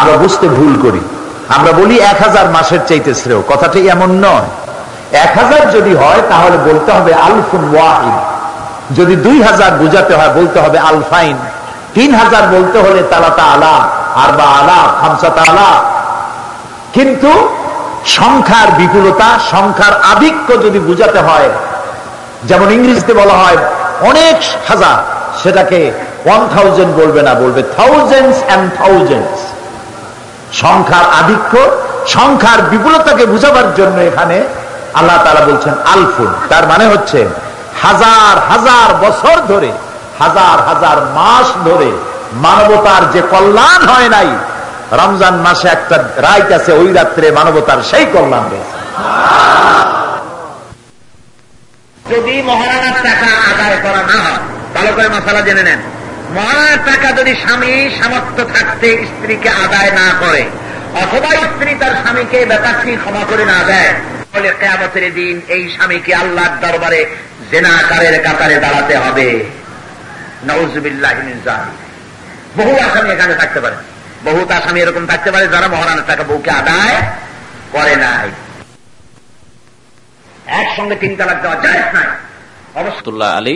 আমরা বুঝতে ভুল করি। আমরা বলি এক হাজার মাসের চাইতে শ্রেয়। কথাটি এমন নয়। এক হাজার যদি হয়, তাহলে বলতে হবে আলফুন ওয়াহিদ। যদি দুই হাজার বুঝাতে হয়, বলতে হবে আলফাইন। তিন হাজার বলতে হলে তালাতা আলা আর বা আলা, খামসাতা আলা। কিন্তু সংখ্যার বিপুলতা, সংখ্যার আধিক্য যদি বুঝাতে হয়, যেমন ইংরেজিতে বলা হয়, অনেক হাজার, সেটাকে ওয়ান থাউজেন্ড বলবে না, বলবে থাউজেন্ডস অ্যান্ড থাউজেন্ডস সংখ্যার আধিক্য, সংখ্যার বিপুলতাকে বুঝাবার জন্য এখানে আল্লাহ তারা বলছেন আলফুন। তার মানে হচ্ছে হাজার হাজার বছর ধরে, হাজার হাজার মাস ধরে মানবতার যে কল্যাণ হয় নাই, রমজান মাসে একটা রাইট আছে, ওই রাত্রে মানবতার সেই কল্যাণ রয়েছে। যদি মহারানার টাকা আদায় করা না হয় ভালো করে মশালা জেনে নেন। মহারানার টাকা যদি স্বামী সামর্থ্য থাকতে স্ত্রীকে আদায় না করে, অথবা স্ত্রী তার স্বামীকে ব্যাপারটি ক্ষমা করে না দেয় বলে কেয়ামতের দিন এই স্বামীকে আল্লাহর দরবারে জেনাকারের কাতারে দাঁড়াতে হবে। নজবিল্লাহ বহু আসামি এখানে থাকতে পারে। বহুত আসামি এরকম থাকতে পারে যারা মহারানার টাকা বউকে আদায় করে নাই। একসঙ্গে তিন তালাক দেওয়া যায় নাই। রহমতুল্লাহ আলী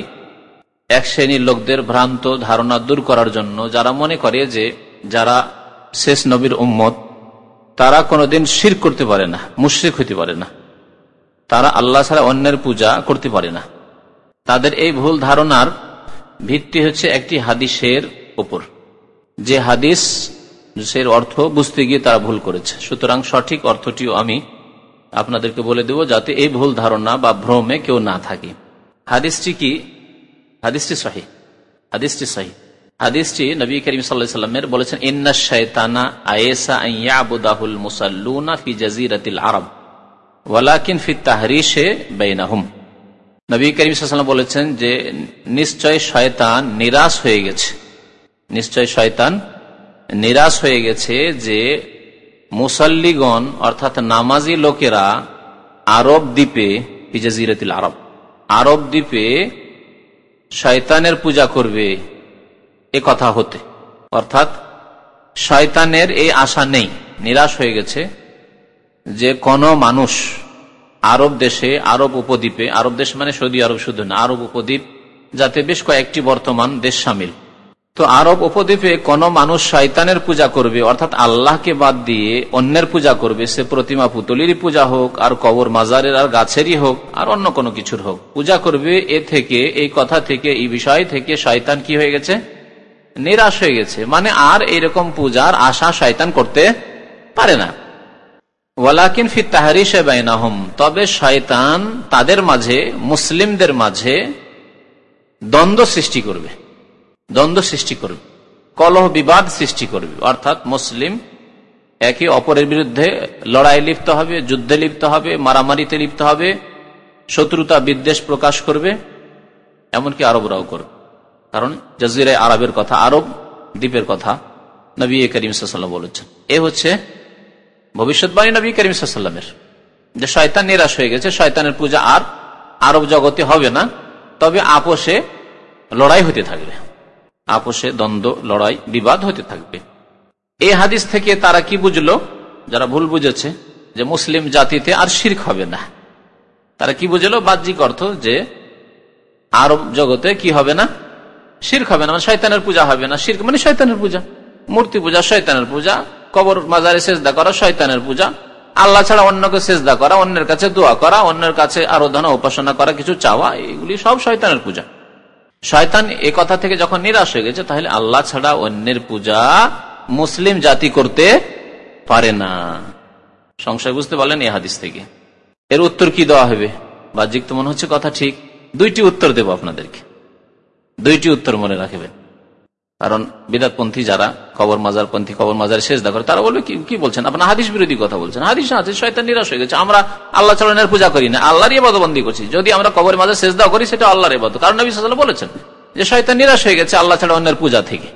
এক শ্রেণির লোকদের ভ্রান্ত ধারণা দূর করার জন্য যারা মনে করে যে যারা শেষ নবীর উম্মত, তারা কোনোদিন শির করতে পারে না, মুশ্রিক হইতে পারে না। তারা আল্লাহ ছাড়া অন্যের পূজা করতে পারে না। তাদের এই ভুল ধারণার ভিত্তি হচ্ছে একটি হাদিসের উপর। যে হাদিস, সের অর্থ বুঝতে গিয়ে তারা ভুল করেছে। সুতরাং সঠিক অর্থটিও আমি আপনাদেরকে বলে দেব যাতে এই ভুল ধারণা বা ভ্রমে কেউ না থাকে। হাদিসটি কি? হাদিসটি সহি হাদিসটি সহি। হাদিসটি নবী করিম সাল্লামের বলেছেন, ইন্না শৈতানা আয়েসা আবুদাহুল মুসাল্লুনা ফি জাজিরাতিল আরব, ওয়ালাকিন ফি তাহরিশে বেইনাহুম। নবী করিম সাল্লাম বলেছেন যে, নিশ্চয় শয়তান নিরাশ হয়ে গেছে। নিশ্চয় শয়তান নিরাশ হয়ে গেছে যে, মুসল্লিগণ, অর্থাৎ নামাজি লোকেরা আরব দ্বীপে ফিজাজিরাতিল আরব আরব দ্বীপে শয়তানের পূজা করবে, এ কথা হতে। অর্থাৎ, শয়তানের এই আশা নেই, নিরাশ হয়ে গেছে যে কোন মানুষ আরব দেশে, আরব উপদ্বীপে, আরব দেশ মানে সৌদি আরব শুধু না, আরব উপদ্বীপ যাতে বেশ কয়েকটি বর্তমান দেশ সামিল। তো আরব উপদ্বীপে কোন মানুষ শয়তানের পূজা করবে, অর্থাৎ আল্লাহকে বাদ দিয়ে অন্যের পূজা করবে, সে প্রতিমা পুতলিরই পূজা হোক, আর কবর মাজারের আর গাছেরই হোক, আর অন্য কোনো কিছুর হোক। পূজা করবে এ থেকে, এই কথা থেকে, এই বিষয় থেকে শয়তান কি হয়ে গেছে? নিরাশ হয়ে গেছে। মানে আর এরকম পূজার আশা শয়তান করতে পারে না। ওয়ালাকিন ফি তাহারিশে বাইনাহম। তবে শয়তান তাদের মাঝে, মুসলিমদের মাঝে দ্বন্দ্ব সৃষ্টি করবে। দ্বন্দ্ব সৃষ্টি করবে, কলহ বিবাদ সৃষ্টি করবে, অর্থাৎ মুসলিম একে অপরের বিরুদ্ধে লড়াই লিপ্ত হবে, যুদ্ধে লিপ্ত হবে, মারামারিতে লিপ্ত হবে, শত্রুতা বিদ্বেষ প্রকাশ করবে, এমনকি আরবরাও করবে। কারণ জাজিরায় আরবের কথা, আরব দ্বীপের কথা নবী করিম সাল্লাম বলেছেন। এ হচ্ছে ভবিষ্যৎবাণী নবী করিম সাল্লামের যে শয়তান নিরাশ হয়ে গেছে, শয়তানের পূজা আর আরব জগতে হবে না, তবে আপোষে লড়াই হতে থাকবে। আপোষে দ্বন্দ্ব, লড়াই, বিবাদ হতে থাকবে। এই হাদিস থেকে তারা কি বুঝলো? যারা ভুল বুঝেছে, যে মুসলিম জাতিতে আর শির্ক হবে না। তারা কি বুঝলো? বাহ্যিক অর্থ যে আরব জগতে কি হবে না? শির্ক হবে না মানে শয়তানের পূজা হবে না। শির্ক মানে শয়তানের পূজা। মূর্তি পূজা, শয়তানের পূজা। কবর, মাজারে সেজদা করা, শয়তানের পূজা। আল্লাহ ছাড়া অন্যকে সেজদা করা, অন্যের কাছে দোয়া করা, অন্যের কাছে আরাধনা, উপাসনা করা, কিছু চাওয়া, এগুলি সব শয়তানের পূজা। শয়তান এ কথা থেকে যখন নিরাশ হয়ে গেছে, তাহলে আল্লাহ ছাড়া অন্যের পূজা মুসলিম জাতি করতে পারে না। সংশয় বুঝতে পারলেন এই হাদিস থেকে। এর উত্তর কি দেওয়া হবে? বাহ্যিক তো মনে হচ্ছে কথা ঠিক। দুইটি উত্তর দেব আপনাদেরকে। দুইটি উত্তর মনে রাখবেন। কারণ বিদাতপন্থী যারা, কবর মাজার পন্থী কবর মাজার শেষ করে, তারা বলবে, কি বলছেন? আপনার হাদিস বিরোধী কথা বলছেন। হাদিস আছে, শয়তান নিরাশ হয়ে গেছে। আমরা আল্লাহ চালনের পূজা করি না। আল্লাহর ইবাদবন্দি করছি। যদি আমরা কবর মাজার শেষ করি, সেটা আল্লাহর ইবাদ কারণ নবী বলেছেন যে, শয়তান নিরাশ হয়ে গেছে আল্লাহ ছাড়া অন্যের পূজা থেকে।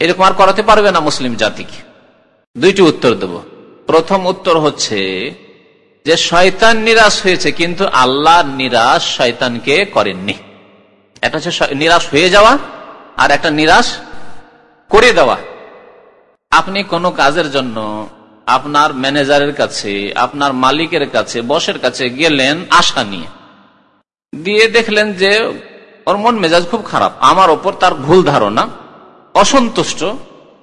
এরকম আর করাতে পারবে না মুসলিম জাতিকে। দুইটি উত্তর দেব। প্রথম উত্তর হচ্ছে যে, শয়তান নিরাশ হয়েছে, কিন্তু আল্লাহ নিরাশ শয়তানকে করেননি। এটা হচ্ছে নিরাশ হয়ে যাওয়া আর একটা নিরাশ করে দেওয়া। আপনি কোনো কাজের জন্য আপনার ম্যানেজারের কাছে, আপনার মালিকের কাছে, বসের কাছে গেলেন আশা নিয়ে। দিয়ে দেখলেন যে ওর মন মেজাজ খুব খারাপ। আমার ওপর তার ভুল ধারণা, অসন্তুষ্ট।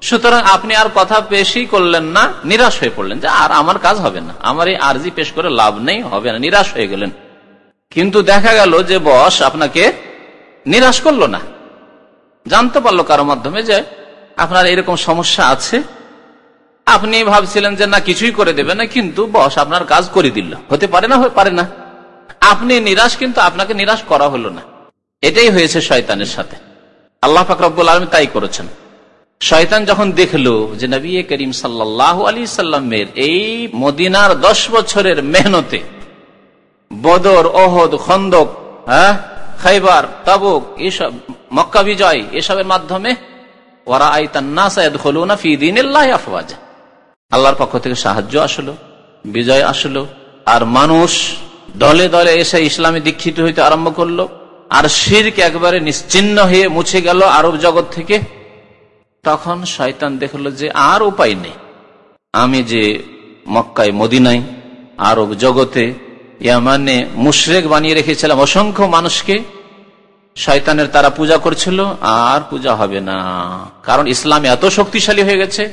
সুতরাং আপনি আর কথা পেশই করলেন না, নিরাশ হয়ে পড়লেন যে আর আমার কাজ হবে না। আমার এই আর্জি পেশ করে লাভ নেই, হবে না। নিরাশ হয়ে গেলেন। কিন্তু দেখা গেল যে বস আপনাকে নিরাশ করল না। জানতে পারল কারও মাধ্যমে যে আপনার এরকম সমস্যা আছে। আপনি ভাবছিলেন যে না, কিছুই করে দেবে না, কিন্তু বস, আপনার কাজ করে দিল। হতে পারে না পারে না। আপনি নিরাশ, কিন্তু আপনাকে নিরাশ করা হলো না। এটাই হয়েছে শয়তানের সাথে। আল্লাহ ফাকরাবুল আলম তাই করেছেন। শয়তান যখন দেখল যে নবী করিম সাল্লাহ আলী সাল্লামের এই মদিনার দশ বছরের মেহনতে বদর অহদ খন্দক হ্যাঁ খাইবার, তাবুক, এসব মক্কা বিজয় এসবের মাধ্যমে ওরা আইতান্না সায়দ হলো না ফি দিন আফওয়াজ। আল্লাহর পক্ষ থেকে সাহায্য আসলো, বিজয় আসলো, আর মানুষ দলে দলে এসে ইসলামে দীক্ষিত হইতে আরম্ভ করল, আর শিরক একবারে নিশ্চিন্ন হয়ে মুছে গেল আরব জগৎ থেকে। তখন শয়তান দেখল যে আর উপায় নেই। আমি যে মক্কায়, মদিনায়, আরব জগতে ইয়ামানে মুশরেক বানিয়ে রেখেছিলাম অসংখ্য মানুষকে শয়তানের তারা পূজা করছিল, আর পূজা হবে না। কারণ ইসলাম এত শক্তিশালী হয়ে গেছে,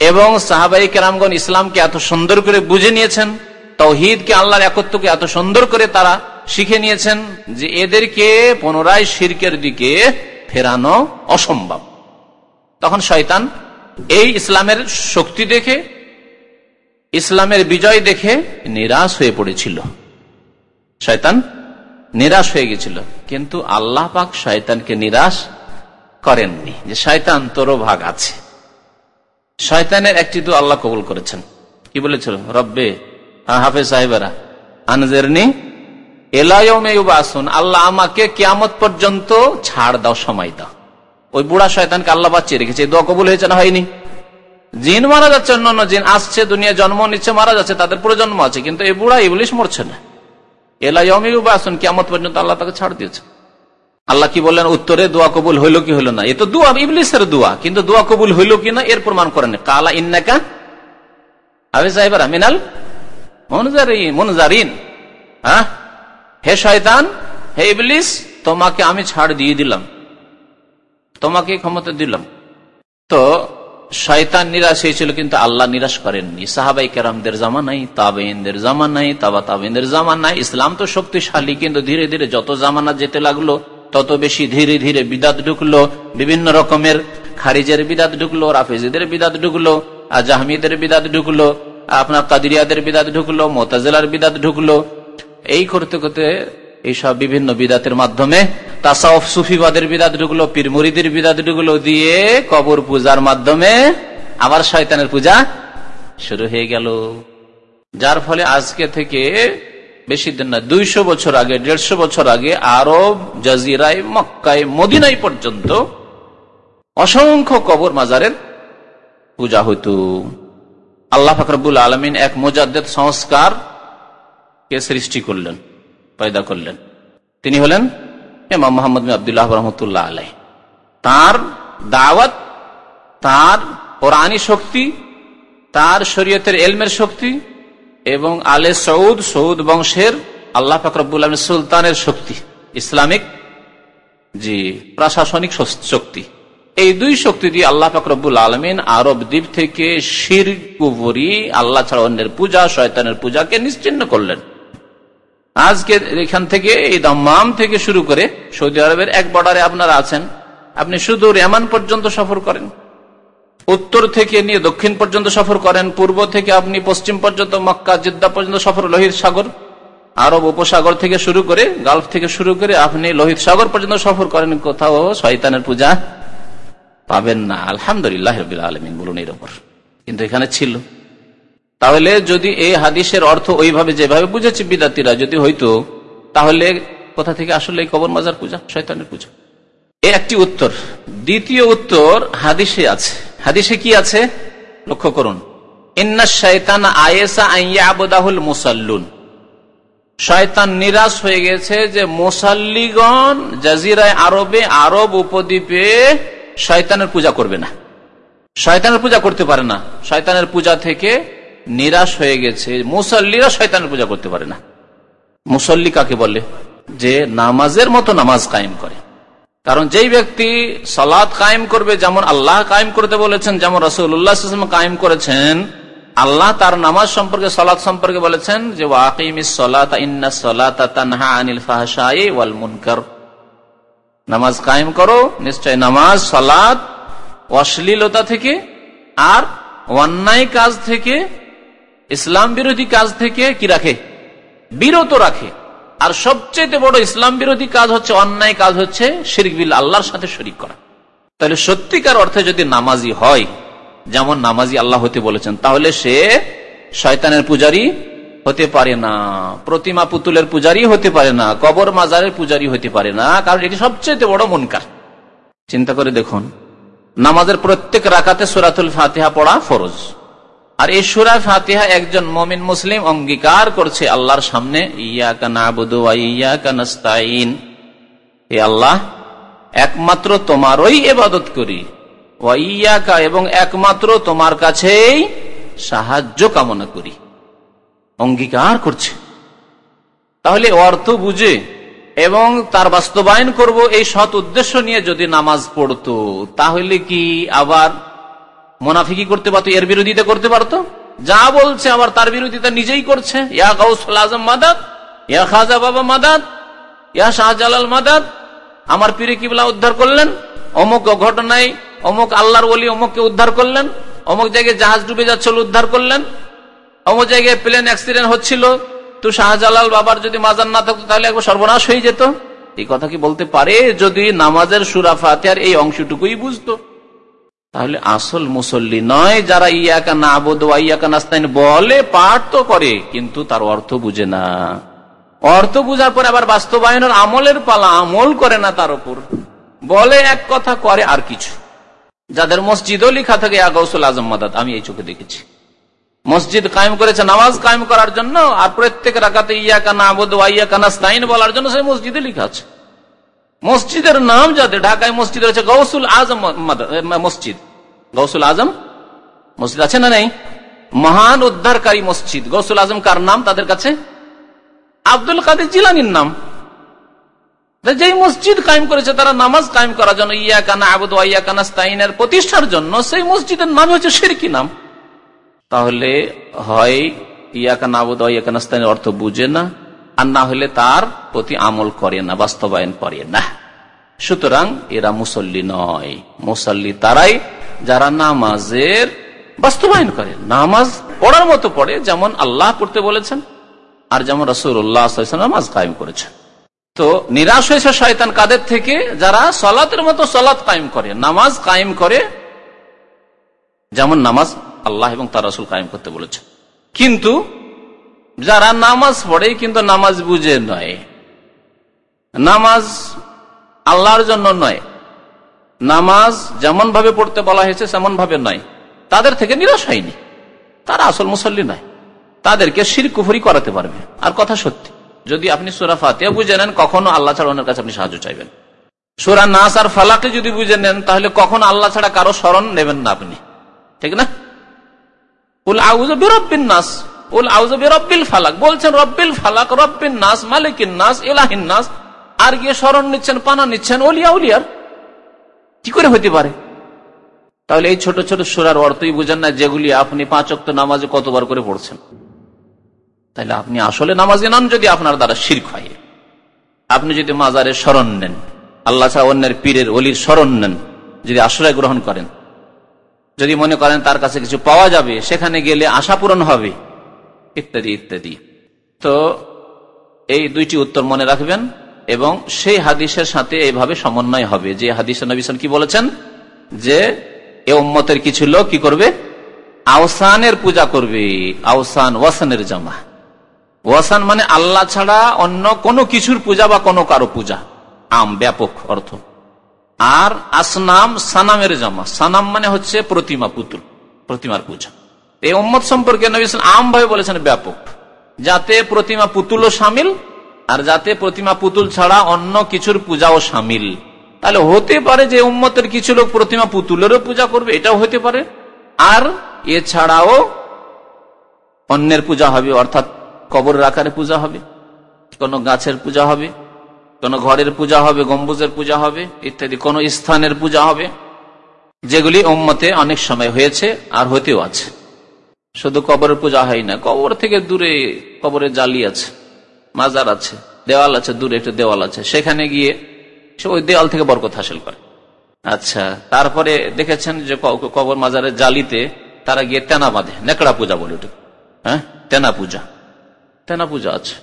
এবং সাহাবাই কেরামগণ ইসলামকে এত সুন্দর করে বুঝে নিয়েছেন, তৌহিদকে আল্লাহর একত্রকে এত সুন্দর করে তারা শিখে নিয়েছেন, যে এদেরকে পুনরায় শির্কের দিকে ফেরানো অসম্ভব। তখন শয়তান এই ইসলামের শক্তি দেখে, ইসলামের বিজয় দেখে নিরাশ হয়ে পড়েছিল। শয়তান নিরাশ হয়ে গেছিল। কিন্তু আল্লাহ পাক শয়তানকে নিরাশ করেননি যে, শয়তান তোরও ভাগ আছে। শয়তানের একটি তো আল্লাহ কবুল করেছেন। কি বলেছিল? রব্বে হাফেজ সাহেবেরা, আনজেরনি এলাইবাসন আল্লাহ আমাকে কিয়ামত পর্যন্ত ছাড় দাও, সময় দাও। ওই বুড়া শয়তানকে আল্লাহ বাঁচিয়ে রেখেছে। দোয়া কবুল হয়েছে না হয়নি? জিন মারা যাচ্ছে অন্যান্য জিন আসছে দুনিয়া জন্ম নিচ্ছে, মারা যাচ্ছে, তাদের প্রজন্ম আছে, কিন্তু এই বুড়া ইবলিশ মরছে না। এলাইবাসন কিয়ামত পর্যন্ত আল্লাহ তাকে ছাড় দিয়েছে। আল্লাহ কি বললেন? উত্তরে, দোয়া কবুল হইল কি হইল না? এ তো দোয়া, ইবলিসের দোয়া, কিন্তু দোয়া কবুল হইল কি না, এর প্রমাণ করেন। কালা ইন্নাকা আবে সাহেবার মিনাল মনজারিন। হ্যাঁ? হে শয়তান, হে ইবলিস, তোমাকে আমি ছাড় দিয়ে দিলাম। তোমাকে ক্ষমতা দিলাম। তো শয়তান নিরাশ হয়েছিল, কিন্তু আল্লাহ নিরাশ করেননি। সাহাবাই কেরামদের জামানাই তাবেইনদের জামানাই তাবা তাবেইনদের জামানাই ইসলাম তো শক্তিশালী, কিন্তু ধীরে ধীরে যত জামানা যেতে লাগল, তত বেশি ধীরে ধীরে বিদাত ঢুকলো। বিভিন্ন রকমের খারিজের বিদাত ঢুকলো, রাফেজিদের বিদাত ঢুকলো, জাহমিদের বিদাত ঢুকলো, আপনার কাদিরিয়াদের বিদাত ঢুকলো, মোতাজেলার বিদাত ঢুকলো। এই করতে করতে এইসব বিভিন্ন বিদাতের মাধ্যমে তাসাউফ সুফিবাদের বিদাত ঢুকলো পীরমুরিদের বিদাত ঢুকলো দিয়ে কবর পূজার মাধ্যমে আবার শয়তানের পূজা শুরু হয়ে গেল। যার ফলে আজকে থেকে বেশি দিন না, দুইশো বছর আগে, দেড়শো বছর আগে আরব জাজিরায় মক্কায় মদিনাই পর্যন্ত অসংখ্য কবর মাজারের পূজা হইত। আল্লাহ ফাকরবুল আলমিন এক মোজাদ্দেদ সংস্কার কে সৃষ্টি করলেন। পয়দা করলেন। তিনি হলেন ইমাম মোহাম্মদ আবদুল্লাহ রহমতুল্লাহ আলাই তার দাওয়াত, তার কোরআনী শক্তি, তার শরীয়তের এলমের শক্তি এবং আলে সৌদ সৌদ বংশের আল্লাহ ফাকরবুল সুলতানের শক্তি, ইসলামিক জি, প্রশাসনিক শক্তি এই দুই শক্তি দিয়ে আল্লাহ ফাকরবুল আলমিন আরব দ্বীপ থেকে শির কুবরি, আল্লাহ ছাড়া অন্যের পূজা, শয়তানের পূজাকে নিশ্চিন্ন করলেন। আজকে এখান থেকে, এই দম্মাম থেকে শুরু করে সৌদি আরবের এক বর্ডারে আপনারা আছেন, আপনি শুধু রেমান পর্যন্ত সফর করেন। উত্তর থেকে নিয়ে দক্ষিণ পর্যন্ত সফর করেন, পূর্ব থেকে আপনি পশ্চিম পর্যন্ত মক্কা, জিদ্দা পর্যন্ত সফর, লোহিত সাগর, আরব উপসাগর থেকে শুরু করে, গালফ থেকে শুরু করে আপনি লোহিত সাগর পর্যন্ত সফর করেন, কোথাও শয়তানের পূজা পাবেন না। আলহামদুলিল্লাহ আলমিন, বলুন এর ওপর কিন্তু এখানে ছিল। তাহলে যদি এই হাদিসের অর্থ ওইভাবে যেভাবে বুঝেছে বিদাতিরা যদি হইতো, তাহলে কোথা থেকে আসলে এই কবর মাজার পূজা? শয়তানের পূজা। এ একটি উত্তর। দ্বিতীয় উত্তর হাদিসে আছে। হাদিসে কি আছে? লক্ষ্য করুন। মুসাল্লুন। শয়তান নিরাশ হয়ে গেছে যে মুসাল্লিগণ, জাজিরায় আরবে, আরব উপদ্বীপে শয়তানের পূজা করবে না। শয়তানের পূজা করতে পারে না। শয়তানের পূজা থেকে নিরাশ হয়ে গেছে। মুসল্লিরা শয়তানের পূজা করতে পারে না। মুসল্লি কাকে বলে? যে নামাজের মতো নামাজ কায়েম করে। কারণ যেই ব্যক্তি সলাদ কায়েম করবে, যেমন আল্লাহ কায়েম করতে বলেছেন, যেমন রসুল্লাহ কায়েম করেছেন, আল্লাহ তার নামাজ সম্পর্কে সলাদ সম্পর্কে বলেছেন যে নামাজ কায়েম করো, নিশ্চয় নামাজ সলাদ অশ্লীলতা থেকে আর অন্যায় কাজ থেকে ইসলাম বিরোধী কাজ থেকে কি রাখে? বিরত রাখে। আর সবচেয়ে বড় ইসলাম বিরোধী কাজ হচ্ছে, অন্যায় কাজ হচ্ছে শিরবিল আল্লাহর সাথে শরিক করা। তাহলে সত্যিকার অর্থে যদি নামাজি হয়, যেমন নামাজি আল্লাহ হতে বলেছেন, তাহলে সে শয়তানের পূজারী হতে পারে না, প্রতিমা পুতুলের পূজারী হতে পারে না, কবর মাজারের পূজারী হতে পারে না, কারণ এটি সবচেয়ে বড় মনকার। চিন্তা করে দেখুন, নামাজের প্রত্যেক রাকাতে সুরাতুল ফাতিহা পড়া ফরজ। আর এই সুরা ফাতিহা একজন মমিন মুসলিম অঙ্গীকার করছে আল্লাহর সামনে ইয়া কানাবুদু ইয়া কানাস্তাইন হে আল্লাহ, একমাত্র তোমারই এবাদত করি। ওয়াইয়াকা এবং একমাত্র তোমার কাছেই সাহায্য কামনা করি। অঙ্গীকার করছে। তাহলে অর্থ বুঝে এবং তার বাস্তবায়ন করব এই সৎ উদ্দেশ্য নিয়ে যদি নামাজ পড়তো, তাহলে কি আবার মোনাফিকি করতে পারতো, এর বিরোধিতা করতে পারতো। যা বলছে আবার তার বিরোধিতা নিজেই করছে। ইয়া গাউসুল আজম মাদাদ, ইয়া খাজা বাবা মাদাদ, ইয়া শাহজালাল মাদাদ, আমার পীরে কিবলা উদ্ধার করলেন, অমুক ঘটনায় অমুক আল্লাহর বলি অমুককে উদ্ধার করলেন, অমুক জায়গায় জাহাজ ডুবে যাচ্ছিল উদ্ধার করলেন, অমুক জায়গায় প্লেন অ্যাক্সিডেন্ট হচ্ছিল, তো শাহজালাল বাবার যদি মাজার না থাকতো তাহলে একবার সর্বনাশ হয়ে যেত। এই কথা কি বলতে পারে? যদি নামাজের সুরা ফাতেহার এই অংশটুকুই বুঝতো। তাহলে আসল মুসল্লি নয় যারা ইয়াকা না আবদ ইয়াকা নাস্তাইন বলে পাঠ তো করে, কিন্তু তার অর্থ বুঝে না। অর্থ বুঝার পরে আবার বাস্তবায়নের আমলের পালা আমল করে না তার উপর। বলে এক কথা, করে আর কিছু। যাদের মসজিদও লিখা থাকে আগৌসুল আজম মাদাত আমি এই চোখে দেখেছি। মসজিদ কায়েম করেছে, নামাজ কায়েম করার জন্য, আর প্রত্যেক রাখাতে ইয়াকা না আবদ ইয়াকা নাস্তাইন বলার জন্য সেই মসজিদে লিখা আছে। মসজিদের নাম যাদের ঢাকায় মসজিদ রয়েছে গৌসুল আজম মসজিদ। গৌসুল আজম? মসজিদ আছে না নেই? মহান উদ্ধারকারী মসজিদ। গৌসুল আজম কার নাম তাদের কাছে? আব্দুল কাদের জিলানির নাম। যেই মসজিদ কায়েম করেছে, তারা নামাজ কায়েম করার জন্য ইয়া কানা আবুদ ইয়া কানা স্তাইনের প্রতিষ্ঠার জন্য সেই মসজিদের নাম হচ্ছে সিরকি নাম। তাহলে হয় ইয়া কানা আবুদ ইয়া কানা স্তাইনের অর্থ বুঝে না। আর না হলে তার প্রতি আমল করে না, বাস্তবায়ন করে না। সুতরাং এরা মুসল্লি নয়। মুসল্লি তারাই যারা নামাজের বাস্তবায়ন করে। নামাজ পড়ার মতো পড়ে, যেমন আল্লাহ পড়তে বলেছেন আর যেমন রসুল্লাহ নামাজ কায়েম করেছেন। তো নিরাশ হয়েছে শয়তান কাদের থেকে? যারা সলাতের মতো সলাৎ কায়েম করে, নামাজ কায়েম করে, যেমন নামাজ আল্লাহ এবং তার রসুল কায়েম করতে বলেছেন। কিন্তু যারা নামাজ পড়ে কিন্তু নামাজ বুঝে নয়। নামাজ আল্লাহর জন্য নয়। নামাজ যেমন ভাবে পড়তে বলা হয়েছে সেমন ভাবে নয়। তাদের থেকে নিরাশ হয়নি। তারা আসল মুসল্লি নয়। তাদেরকে শির কুফুরি করাতে পারবে। আর কথা সত্যি, যদি আপনি সুরা ফাতিয়া বুঝে নেন, কখনো আল্লাহ ছাড়া কাছে আপনি সাহায্য চাইবেন। সুরা নাস আর ফালাকে যদি বুঝে নেন, তাহলে কখন আল্লাহ ছাড়া কারও স্মরণ নেবেন না আপনি। ঠিক না? নাস। উল আউজ বিরব্বিল ফালাক। বলছেন, রব্বিল ফালাক, রব্বিন নাস, মালিকিন নাস এলাহিন নাস। আর গিয়ে স্মরণ নিচ্ছেন, পানা নিচ্ছেন অলিয়া উলিয়ার। কি করে হইতে পারে? তাহলে এই ছোট ছোট সুরার অর্থই বুঝেন না যেগুলি আপনি পাঁচ অক্ট নামাজে কতবার করে পড়ছেন। তাহলে আপনি আসলে নামাজে নন যদি আপনার দ্বারা শির্ক হয়। আপনি যদি মাজারের স্মরণ নেন, আল্লাহ অন্যের পীরের অলির স্মরণ নেন, যদি আশ্রয় গ্রহণ করেন, যদি মনে করেন তার কাছে কিছু পাওয়া যাবে, সেখানে গেলে আশা পূরণ হবে। ইত্যাদি ইত্যাদি। তো এই দুইটি উত্তর মনে রাখবেন এবং সেই হাদিসের সাথে এইভাবে সমন্বয় হবে। যে হাদিসের নবীন কি বলেছেন? যে এ উম্মতের কিছু লোক কি করবে? আওসানের পূজা করবে। আওসান, ওয়াসানের জামা। ওয়াসান মানে আল্লাহ ছাড়া অন্য কোনো কিছুর পূজা বা কোনো কারও পূজা। আম, ব্যাপক অর্থ। আর আসনাম, সানামের জামা। সানাম মানে হচ্ছে প্রতিমা পুতুল, প্রতিমার পূজা। এই উম্মত সম্পর্কে নবী আম ভাবে বলেছেন, ব্যাপক। যাতে প্রতিমা পুতুলও সামিল, আর যাতে প্রতিমা পুতুল ছাড়া অন্য কিছুর পূজাও সামিল। তাহলে হতে পারে যে উম্মতের কিছু লোক প্রতিমা পুতুলেরও পূজা করবে, এটাও হতে পারে। আর এছাড়াও অন্যের পূজা হবে, অর্থাৎ কবরের আকারে পূজা হবে, কোন গাছের পূজা হবে, কোন ঘরের পূজা হবে, গম্বুজের পূজা হবে, ইত্যাদি, কোন স্থানের পূজা হবে, যেগুলি উম্মতে অনেক সময় হয়েছে আর হতেও আছে। শুধু কবরের পূজা হয় না, কবর থেকে দূরে কবরে জালি আছে, মাজার আছে, দেওয়াল আছে, দূরে একটা দেওয়াল আছে, সেখানে গিয়ে সে ওই দেওয়াল থেকে বরকত হাসিল করে। আচ্ছা তারপরে দেখেছেন যে কবর মাজারের জালিতে তারা গিয়ে তেনা বাঁধে, নেকড়া পূজা বলে ওটা হ্যাঁ? তেনা পূজা। তেনা পূজা আছে।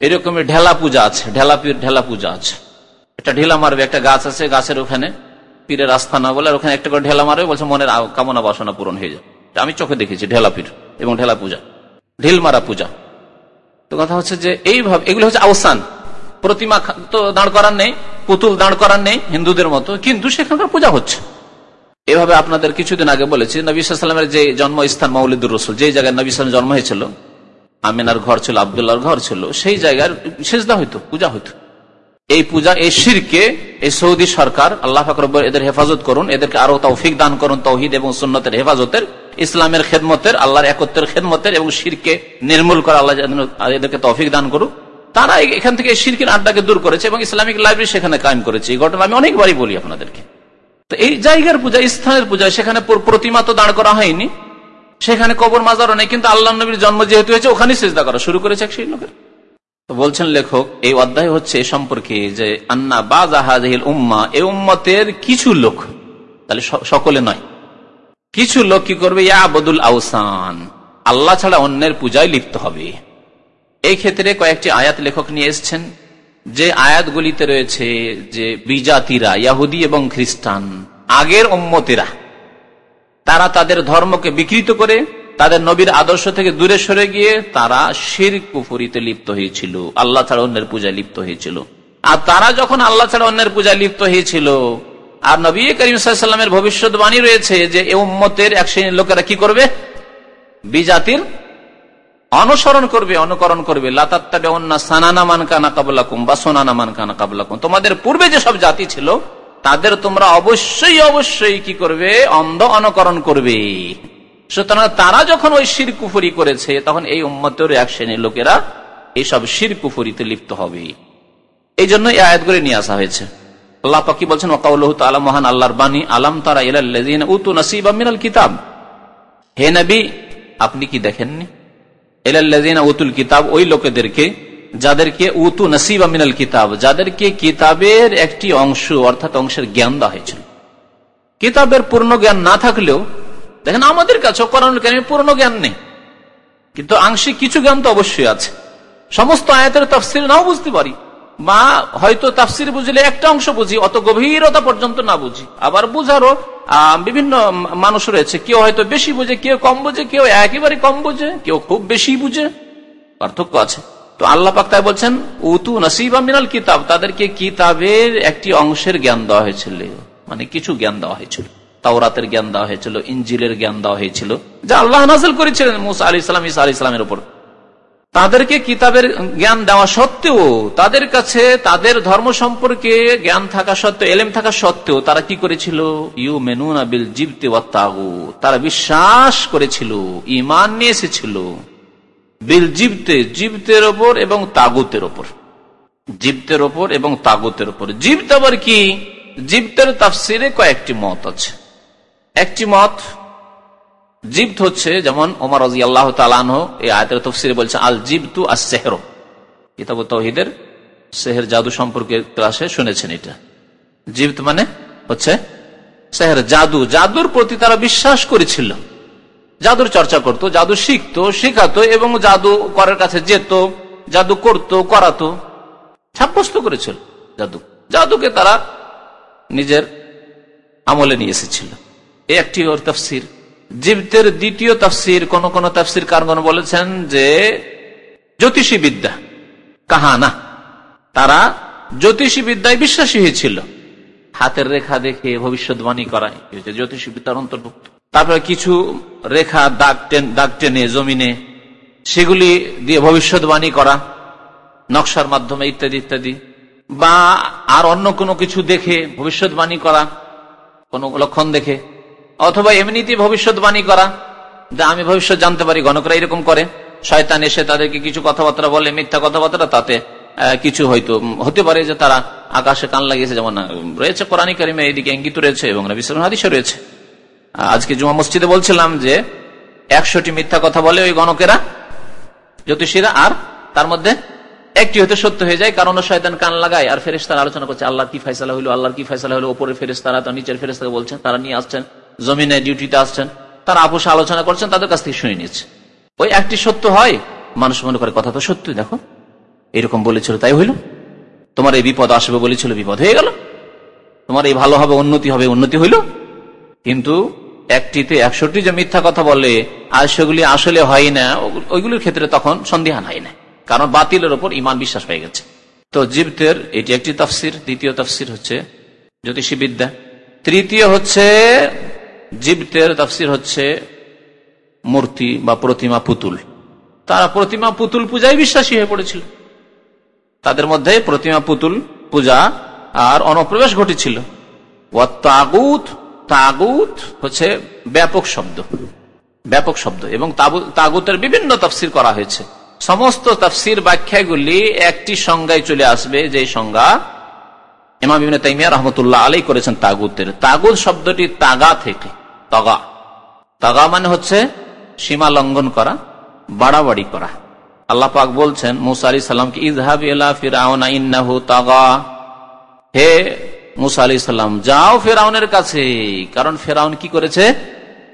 এরকমের ঢেলা পূজা আছে, ঢেলা পীর ঢেলা পূজা আছে। একটা ঢেলা মারবে, একটা গাছ আছে, গাছের ওখানে, পীরের আস্থানা বলে ওখানে একটা করে ঢেলা মারবে, বলছে মনের কামনা বাসনা পূরণ হয়ে যায় আমি চোখে দেখেছি ঢেলা পীর এবং ঢেলা পূজা ঢিল মারা পূজা। তো কথা হচ্ছে যে এইভাবে এগুলো হচ্ছে আওসান। প্রতিমা তো দাঁড় করার নেই, পুতুল দাঁড় করার নেই, হিন্দুদের মতো, কিন্তু সেখানকার পূজা হচ্ছে। এভাবে আপনাদের কিছুদিন আগে বলেছি, নবী সাল্লামের যে জন্মস্থান মৌলিদুর রসুল যে জায়গায় নবী সালাম জন্ম হয়েছিল, আমিনার ঘর ছিল, আবদুল্লাহর ঘর ছিল, সেই জায়গার সেজদা হইতো, পূজা হইতো। এই পূজা, এই শিরকে, এই সৌদি সরকার, আল্লাহ ফাকর এদের হেফাজত করুন, এদেরকে আরও তৌফিক দান করুন, তৌহিদ এবং সুন্নতের হেফাজতের ইসলামের খেদমতের, আল্লাহর একত্রের খেদমতের এবং শিরকে নির্মূল করা আল্লাহ এদেরকে তফিক দান করুক। তারা এখান থেকে শিরকের আড্ডাকে দূর করেছে এবং ইসলামিক লাইব্রেরি সেখানে কায়েম করেছে। এই ঘটনা আমি অনেকবারই বলি আপনাদেরকে। তো এই জায়গার পূজা স্থানের পূজা, সেখানে প্রতিমা তো দাঁড় করা হয়নি। সেখানে কবর মাজারও নেই, কিন্তু আল্লাহ নবীর জন্ম যেহেতু হয়েছে ওখানে চেষ্টা করা শুরু করেছে সেই লোকের। তো বলছেন লেখক, এই অধ্যায় হচ্ছে সম্পর্কে যে, আন্না বাজাহিল উম্মা, এ উম্মতের কিছু লোক, তাহলে সকলে নয়। কিছু লোক কি করবে? ইয়াবদুল আউসান। আল্লাহ ছাড়া অন্যের পূজায় লিপ্ত হবে। এই ক্ষেত্রে কয়েকটি আয়াত লেখক নিয়ে এসছেন, যে আয়াতগুলিতে রয়েছে যে বিজাতিরা, ইয়াহুদি এবং খ্রিস্টান, আগের উম্মতেরা, তারা তাদের ধর্মকে বিকৃত করে, তাদের নবীর আদর্শ থেকে দূরে সরে গিয়ে তারা শির কুফুরিতে লিপ্ত হয়েছিল, আল্লাহ ছাড়া অন্যের পূজায় লিপ্ত হয়েছিল। আর তারা যখন আল্লাহ ছাড়া অন্যের পূজায় লিপ্ত হয়েছিল আর নবী করিমসাল্লামের ভবিষ্যৎবাণী রয়েছে যে এ উম্মতের এক শ্রেণির লোকেরা কি করবে? বিজাতির অনুসরণ করবে, অনুকরণ করবে। লাতাত্তাবে অন্য সানানা মান কানা কাবলাকুম বা সোনানা মান কানা কাবলাকুম তোমাদের পূর্বে যেসব জাতি ছিল, তাদের তোমরা অবশ্যই অবশ্যই কি করবে? অন্ধ অনুকরণ করবে। সুতরাং তারা যখন ওই শির কুফুরি করেছে, তখন এই উম্মতের এক শ্রেণির লোকেরা এইসব শির কুফুরিতে লিপ্ত হবে। এই জন্য এই আয়াতগুলি নিয়ে আসা হয়েছে। আল্লাহ পাকি বলছেন ওকাউল্লাহ তালা মহান আল্লাহর বাণী, আলাম তারা ইলাল্লাযীনা উতু নাসীবা মিনাল কিতাব? হে নবী, আপনি কি দেখেননি? ইলাল্লাযীনা উতুল কিতাব ওই লোকেদেরকে, যাদেরকে উতু নসিবা মিনাল কিতাব, যাদেরকে কিতাবের একটি অংশ অর্থাৎ অংশের জ্ঞান দেওয়া হয়েছিল। কিতাবের পূর্ণ জ্ঞান না থাকলেও, দেখেন আমাদের কাছে কোরআনুল কারিমের পূর্ণ জ্ঞান নেই। কিন্তু আংশিক কিছু জ্ঞান তো অবশ্যই আছে। সমস্ত আয়াতের তাফসির নাও বুঝতে পারি। বা হয়তো তাফসির বুঝলে একটা অংশ বুঝি, অত গভীরতা পর্যন্ত না বুঝি। আবার বুঝারও বিভিন্ন মানুষ রয়েছে, কেউ হয়তো বেশি বুঝে, কেউ কম বুঝে, কেউ একেবারে কম বুঝে, কেউ খুব বেশি বুঝে। পার্থক্য আছে। তো আল্লাহ পাক তাই বলছেন, উতু নসিবা মিনাল কিতাব তাদেরকে কিতাবের একটি অংশের জ্ঞান দেওয়া হয়েছিল। মানে কিছু জ্ঞান দেওয়া হয়েছিল। তাওরাতের জ্ঞান দেওয়া হয়েছিল ইঞ্জিলের জ্ঞান দেওয়া হয়েছিল, যা আল্লাহ নাজল করেছিলেন মুসা আলি ইসলাম ইসা আলি ইসলামের উপর। তাদেরকে কিতাবের জ্ঞান দেওয়া সত্ত্বেও, তাদের কাছে তাদের ধর্ম সম্পর্কে জ্ঞান থাকা সত্ত্বেও, এলেম থাকা সত্ত্বেও তারা কি করেছিল? ইউ মেনুনা বিল জিবতে তারা বিশ্বাস করেছিল ইমান নিয়ে এসেছিল। বিল জিবতে, জিবতের ওপর এবং তাগুতের ওপর। জিবতের ওপর এবং তাগুতের ওপর। জিবত আবার কি? জিবতের তাফসিরে কয়েকটি মত আছে। একটি মত জিপ্ত হচ্ছে যেমন ওমর রাজি আল্লাহ তালানহ তফসিরে বলছে আল জিবতু আর সেহর কিতাব তহিদের সেহের জাদু সম্পর্কে ক্লাসে শুনেছেন এটা। জিপ্ত মানে হচ্ছে সেহের জাদু। জাদুর প্রতি তারা বিশ্বাস করেছিল। জাদুর চর্চা করত, জাদু শিখতো, শেখাতো এবং জাদু করার কাছে যেত, জাদু করত, করাতো, সাব্যস্ত করেছিল জাদু। জাদুকে তারা নিজের আমলে নিয়ে এসেছিল। এই একটি ওর তফসির। জীবদের দ্বিতীয় তাফসির কোন কোন তাফসির কারণ বলেছেন যে জ্যোতিষী বিদ্যা কাহানা। তারা জ্যোতিষী বিদ্যায় বিশ্বাসী হয়েছিল। হাতের রেখা দেখে ভবিষ্যৎবাণী করা জ্যোতিষী বিদ্যার অন্তর্ভুক্ত। তারপরে কিছু রেখা দাগ দাগ টেনে, জমিনে, সেগুলি দিয়ে ভবিষ্যৎবাণী করা, নকশার মাধ্যমে ইত্যাদি ইত্যাদি। বা আর অন্য কোনো কিছু দেখে ভবিষ্যৎবাণী করা, কোন লক্ষণ দেখে। অথবা এমনিতে ভবিষ্যৎবাণী করা, যে আমি ভবিষ্যৎ জানতে পারি, গণকরা এরকম করে। শয়তান এসে তাদেরকে কিছু কথাবার্তা বলে, মিথ্যা কথাবার্তা, তাতে কিছু হয়তো হতে পারে যে তারা আকাশে কান লাগিয়েছে, যেমন রয়েছে কোরআন কারিমে এইদিকে ইঙ্গিত রয়েছে এবং নবী সাল্লাল্লাহু আলাইহি হাদিসে রয়েছে। আজকে জুমা মসজিদে বলছিলাম যে, একশোটি মিথ্যা কথা বলে ওই গণকেরা, জ্যোতিষীরা, আর তার মধ্যে একটি হতে সত্য হয়ে যায়, কারণ শয়তান কান লাগায়, আর ফেরেস্তারা আলোচনা করছে আল্লাহ কি ফেসলা হলো আল্লাহর কি ফেসলা হলো ওপরে ফেরেস্তারা তো নিচের ফেরেস্তাকে বলছেন, তারা নিয়ে আসছেন। জমিনে ডিউটিতে আসছেন, তারা আপোষ আলোচনা করছেন, তাদের কাছ থেকে শুনে নিচ্ছে ওই একটি সত্য হয়, মানুষ মনে করে কথা তো সত্যি, দেখো। এরকম বলেছিল, তাই হইল। তোমার এই বিপদ আসবে বলেছিল, বিপদ হয়ে গেল। তোমার এই ভালো হবে, উন্নতি হবে, উন্নতি হইল। কিন্তু একটিতে একশোটি যে মিথ্যা কথা বলে, আর সেগুলি আসলে হয় না ওইগুলির ক্ষেত্রে তখন সন্দেহান হয় না। কারণ বাতিলের ওপর ইমান বিশ্বাস হয়ে গেছে। তো জীবদের এটি একটি তফসির, দ্বিতীয় তফসির হচ্ছে জ্যোতিষী বিদ্যা তৃতীয় হচ্ছে জীবদের তফসির হচ্ছে মূর্তি বা প্রতিমা পুতুল। তারা প্রতিমা পুতুল পূজায় বিশ্বাসী হয়ে পড়েছিল। তাদের মধ্যে প্রতিমা পুতুল পূজা আর অনুপ্রবেশ ঘটেছিল। তাগুত তাগুত হচ্ছে ব্যাপক শব্দ। ব্যাপক শব্দ এবং তাগুতের বিভিন্ন তফসির করা হয়েছে। সমস্ত তফসির ব্যাখ্যাগুলি একটি সংজ্ঞায় চলে আসবে যে সংজ্ঞা ইমাম ইবনে তাইমিয়া রহমতুল্লাহ আলাই করেছেন তাগুতের। তাগুত শব্দটি তাগা থেকে। তগা। তাগা মানে হচ্ছে সীমা লঙ্ঘন করা, বাড়াবাড়ি করা। আল্লাহ পাক বলছেন, মুসা আলি সাল্লামকে ইজহাব ফিরাউনা ইন্নাহু তাগা। হে মুসা আলি সাল্লাম যাও ফেরাউনের কাছে। কারণ ফেরাউন কি করেছে?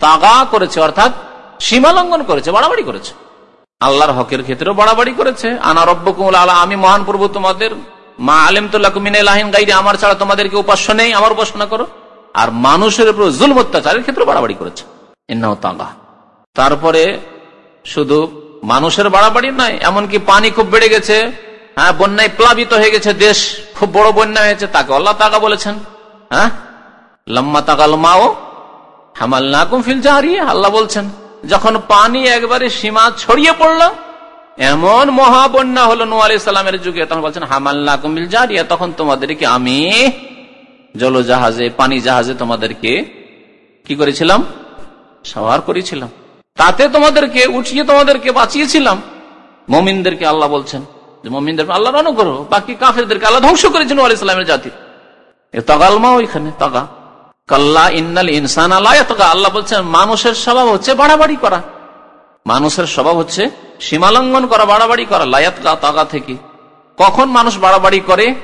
তাগা করেছে, অর্থাৎ সীমা লঙ্ঘন করেছে, বাড়াবাড়ি করেছে। আল্লাহর হকের ক্ষেত্রেও বাড়াবাড়ি করেছে। আনা রব্বকুমুল আলা, আমি মহান প্রভু তোমাদের মা আলেম তো লাকুমিনাহিন আমার ছাড়া তোমাদেরকে উপাস্য নেই, আমার উপাসনা করো। আর মানুষের উপর জুল অত্যাচারের ক্ষেত্রে বাড়াবাড়ি করেছে। তাগা তারপরে শুধু মানুষের বাড়াবাড়ি নয়, এমনকি পানি খুব বেড়ে গেছে হ্যাঁ বন্যায় প্লাবিত হয়ে গেছে দেশ, খুব বড় বন্যা হয়েছে, তাকে আল্লাহ তাকা বলেছেন হ্যাঁ? লম্মা তাকাল মাও হামাল না কুমফিল জাহারি, আল্লাহ বলছেন, যখন পানি একবারে সীমা ছড়িয়ে পড়ল এমন মহাবন্যা হলো নু আলি সাল্লামের যুগে, তখন বলছেন হামাল না কুমিল জারিয়া, তখন তোমাদেরকে আমি জলজাহাজে, পানি জাহাজে তোমাদেরকে কি করেছিলাম? সওয়ার করেছিলাম। তাতে তোমাদেরকে, উঠিয়ে তোমাদেরকে বাঁচিয়েছিলাম। মমিনদেরকে আল্লাহ বলছেন যে মমিনদের আল্লাহর অনুগ্রহ, বাকি কাফেরদেরকে আল্লাহ ধ্বংস করেছেন আলী ইসলামের জাতি। তগালমা ওইখানে তগা। কাল্লা ইন্নাল ইনসান আল্লাহ তগা আল্লাহ বলছেন, মানুষের স্বভাব হচ্ছে বাড়াবাড়ি করা। মানুষের স্বভাব হচ্ছে সীমালঙ্ঘন করা, বাড়াবাড়ি করা, লায়াত তাগা থেকে। কখন মানুষ বাড়াবাড়ি করে?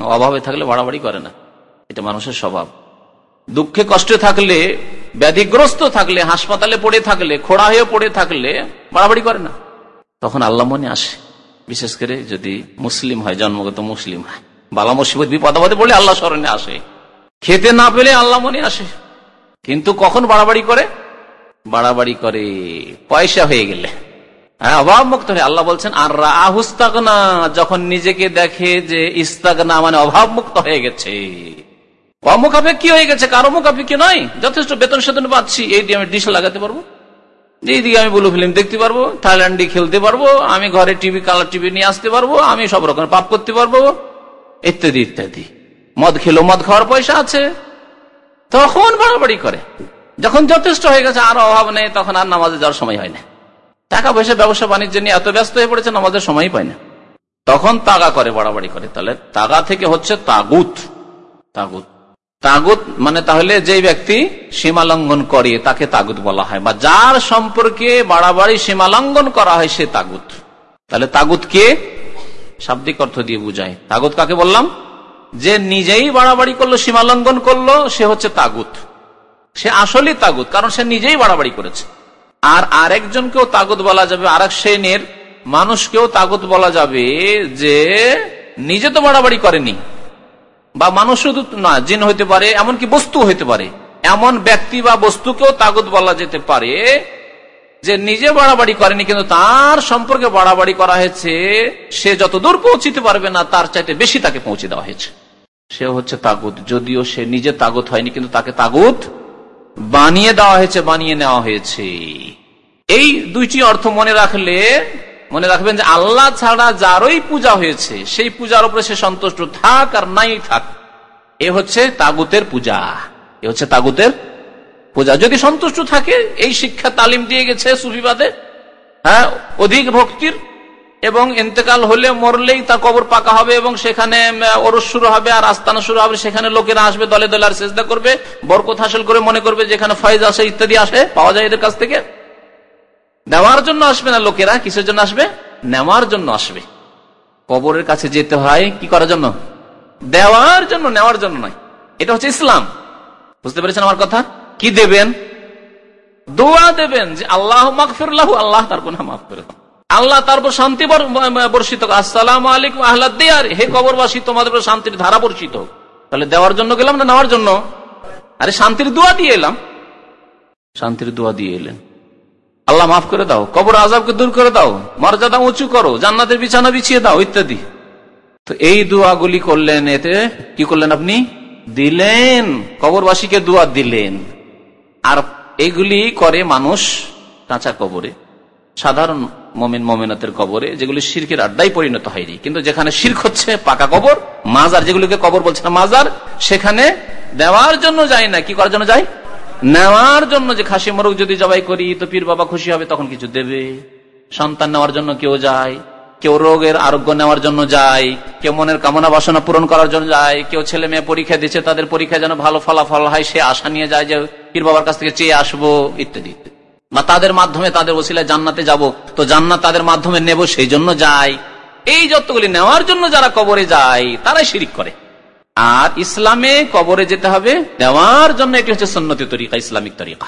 অভাবে থাকলে বাড়াবাড়ি করে না। এটা মানুষের স্বভাব। দুঃখে, কষ্টে থাকলে, ব্যাধিগ্রস্ত থাকলে, হাসপাতালে পড়ে থাকলে, খোড়া হয়ে পড়ে থাকলে বাড়াবাড়ি করে না। তখন আল্লাহ মনে আসে। বিশেষ করে যদি মুসলিম হয়, জন্মগত মুসলিম হয়। বালা মুসিবত বিপদাবাদে পড়লে আল্লাহ স্মরণে আসে। খেতে না পেলে আল্লাহ মনে আসে। কিন্তু কখন বাড়াবাড়ি করে? বাড়াবাড়ি করে, পয়সা হয়ে গেলে। হ্যাঁ অভাব মুক্ত হয়ে আল্লাহ বলছেন আর রাহুস্তাগনা যখন নিজেকে দেখে যে ইস্তাগনা মানে অভাব মুক্ত হয়ে গেছে। অমুখাপেক্ষি হয়ে গেছে, কারও মুখাপেক্ষি নয়। যথেষ্ট বেতন সেতন পাচ্ছি, এই দিয়ে আমি ডিশ লাগাতে পারব। এইদিকে আমি ব্লু ফিল্ম দেখতে পারব, থাইল্যান্ডে খেলতে পারব, আমি ঘরে টিভি কালার টিভি নিয়ে আসতে পারব, আমি সব রকম পাপ করতে পারব। ইত্যাদি ইত্যাদি। মদ খেলো, মদ খাওয়ার পয়সা আছে। তখন বাড়াবাড়ি করে। যখন যথেষ্ট হয়ে গেছে, আর অভাব নেই, তখন আর নামাজে যাওয়ার সময় হয় না। টাকা পয়সা ব্যবসা, বাণিজ্য নিয়ে এত ব্যস্ত হয়ে পড়েছে, নামাজের সময় পায় না। তখন তাগা করে, বাড়াবাড়ি করে। তাহলে তাগা থেকে হচ্ছে তাগুত। তাগুত। তাগুত মানে তাহলে যে ব্যক্তি সীমা লঙ্ঘন করে, তাকে তাগুত বলা হয়। বা যার সম্পর্কে বাড়াবাড়ি সীমা লঙ্ঘন করা হয়, সে তাগুত। তাহলে তাগুত কে? শাব্দিক অর্থ দিয়ে বুঝায় তাগুত কাকে বললাম? যে নিজেই বাড়াবাড়ি করল, সীমা লঙ্ঘন করল, সে হচ্ছে তাগুত। সে আসলেই তাগুত, কারণ সে নিজেই বাড়াবাড়ি করেছে। আর আরেকজনকেও তাগুত বলা যাবে, আরেক শ্রেণির মানুষকেও তাগুত বলা যাবে যে নিজে তো বাড়াবাড়ি করেনি। বা মানুষ শুধু না, জিন হইতে পারে, এমনকি বস্তু হইতে পারে। এমন ব্যক্তি বা বস্তুকেও তাগুত বলা যেতে পারে যে নিজে বাড়াবাড়ি করেনি, কিন্তু তার সম্পর্কে বাড়াবাড়ি করা হয়েছে, সে যত দূর পৌঁছিতে পারবে না, তার চাইতে বেশি তাকে পৌঁছে দেওয়া হয়েছে। সে হচ্ছে তাগুত, যদিও সে নিজে তাগুত হয়নি, কিন্তু তাকে তাগুত বানিয়ে দেওয়া হয়েছে, বানিয়ে নেওয়া হয়েছে। এই দুইটি অর্থ মনে রাখলে, মনে রাখবেন যে আল্লাহ ছাড়া যারই পূজা হয়েছে, সেই পূজার উপরে সে সন্তুষ্ট থাক আর নাই থাক। এ হচ্ছে তাগুতের পূজা। এ হচ্ছে তাগুতের পূজা। যদি সন্তুষ্ট থাকে, এই শিক্ষা তালিম দিয়ে গেছে সুফিবাদে হ্যাঁ অধিক ভক্তির এবং ইন্তেকাল হলে মরলেই তার কবর পাকা হবে এবং সেখানে ওরস শুরু হবে আর আস্তানা শুরু হবে, সেখানে লোকেরা আসবে, দলে দলে আর চেষ্টা করবে, বরকত হাসিল করে মনে করবে যেখানে ফয়েজ আসে, ইত্যাদি আসে, পাওয়া যায় এদের কাছ থেকে। নেওয়ার জন্য আসবে না লোকেরা, কিসের জন্য আসবে? নেওয়ার জন্য আসবে। কবরের কাছে যেতে হয় কি করার জন্য? দেওয়ার জন্য, নেওয়ার জন্য নয়। এটা হচ্ছে ইসলাম। বুঝতে পেরেছেন আমার কথা? কি দেবেন? দোয়া দেবেন যে আল্লাহ মাগফিরলাহু আল্লাহ তার গুনাহ মাফ করে আল্লাহ তারপর শান্তি বর্ষিত আসসালাম আলাইকুম আহ্লাদ দিয়ার। হে কবরবাসী, তোমাদের উপর শান্তির ধারা বর্ষিত তাহলে দেওয়ার জন্য গেলাম না নেওয়ার জন্য? আরে শান্তির দোয়া দিয়ে এলাম। শান্তির দোয়া দিয়ে এলেন। আল্লাহ মাফ করে দাও। কবর আজাবকে দূর করে দাও। মর্যাদা উঁচু করো। জান্নাতের বিছানা বিছিয়ে দাও, ইত্যাদি। তো এই দোয়াগুলি করলেন এতে, কি করলেন আপনি? দিলেন। কবরবাসীকে দোয়া দিলেন। আর এইগুলি করে মানুষ কাঁচা কবরে। সাধারণ মমিন মমিনতের কবরে, যেগুলি শির্কের আড্ডাই পরিণত হয়নি। কিন্তু যেখানে শির্ক হচ্ছে, পাকা কবর, মাজার, যেগুলিকে কবর বলছে না, মাজার, সেখানে দেওয়ার জন্য যায় না, কি করার জন্য যায় নেওয়ার জন্য যে খাসি মোরগ যদি জবাই করি, তো পীর বাবা খুশি হবে, তখন কিছু দেবে। সন্তান নেওয়ার জন্য কেউ যায়, কেউ রোগের আরোগ্য নেওয়ার জন্য যায়, কেউ মনের কামনা বাসনা পূরণ করার জন্য যায়, কেউ ছেলে মেয়ে পরীক্ষা দিচ্ছে, তাদের পরীক্ষা যেন ভালো ফলাফল হয়, সে আশা নিয়ে যায় যে পীর বাবার কাছ থেকে চেয়ে আসব, ইত্যাদি ইত্যাদি। বা তাদের মাধ্যমে তাদের ওসিলায় জান্নাতে যাব, তো জান্নাত তাদের মাধ্যমে নেব সেই জন্য যায়। এই যতগুলি নেওয়ার জন্য যারা কবরে যায়, তারাই শিরিক করে। আর ইসলামে কবরে যেতে হবে, নেওয়ার জন্য এটি হচ্ছে সন্ন্যতি তরিকা, ইসলামিক তরিকা।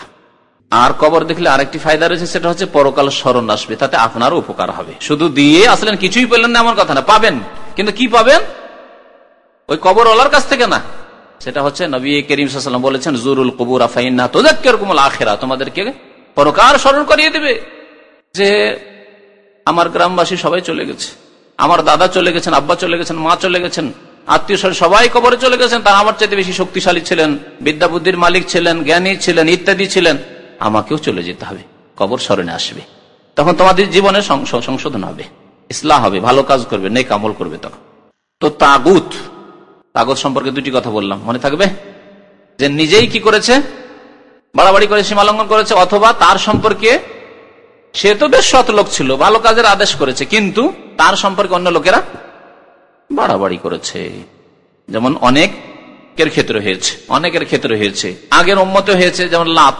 আর কবর দেখলে আরেকটি ফায়দা রয়েছে, সেটা হচ্ছে পরকাল স্মরণ আসবে, তাতে আপনারও উপকার হবে। শুধু দিয়ে আসলেন, কিছুই পেলেন না, এমন কথা না, পাবেন। কিন্তু কি পাবেন? ওই কবর ওলার কাছ থেকে না। সেটা হচ্ছে নবী করিম বলেছেন, জুরুল কবুর আফাইন্না তোদের কুমল আখেরা। তোমাদেরকে পরকার স্মরণ করিয়ে দেবে যে আমার গ্রামবাসী সবাই চলে গেছে। আমার দাদা চলে গেছেন, আব্বা চলে গেছেন, মা চলে গেছেন, আত্মীয় সবাই কবরে চলে গেছেন, তারা আমার চাইতে বেশি শক্তিশালী ছিলেন বিদ্যা বুদ্ধির মালিক ছিলেন, জ্ঞানী ছিলেন, ইত্যাদি ছিলেন। আমাকেও চলে যেতে হবে, কবর স্মরণে আসবে। তখন তোমাদের জীবনে সংশোধন হবে ইসলাম হবে, ভালো কাজ করবে, নেক আমল করবে তখন। তো তাগুত তাগুত সম্পর্কে দুটি কথা বললাম, মনে থাকবে? যে নিজেই কি করেছে? বাড়াবাড়ি করে সীমা লঙ্ঘন করেছে, অথবা তার সম্পর্কে সে তো বেশ সৎ লোক ছিল, ভালো কাজের আদেশ করেছে, কিন্তু তার সম্পর্কে অন্য লোকেরা বাড়াবাড়ি করেছে। যেমন অনেক অনেকের ক্ষেত্রে হয়েছে, অনেকের ক্ষেত্রে হয়েছে। আগের উন্মত হয়েছে, যেমন লাত।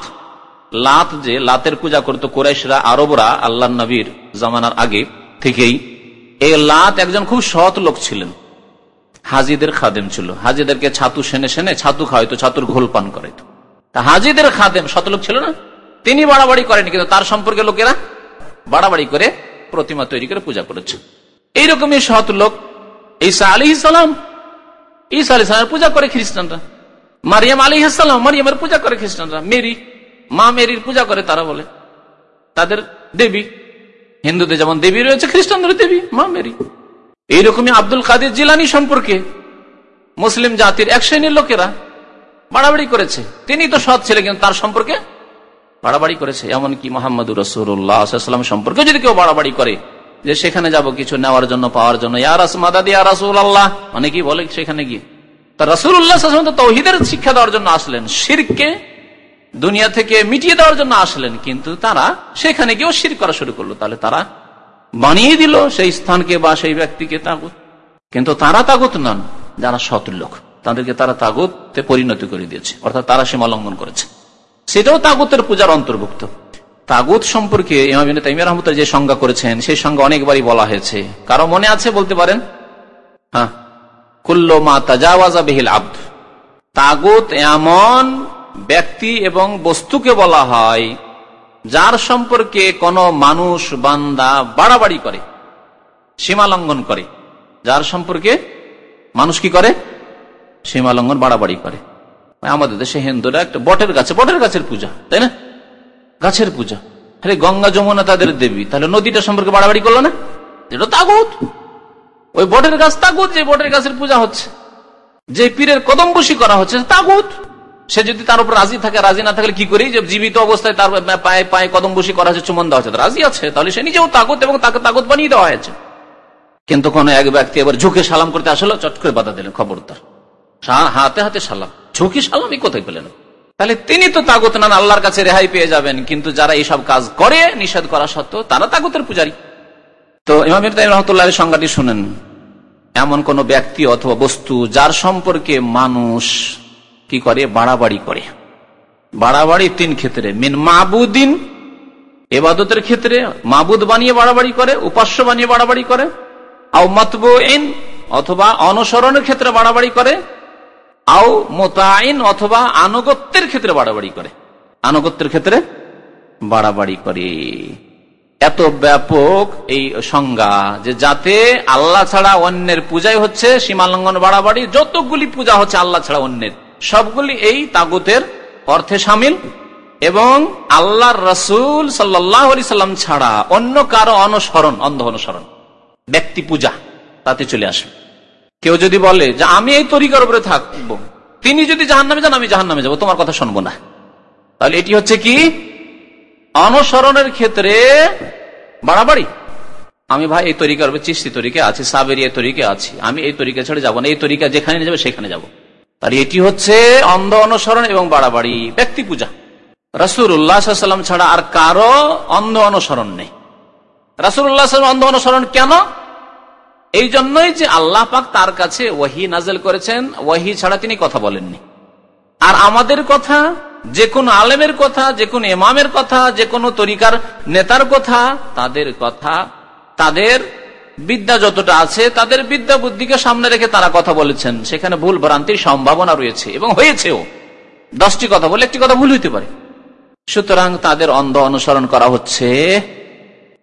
লাত যে লাতের পূজা করতো কোরাইশরা, আরবরা আল্লাহ নবীর জামানার আগে থেকেই। এই লাত একজন খুব সৎ লোক ছিলেন। হাজিদের খাদেম ছিল। হাজিদেরকে ছাতু সেনে সেনে ছাতু খাওয়াইতো, ছাতুর ঘোল পান করাইতো। তা হাজিদের খাদেম শতলোক ছিল না? তিনি বাড়াবাড়ি করেনি, কিন্তু তার সম্পর্কে লোকেরা বাড়াবাড়ি করে প্রতিমা তৈরি করে পূজা করেছে। এইরকমই সৎ লোক। ঈসা আলী ইসালাম ঈসা আলী ইসলামের পূজা করে খ্রিস্টানরা। মারিয়াম আলী ইসালাম মারিয়ামের পূজা করে খ্রিস্টানরা। মেরি, মা মেরির পূজা করে তারা বলে। তাদের দেবী, হিন্দুদের যেমন দেবী রয়েছে, খ্রিস্টানদের দেবী, মা মেরি। এইরকমই আব্দুল কাদের জিলানি সম্পর্কে মুসলিম জাতির এক শ্রেণির লোকেরা বাড়াবাড়ি করেছে। তিনি তো সৎ ছিলেন কিন্তু তার সম্পর্কে বাড়াবাড়ি করেছে। এমনকি মোহাম্মদুর রসুল্লাহাম সম্পর্কে যদি কেউ বাড়াবাড়ি করে, যে সেখানে যাব, কিছু নেওয়ার জন্য, পাওয়ার জন্য ইয়ারাস মাদাদি রাসুল আল্লাহ অনেকেই বলে সেখানে গিয়ে। তা রসুল্লাহ তৌহিদের শিক্ষা দেওয়ার জন্য আসলেন, শিরকে দুনিয়া থেকে মিটিয়ে দেওয়ার জন্য আসলেন, কিন্তু তারা সেখানে গিয়েও শির করা শুরু করল। তাহলে তারা বানিয়ে দিল সেই স্থানকে বা সেই ব্যক্তিকে তাগুত। কিন্তু তারা তাগুত নন, যারা সৎ লোক। তাদেরকে তারা তাগুতে পরিণতি করে দিয়েছে। অর্থাৎ তারা সীমা লঙ্ঘন করেছে। সেটাও তাগুতের পূজার অন্তর্ভুক্ত। তাগুত সম্পর্কে যে সংজ্ঞা করেছেন, সেই সংজ্ঞা অনেকবারই বলা হয়েছে। কারও মনে আছে বলতে পারেন? হ্যাঁ। কুল্লো মা তাজাওয়াজা বেহিল আব্দ। তাগুত এমন ব্যক্তি এবং বস্তুকে বলা হয়, যার সম্পর্কে কোন মানুষ, বান্দা বাড়াবাড়ি করে সীমা লঙ্ঘন করে। যার সম্পর্কে মানুষ কি করে? সীমা লঙ্ঘন বাড়াবাড়ি করে। আমাদের দেশে হিন্দুরা একটা বটের গাছে, বটের গাছের পূজা, তাই না? গাছের পূজা। আরে গঙ্গা যমুনা তাদের দেবী, তাহলে নদীটা সম্পর্কে বাড়াবাড়ি করল না? এটা তাগুত। ওই বটের গাছ তাগুত, যে বটের গাছের পূজা হচ্ছে। যে পীরের কদম বসি করা হচ্ছে তাগুত। সে যদি তার উপর রাজি থাকে, রাজি না থাকলে কি করি? যে জীবিত অবস্থায় তার পায়ে পায়ে কদম বসি করা হচ্ছে, চুমন দেওয়া হচ্ছে রাজি আছে। তাহলে সে নিজেও তাগত এবং তাকে তাগত বানিয়ে দেওয়া হয়েছে। কিন্তু কোন এক ব্যক্তি এবার ঝুঁকে সালাম করতে আসলো, চট করে বাধা দিলেন খবরদার। হাতে হাতে সালাম। ঝুঁকি সালামই কোথায় পেলেন? তাহলে তিনি তো তাগত নান আল্লাহর কাছে রেহাই পেয়ে যাবেন, কিন্তু যারা এইসব কাজ করে, নিষেধ করা সত্ত্বেও তারা তাগতের পূজারী। তো ইমাম রহমতুল্লাহ সংজ্ঞাটি শুনেন, এমন কোন ব্যক্তি অথবা বস্তু যার সম্পর্কে মানুষ কি করে? বাড়াবাড়ি করে। বাড়াবাড়ি তিন ক্ষেত্রে, মিন মাবুদিন, এবাদতের ক্ষেত্রে মাবুদ বানিয়ে বাড়াবাড়ি করে, উপাস্য বানিয়ে বাড়াবাড়ি করে, আও মতবইন, অথবা অনুসরণের ক্ষেত্রে বাড়াবাড়ি করে আও মোতাইন অথবা আনুগত্যের ক্ষেত্রে বাড়াবাড়ি করে। আনুগত্যের ক্ষেত্রে বাড়াবাড়ি করে। এত ব্যাপক এই সংজ্ঞা যে যাতে আল্লাহ ছাড়া অন্যের পূজাই হচ্ছে সীমালঙ্ঘন বাড়াবাড়ি, যতগুলি পূজা হচ্ছে আল্লাহ ছাড়া অন্যের, সবগুলি এই তাগুতের অর্থে সামিল এবং আল্লাহর রসুল সাল্লাহ সাল্লাম ছাড়া অন্য কারও অনুসরণ, অন্ধ অনুসরণ, ব্যক্তি পূজা, তাতে চলে আসবে। কেউ যদি বলে যে আমি এই তরিকার উপরে থাকব, তিনি যদি জাহান নামে যান, আমি জাহান নামে যাব, তোমার কথা শুনব না। তাহলে এটি হচ্ছে কি? অনুসরণের ক্ষেত্রে বাড়াবাড়ি। আমি ভাই, এই তরিকার উপরে চিস্তি তরিকে আছি, সাবেরি এই তরিকে আছি। আমি এই তরিকা ছেড়ে যাব না, এই তরিকা যেখানে যাবে, সেখানে যাব। আর এটি হচ্ছে অন্ধ অনুসরণ এবং বাড়াবাড়ি, ব্যক্তি পূজা। রাসুল ছাড়া আর কারও অন্ধ অনুসরণ নেই। রাসুল উল্লাহ অন্ধ অনুসরণ কেন? এই জন্যই যে আল্লাহ পাক তার কাছে ওয়াহি নাজেল করেছেন, ওয়াহি ছাড়া তিনি কথা বলেননি। আর আমাদের কথা, যে কোনো আলেমের কথা, যে কোনো ইমামের কথা, যে কোনো তরিকার নেতার কথা, তাদের কথা, তাদের বিদ্যা যতটা আছে, তাদের বিদ্যা বুদ্ধিকে সামনে রেখে তারা কথা বলেছেন। সেখানে ভুল ভ্রান্তির সম্ভাবনা রয়েছে এবং হয়েছেও। দশটি কথা বলে একটি কথা ভুল হইতে পারে। সুতরাং তাদের অন্ধ অনুসরণ করা হচ্ছে।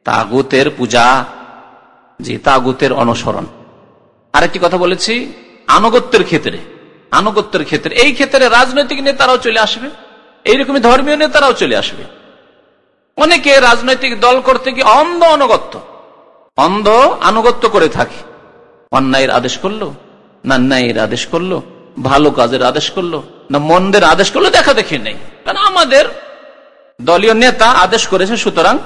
তাগুতের পূজা যে তাগুতের অনুসরণ। আরেকটি কথা বলেছি, আনুগত্যের ক্ষেত্রে আনুগত্যের ক্ষেত্রে। এই ক্ষেত্রে রাজনৈতিক নেতারাও চলে আসবে, এইরকমই ধর্মীয় নেতারাও চলে আসবে। অনেকে রাজনৈতিক দল করতে গিয়ে অন্ধ অনুগত্য অন্ধ আনুগত্য করে থাকে। অন্যায়ের আদেশ করল, না ন্যায়ের আদেশ করল, ভালো কাজের আদেশ করল, না মন্দের আদেশ করল, দেখা দেখি নেই। কারণ আমাদের দলীয় নেতা আদেশ করেছে, সুতরাং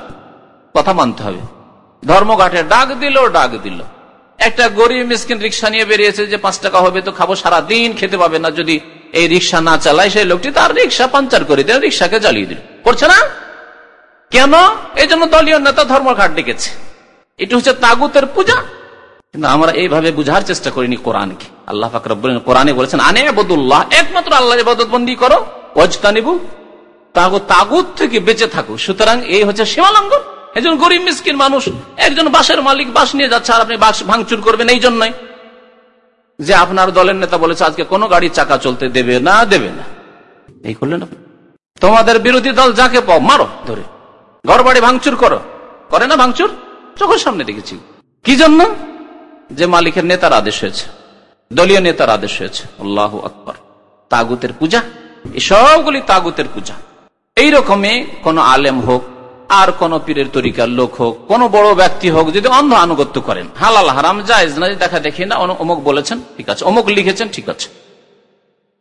কথা মানতে হবে। ধর্মঘাটে ডাক দিল ডাক দিল। একটা গরিব মিসকিন রিক্সা নিয়ে বেরিয়েছে যে পাঁচ টাকা হবে তো খাব সারাদিন, খেতে পাবে না। যদি এই রিক্সা না চালায়, সেই লোকটি তার রিক্সা পাঞ্চার করে দিল রিক্সাকে জ্বালিয়ে দিল। করছে না? কেন? এই জন্য দলীয় নেতা ধর্মঘাট ডেকেছে। এটি হচ্ছে তাগুতের পূজা। কিন্তু আমরা এইভাবে বুঝার চেষ্টা করিনি কোরআনকে। আল্লাহ ফাকর কোরআনে বলেছেন আনে আবদুল্লাহ একমাত্র আল্লাহ বন্দি করো। অজতানিবু তাগুত তাগুত থেকে বেঁচে থাকো। সুতরাং এই হচ্ছে সীমালঙ্ঘন। একজন গরিব মিসকিন মানুষ, একজন বাসের মালিক বাস নিয়ে যাচ্ছে আর আপনি বাস ভাঙচুর করবেন এই জন্যই। যে আপনার দলের নেতা বলেছে, আজকে কোনো গাড়ির চাকা চলতে দেবে না দেবে না। এই করলেন তোমাদের বিরোধী দল যাকে পাও, মারো ধরে। ঘর বাড়ি ভাঙচুর করো। করে না ভাঙচুর? চোখের সামনে দেখেছি। কি জন্য? যে মালিকের নেতার আদেশ হয়েছে। দলীয় নেতার আদেশ হয়েছে। আল্লাহ আকবর। তাগুতের পূজা। এই সবগুলি তাগুতের পূজা। এইরকমে কোন আলেম হোক আর কোন পীরের তরিকার লোক হোক, কোন বড় ব্যক্তি হোক, যদি অন্ধ আনুগত্য করেন, হালাল, হারাম, জায়জ, না, দেখা দেখি না অমুক বলেছেন, ঠিক আছে, অমুক লিখেছেন, ঠিক আছে।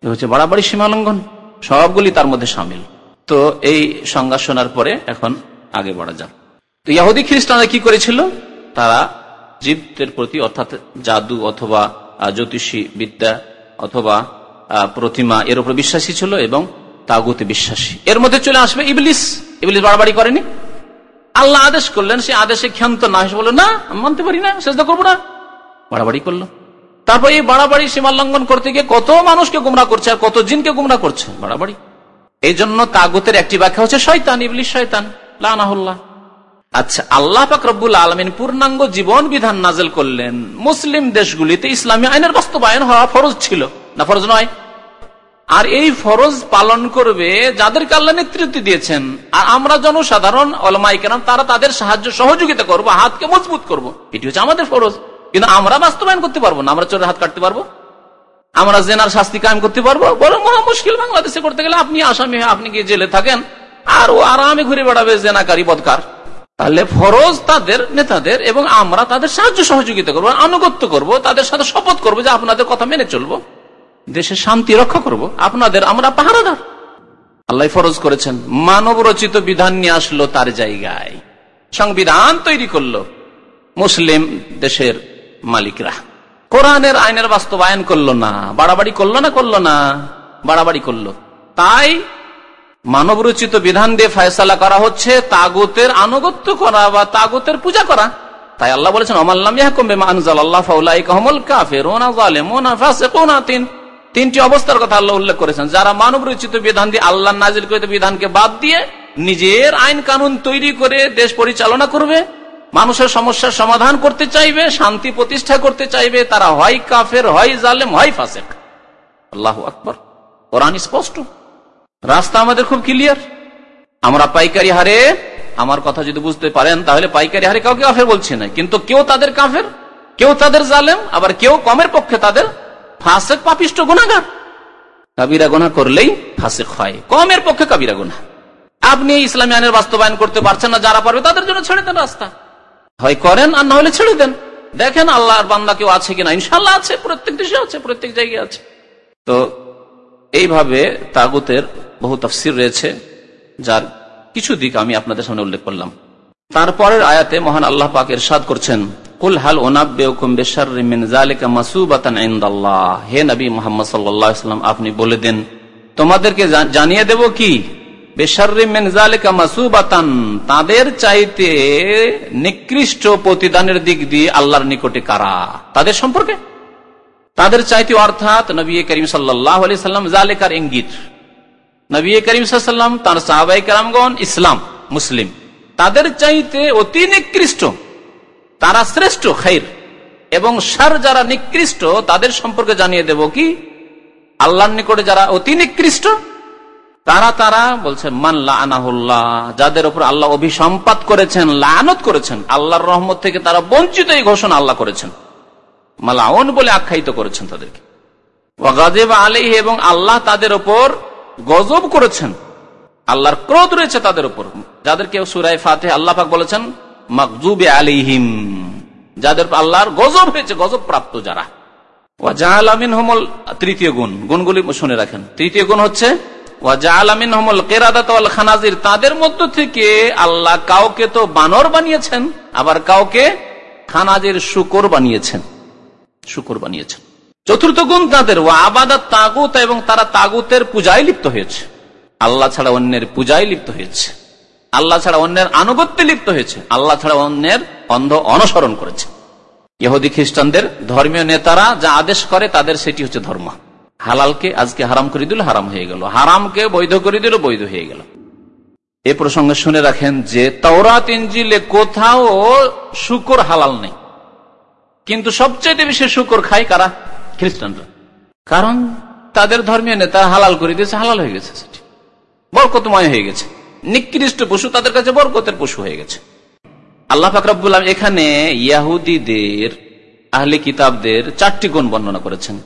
হচ্ছে বাড়াবাড়ি সীমালঙ্ঘন সবগুলি তার মধ্যে সামিল। তো এই সংজ্ঞা শোনার পরে এখন আগে বাড়া যান তো ইয়াহুদি খ্রিস্টানরা কি করেছিল? তারা জীবদের প্রতি, অর্থাৎ জাদু অথবা জ্যোতিষী বিদ্যা অথবা প্রতিমা এর উপর বিশ্বাসী ছিল এবং তাগুতে বিশ্বাসী। এর মধ্যে চলে আসবে ইবলিস। ইবলিস বাড়াবাড়ি করেনি? আল্লাহ আদেশ করলেন, সে আদেশে ক্ষান্ত না এসে বলল না মানতে পারি না চেষ্টা করব না। বাড়াবাড়ি করল। তারপর এই বাড়াবাড়ি সীমা লঙ্ঘন করতে গিয়ে কত মানুষকে গুমরা করছে আর কত জিনকে গুমরা করছে? বাড়াবাড়ি। এই জন্য তাগুতের একটি ব্যাখ্যা হচ্ছে, শয়তান, ইবলিস শয়তান, লানাহুল্লাহ। আচ্ছা আল্লাহ পাক রব্বুল আলমিন পূর্ণাঙ্গ জীবন বিধান নাজেল করলেন। মুসলিম দেশগুলিতে ইসলামী আইনের বাস্তবায়ন হওয়া ফরজ ছিল। না ফরজ নয়। আর এই ফরজ পালন করবে যাদেরকে আল্লাহ নেতৃত্ব দিয়েছেন। আর আমরা জনসাধারণ তারা তাদের সাহায্য সহযোগিতা করব, হাতকে মজবুত করব। এটি হচ্ছে আমাদের ফরজ। কিন্তু আমরা বাস্তবায়ন করতে পারব না। আমরা চোরের হাত কাটতে পারব? আমরা জেনার শাস্তি কায়েম করতে পারব? বড় মহা মুশকিল বাংলাদেশে করতে গেলে আপনি আসামি হয়ে আপনি গিয়ে জেলে থাকেন। আর ও আরামে ঘুরে বেড়াবে জেনাকারী বদকার। তাহলে ফরজ তাদের নেতাদের এবং আমরা তাদের সাহায্য সহযোগিতা করব, আনুগত্য করব, তাদের সাথে শপথ করব যে আপনাদের কথা মেনে চলবো। দেশে শান্তি রক্ষা করব, আপনাদের আমরা পাহারাদার। আল্লাহ ফরজ করেছেন মানব রচিত বিধান নিয়ে আসলো তার জায়গায়। সংবিধান তৈরি করল, মুসলিম দেশের মালিকরা। কোরআনের আইনের বাস্তবায়ন করল না, বাড়াবাড়ি করল না করল না, বাড়াবাড়ি করল। তাই মানব রচিত বিধান দিয়ে ফয়সালা করা হচ্ছে, তাগুতের আনুগত্য করা বা তাগুতের পূজা করা। তাই আল্লাহ বলেছেন অমাল্লাম তিন। তিনটি অবস্থার কথা আল্লাহ উল্লেখ করেছেন। যারা মানব রচিত বিধান দিয়ে আল্লাহ নাজিল করিত বিধানকে বাদ দিয়ে নিজের আইন কানুন তৈরি করে দেশ পরিচালনা করবে, মানুষের সমস্যার সমাধান করতে চাইবে, শান্তি প্রতিষ্ঠা করতে চাইবে, তারা হয় কাফের, হয় জালেম, হয় ফাসেক। আল্লাহ আকবর। কোরআন স্পষ্ট। রাস্তা আমাদের খুব ক্লিয়ার আমরা পাইকারি হারে, আমার কথা যদি বুঝতে পারেন, তাহলে পাইকারি হারে কাউকে কাফের বলছি না। কিন্তু কেউ তাদের কাফের, কেউ তাদের জালেম, আবার কেউ কমের পক্ষে তাদের ফাঁসেক পাপিষ্ট গুণাগার কাবিরা গোনা করলেই ফাঁসেক হয়। কমের পক্ষে কাবিরা গুণা আপনি ইসলামী আইনের বাস্তবায়ন করতে পারছেন না, যারা পারবে তাদের জন্য ছেড়ে দেন রাস্তা। হয় করেন, আর না হলে ছেড়ে দেন। দেখেন আল্লাহর বান্দা কেউ আছে কিনা। ইনশাল্লাহ আছে, প্রত্যেক দেশে আছে, প্রত্যেক জায়গায় আছে। তো এইভাবে তাগুতের বহু তফসির রয়েছে, যার কিছু দিক আমি আপনাদের সামনে উল্লেখ করলাম। তারপরের আয়াতে মহান আল্লাহ পাক এরশাদ করছেন, কুল হাল ইনদাল্লাহ। হে নবী মোহাম্মদ সাল্লাম, আপনি বলে দেন, তোমাদেরকে জানিয়ে দেব কি? তাদের চাইতে নিকৃষ্ট প্রতিদানের দিক দিয়ে আল্লাহর নিকটে কারা? তাদের সম্পর্কে? তাদের চাইতে অর্থাৎ নবী করিম সাল্লাম জালেকার ইঙ্গিত। নবী করিম সাল্লাম তার সাহাবাই কালামগণ ইসলাম, মুসলিম। তাদের চাইতে অতি নিকৃষ্ট, তারা শ্রেষ্ঠ, খাইর। এবং সার যারা নিকৃষ্ট, তাদের সম্পর্কে জানিয়ে দেব কি? আল্লাহর নিকটে যারা অতি নিকৃষ্ট, তারা তারা বলছে মানলা আনাহুল্লাহ যাদের উপর আল্লাহ অভিসম্পাত করেছেন, লানত করেছেন, আল্লাহর রহমত থেকে তারা বঞ্চিত এই ঘোষণা আল্লাহ করেছেন। মালাউন বলে আখ্যায়িত করেছেন তাদেরকে। ওয়াগাজেব আলী এবং আল্লাহ তাদের ওপর গজব করেছেন। আল্লাহর ক্রোধ রয়েছে তাদের উপর। যাদেরকে সুরাই ফাতে আল্লাহ পাক বলেছেন মকজুবে আলিহিম যাদের আল্লাহর গজব হয়েছে গজব প্রাপ্ত যারা। ওয়াজাহাল আমিন হমল তৃতীয় গুণ, গুণগুলি শুনে রাখেন। তৃতীয় গুণ হচ্ছে খানাজির তাদের মধ্য থেকে আল্লাহ কাউকে তো বানর বানিয়েছেন, আবার কাউকে খানাজির শুকর বানিয়েছেন। শুকর বানিয়েছেন। চতুর্থ গুণ তাদের ও আবাদাত তাগুত এবং তারা তাগুতের পূজায় লিপ্ত হয়েছে। আল্লাহ ছাড়া অন্যের পূজায় লিপ্ত হয়েছে। আল্লাহ ছাড়া অন্যের আনুগত্যে লিপ্ত হয়েছে। আল্লাহ ছাড়া অন্যের অন্ধ অনুসরণ করেছে। ইহুদি খ্রিস্টানদের ধর্মীয় নেতারা যা আদেশ করে, তাদের সেটি হচ্ছে ধর্ম। হালালকে আজকে হারাম করে দিল, হারাম হয়ে গেল। হারামকে বৈধ করে দিল, বৈধ হয়ে গেল। এ প্রসঙ্গে শুনে রাখেন যে, তওরাত ইঞ্জিলে কোথাও শুকর হালাল নেই। কিন্তু সবচেয়ে বেশি শুকর খায় কারা? খ্রিস্টানরা। কারণ তাদের ধর্মীয় নেতা হালাল করে দিয়েছে, হালাল হয়ে গেছে সেটি। বরকতময় হয়ে গেছে। নিকৃষ্ট পশু তাদের কাছে বরকতের পশু হয়ে গেছে। আল্লাহ ফাকরাবুল্লাহ এখানে ইয়াহুদিদের, আহলে কিতাবদের চারটি গুণ বর্ণনা করেছেন।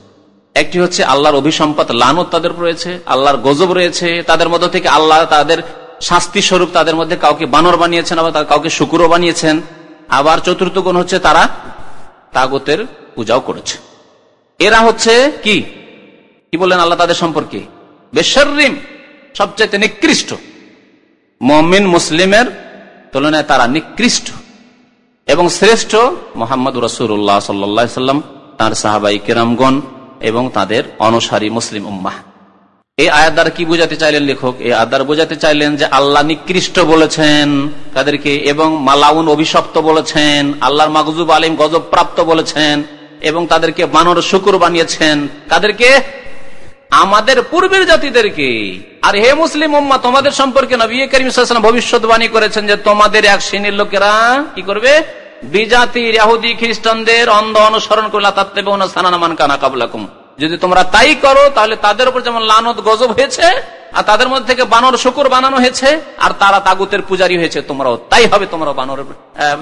একটি হচ্ছে আল্লাহর অভিসম্পাত লানত তাদের রয়েছে, আল্লাহর গজব রয়েছে, তাদের মধ্য থেকে আল্লাহ তাদের শাস্তি স্বরূপ তাদের মধ্যে কাউকে বানর বানিয়েছেন, আবার কাউকে শুকুরও বানিয়েছেন। আবার চতুর্থ গুণ হচ্ছে তারা তাগতের পূজাও করেছে। এরা হচ্ছে কি? কি বললেন আল্লাহ তাদের সম্পর্কে? বেশরিম সবচাইতে নিকৃষ্ট। মমিন মুসলিমের তুলনায় তারা নিকৃষ্ট। এবং শ্রেষ্ঠ মোহাম্মদ রসুল্লাহ সাল্লাম, তার সাহাবাই কেরামগণ এবং তাদের অনুসারী মুসলিম উম্মাহ। এই আয়াত দ্বারা কি বুঝাতে চাইলেন লেখক? এই আয়াত দ্বারা বোঝাতে চাইলেন যে আল্লাহ নিকৃষ্ট বলেছেন, তাদেরকে এবং মালাউন অভিশপ্ত বলেছেন, আল্লাহর মাগজুব আলিম গজব প্রাপ্ত বলেছেন, এবং তাদেরকে বানর শুকুর বানিয়েছেন। তাদেরকে আমাদের পূর্বের জাতিদেরকে। আর হে মুসলিম উম্মা, তোমাদের সম্পর্কে নবী করিম ভবিষ্যৎবাণী করেছেন যে তোমাদের এক শ্রেণির লোকেরা কি করবে? বিজাতির ইয়াহুদি খ্রিস্টানদের অন্ধ অনুসরণ করলে তাত্তে সানানামান কানা কাবলাকুম। যদি তোমরা তাই করো, তাহলে তাদের উপর যেমন লানত গজব হয়েছে, আর তাদের মধ্যে থেকে বানর শুকুর বানানো হয়েছে, আর তারা তাগুতের পূজারী হয়েছে, তোমরাও তাই হবে তোমরা বানর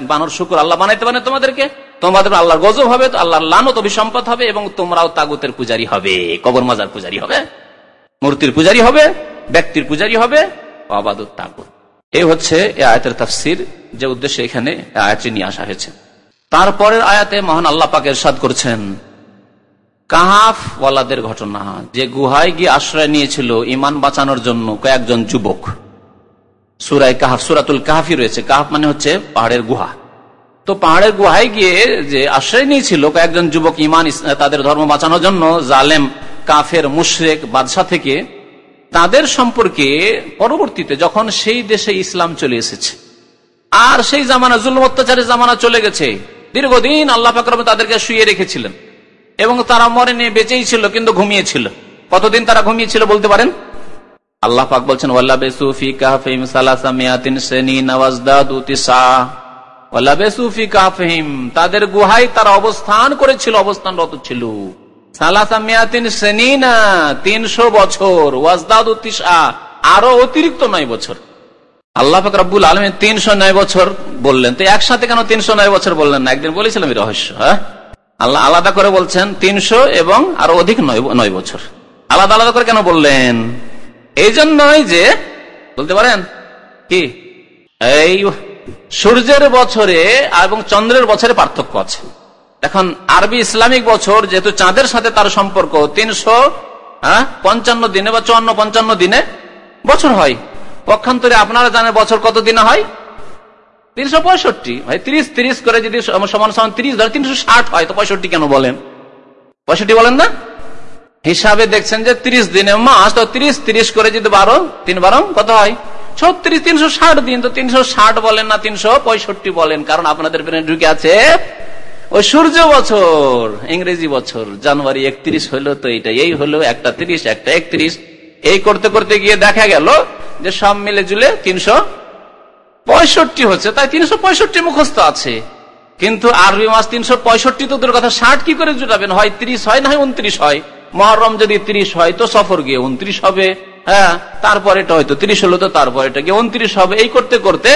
বানর শুকুর আল্লাহ বানাইতে পারে তোমাদেরকে। তোমাদের আল্লাহর গজব হবে, তো আল্লাহর লানত অভিসম্পদ হবে এবং তোমরাও তাগুতের পূজারী হবে কবর মাজার পূজারী হবে, মূর্তির পূজারী হবে, ব্যক্তির পূজারী হবে আবাদত তাগুত। এই হচ্ছে আয়তের তাফসির যে উদ্দেশ্যে এখানে আয়াতটি নিয়ে আসা হয়েছে। তারপরের আয়াতে মহান আল্লাহ পাকের সাদ করছেন, কাহাফ ওয়ালাদের ঘটনা, যে গুহায় গিয়ে আশ্রয় নিয়েছিল ইমান বাঁচানোর জন্য কয়েকজন যুবক। সুরায় কাহাফ, সুরাতুল কাহাফি রয়েছে, কাহাফ মানে হচ্ছে পাহাড়ের গুহা। তো পাহাড়ের গুহায় গিয়ে যে আশ্রয় নিয়েছিল, কয়েকজন যুবক ইমান তাদের ধর্ম বাঁচানোর জন্য জালেম, কাফের, মুশরেক, বাদশাহ থেকে, তাদের সম্পর্কে পরবর্তীতে যখন সেই দেশে ইসলাম চলে এসেছে, আর সেই জামানা, জুলম অত্যাচারের জামানা চলে গেছে, দীর্ঘদিন আল্লাহ ফাকরমে তাদেরকে শুয়ে রেখেছিলেন। এবং তারা মরেনি বেঁচেই ছিল, কিন্তু ঘুমিয়েছিল। কতদিন তারা ঘুমিয়েছিল বলতে পারেন? আল্লাহ পাক বলছেন তিসা। ওয়াল্লাবেসুফি কাহিম তাদের গুহায় তারা অবস্থান করেছিল, অবস্থানরত ছিল। তিনশো বছর আরও অতিরিক্ত নয় বছর। আল্লাহ পাক রব্বুল আলমী তিনশো নয় বছর বললেন। তো একসাথে কেন তিনশো নয় বছর বললেন না? একদিন বলেছিলাম এই রহস্য হ্যাঁ? আল্লাহ আলাদা করে বলছেন তিনশো এবং আরও অধিক নয় বছর। আলাদা আলাদা করে কেন বললেন? এই জন্যই যে, বলতে পারেন? কি? এই সূর্যের বছরে এবং চন্দ্রের বছরে পার্থক্য আছে। এখন আরবি ইসলামিক বছর যেহেতু চাঁদের সাথে তার সম্পর্ক, তিনশো হ্যাঁ পঞ্চান্ন দিনে বা চুয়ান্ন, পঞ্চান্ন দিনে বছর হয়। পক্ষান্তরে আপনারা জানেন বছর কত দিনে হয়? তিনশো পঁয়ষট্টি। ভাই, তিরিশ তিরিশ করে যদি সমান সমান তিরিশ, ধরে তিনশো ষাট হয়, তো পঁয়ষট্টি কেন বলেন? পঁয়ষট্টি বলেন না? হিসাবে দেখছেন যে তিরিশ দিনে মাস, তো তিরিশ তিরিশ করে যদি বারো, তিন বারো, কত হয়? ছত্রিশ, তিনশো ষাট দিন, তো তিনশো ষাট বলেন না, তিনশো পঁয়ষট্টি বলেন, কারণ আপনাদের ব্রেনে ঢুকে আছে, ওই সূর্য বছর, ইংরেজি বছর, জানুয়ারি একত্রিশ হলো তো এটা এই হলো একটা তিরিশ, একটা একত্রিশ। এই করতে করতে গিয়ে দেখা গেল যে সব মিলে জুলে তিনশো পঁয়ষট্টি হচ্ছে, তাই তিনশো পঁয়ষট্টি মুখস্থ আছে। কিন্তু আরবি মাস তিনশো পঁয়ষট্টি, তো কথা ষাট কি করে জুটাবেন? হয় তিরিশ হয় না হয় উনত্রিশ হয়? মহরম যদি তিরিশ হয়, তো সফর গিয়ে উনত্রিশ হবে। হ্যাঁ তারপর এটা হয়তো তিরিশ হলো তো তারপর এটা গিয়ে উনত্রিশ হবে। এই করতে করতে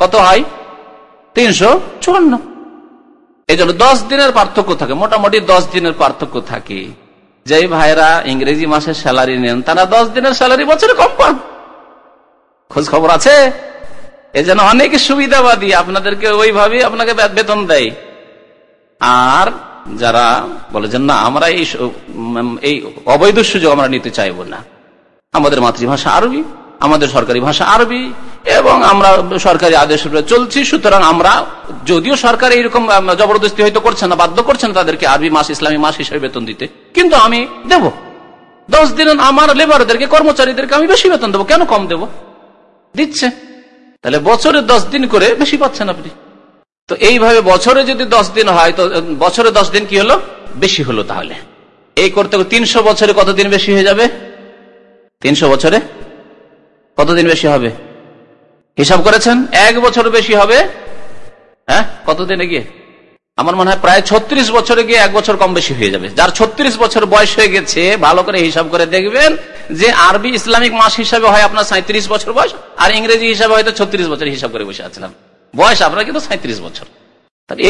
কত হয়? তিনশো চুয়ান্ন। এই জন্য দশ দিনের পার্থক্য থাকে, মোটামুটি দশ দিনের পার্থক্য থাকে। যেই ভাইরা ইংরেজি মাসের স্যালারি নেন, তারা দশ দিনের স্যালারি বছরে কম পান। খোঁজ খবর আছে? এই জন্য অনেক সুবিধাবাদী, আপনাদেরকে ওইভাবে আপনাকে বেতন দেয়। আর যারা বলে যে, না, আমরা এই অবৈধ সুযোগ আমরা নিতে চাইব না। আমাদের মাতৃভাষা আরবি, আমাদের সরকারি ভাষা আরবি, এবং আমরা সরকারি আদেশ চলছি, সুতরাং আমরা যদিও সরকার এইরকম জবরদস্তি হয়তো করছে না, বাধ্য করছে না তাদেরকে আরবি মাস, ইসলামী মাস হিসেবে বেতন দিতে। কিন্তু আমি দেব। দশ দিন আমার লেবারদেরকে কর্মচারীদেরকে আমি বেশি বেতন দেবো। কেন কম দেব? দিচ্ছে। তাহলে বছরে দশ দিন করে বেশি পাচ্ছেন আপনি। তো এইভাবে বছরে যদি দশ দিন হয়, তো বছরে দশ দিন কি হলো? বেশি হলো তাহলে। এই করতে তিনশো বছরে কতদিন বেশি হয়ে যাবে? তিনশো বছরে? কতদিন বেশি হবে? হিসাব করেছেন? এক বছর বেশি হবে? হ্যাঁ? কতদিনে গিয়ে আমার মনে হয় প্রায় ছত্রিশ বছরে গিয়ে এক বছর কম বেশি হয়ে যাবে। যার ছত্রিশ বছর বয়স হয়ে গেছে, ভালো করে হিসাব করে দেখবেন যে আরবি ইসলামিক মাস হিসাবে হয় আপনার সাঁত্রিশ বছর বয়স, আর ইংরেজি হিসাবে হয়তো ছত্রিশ বছর হিসাব করে বসে আছিলাম। বয়স আপনার কিন্তু সাঁত্রিশ বছর।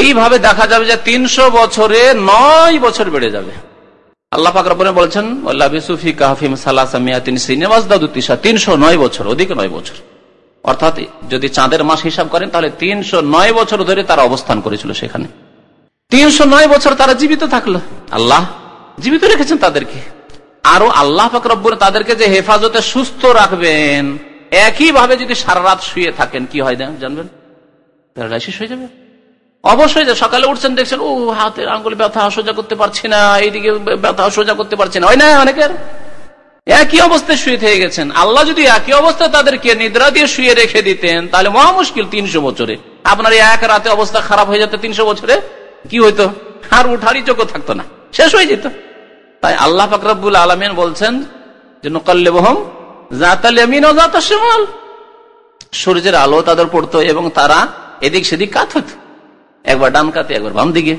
এইভাবে দেখা যাবে যে তিনশো বছরে নয় বছর বেড়ে যাবে। আল্লাহ ফাকর বলছেন সুফি কাহিম তিনশো নয় বছর, অধিক নয় বছর। অর্থাৎ যদি চাঁদের মাস হিসাব করেন, তাহলে তিনশো নয় বছর ধরে তারা অবস্থান করেছিল সেখানে। তিনশো নয় বছর তারা জীবিত থাকল। আল্লাহ জীবিত রেখেছেন তাদেরকে। আরও আল্লাহ ফাকরব্বর তাদেরকে যে হেফাজতে সুস্থ রাখবেন একই ভাবে যদি সারা রাত শুয়ে থাকেন, কি হয় জানবেন? প্যারালাইসিস হয়ে যাবে। অবশ্যই যে সকালে উঠছেন, দেখছেন, ও, হাতের আঙ্গুল ব্যথা, সোজা করতে পারছি না, এইদিকে ব্যথা, সোজা করতে পারছি না। হয় না, অনেকের একই অবস্থায় শুয়ে থেকে গেছেন। আল্লাহ যদি একই অবস্থায় তাদেরকে নিদ্রা দিয়ে শুয়ে রেখে দিতেন, তাহলে মহা মুশকিল তিনশো বছরে। আপনার এক রাতে অবস্থা খারাপ হয়ে যেত তিনশো বছরে, কি হইতো? আর উঠারই চোখ থাকতো না। শেষ হয়ে যেত। তাই আল্লাহ ফাকরাবুল আলমিন বলছেন যে, নকল্লেবহম জাতালিয়ামিন ও জাতা সূর্যের আলো তাদের পড়তো এবং তারা এদিক সেদিক কাত হতো একবার ডান কাতে, একবার বাম দিকে।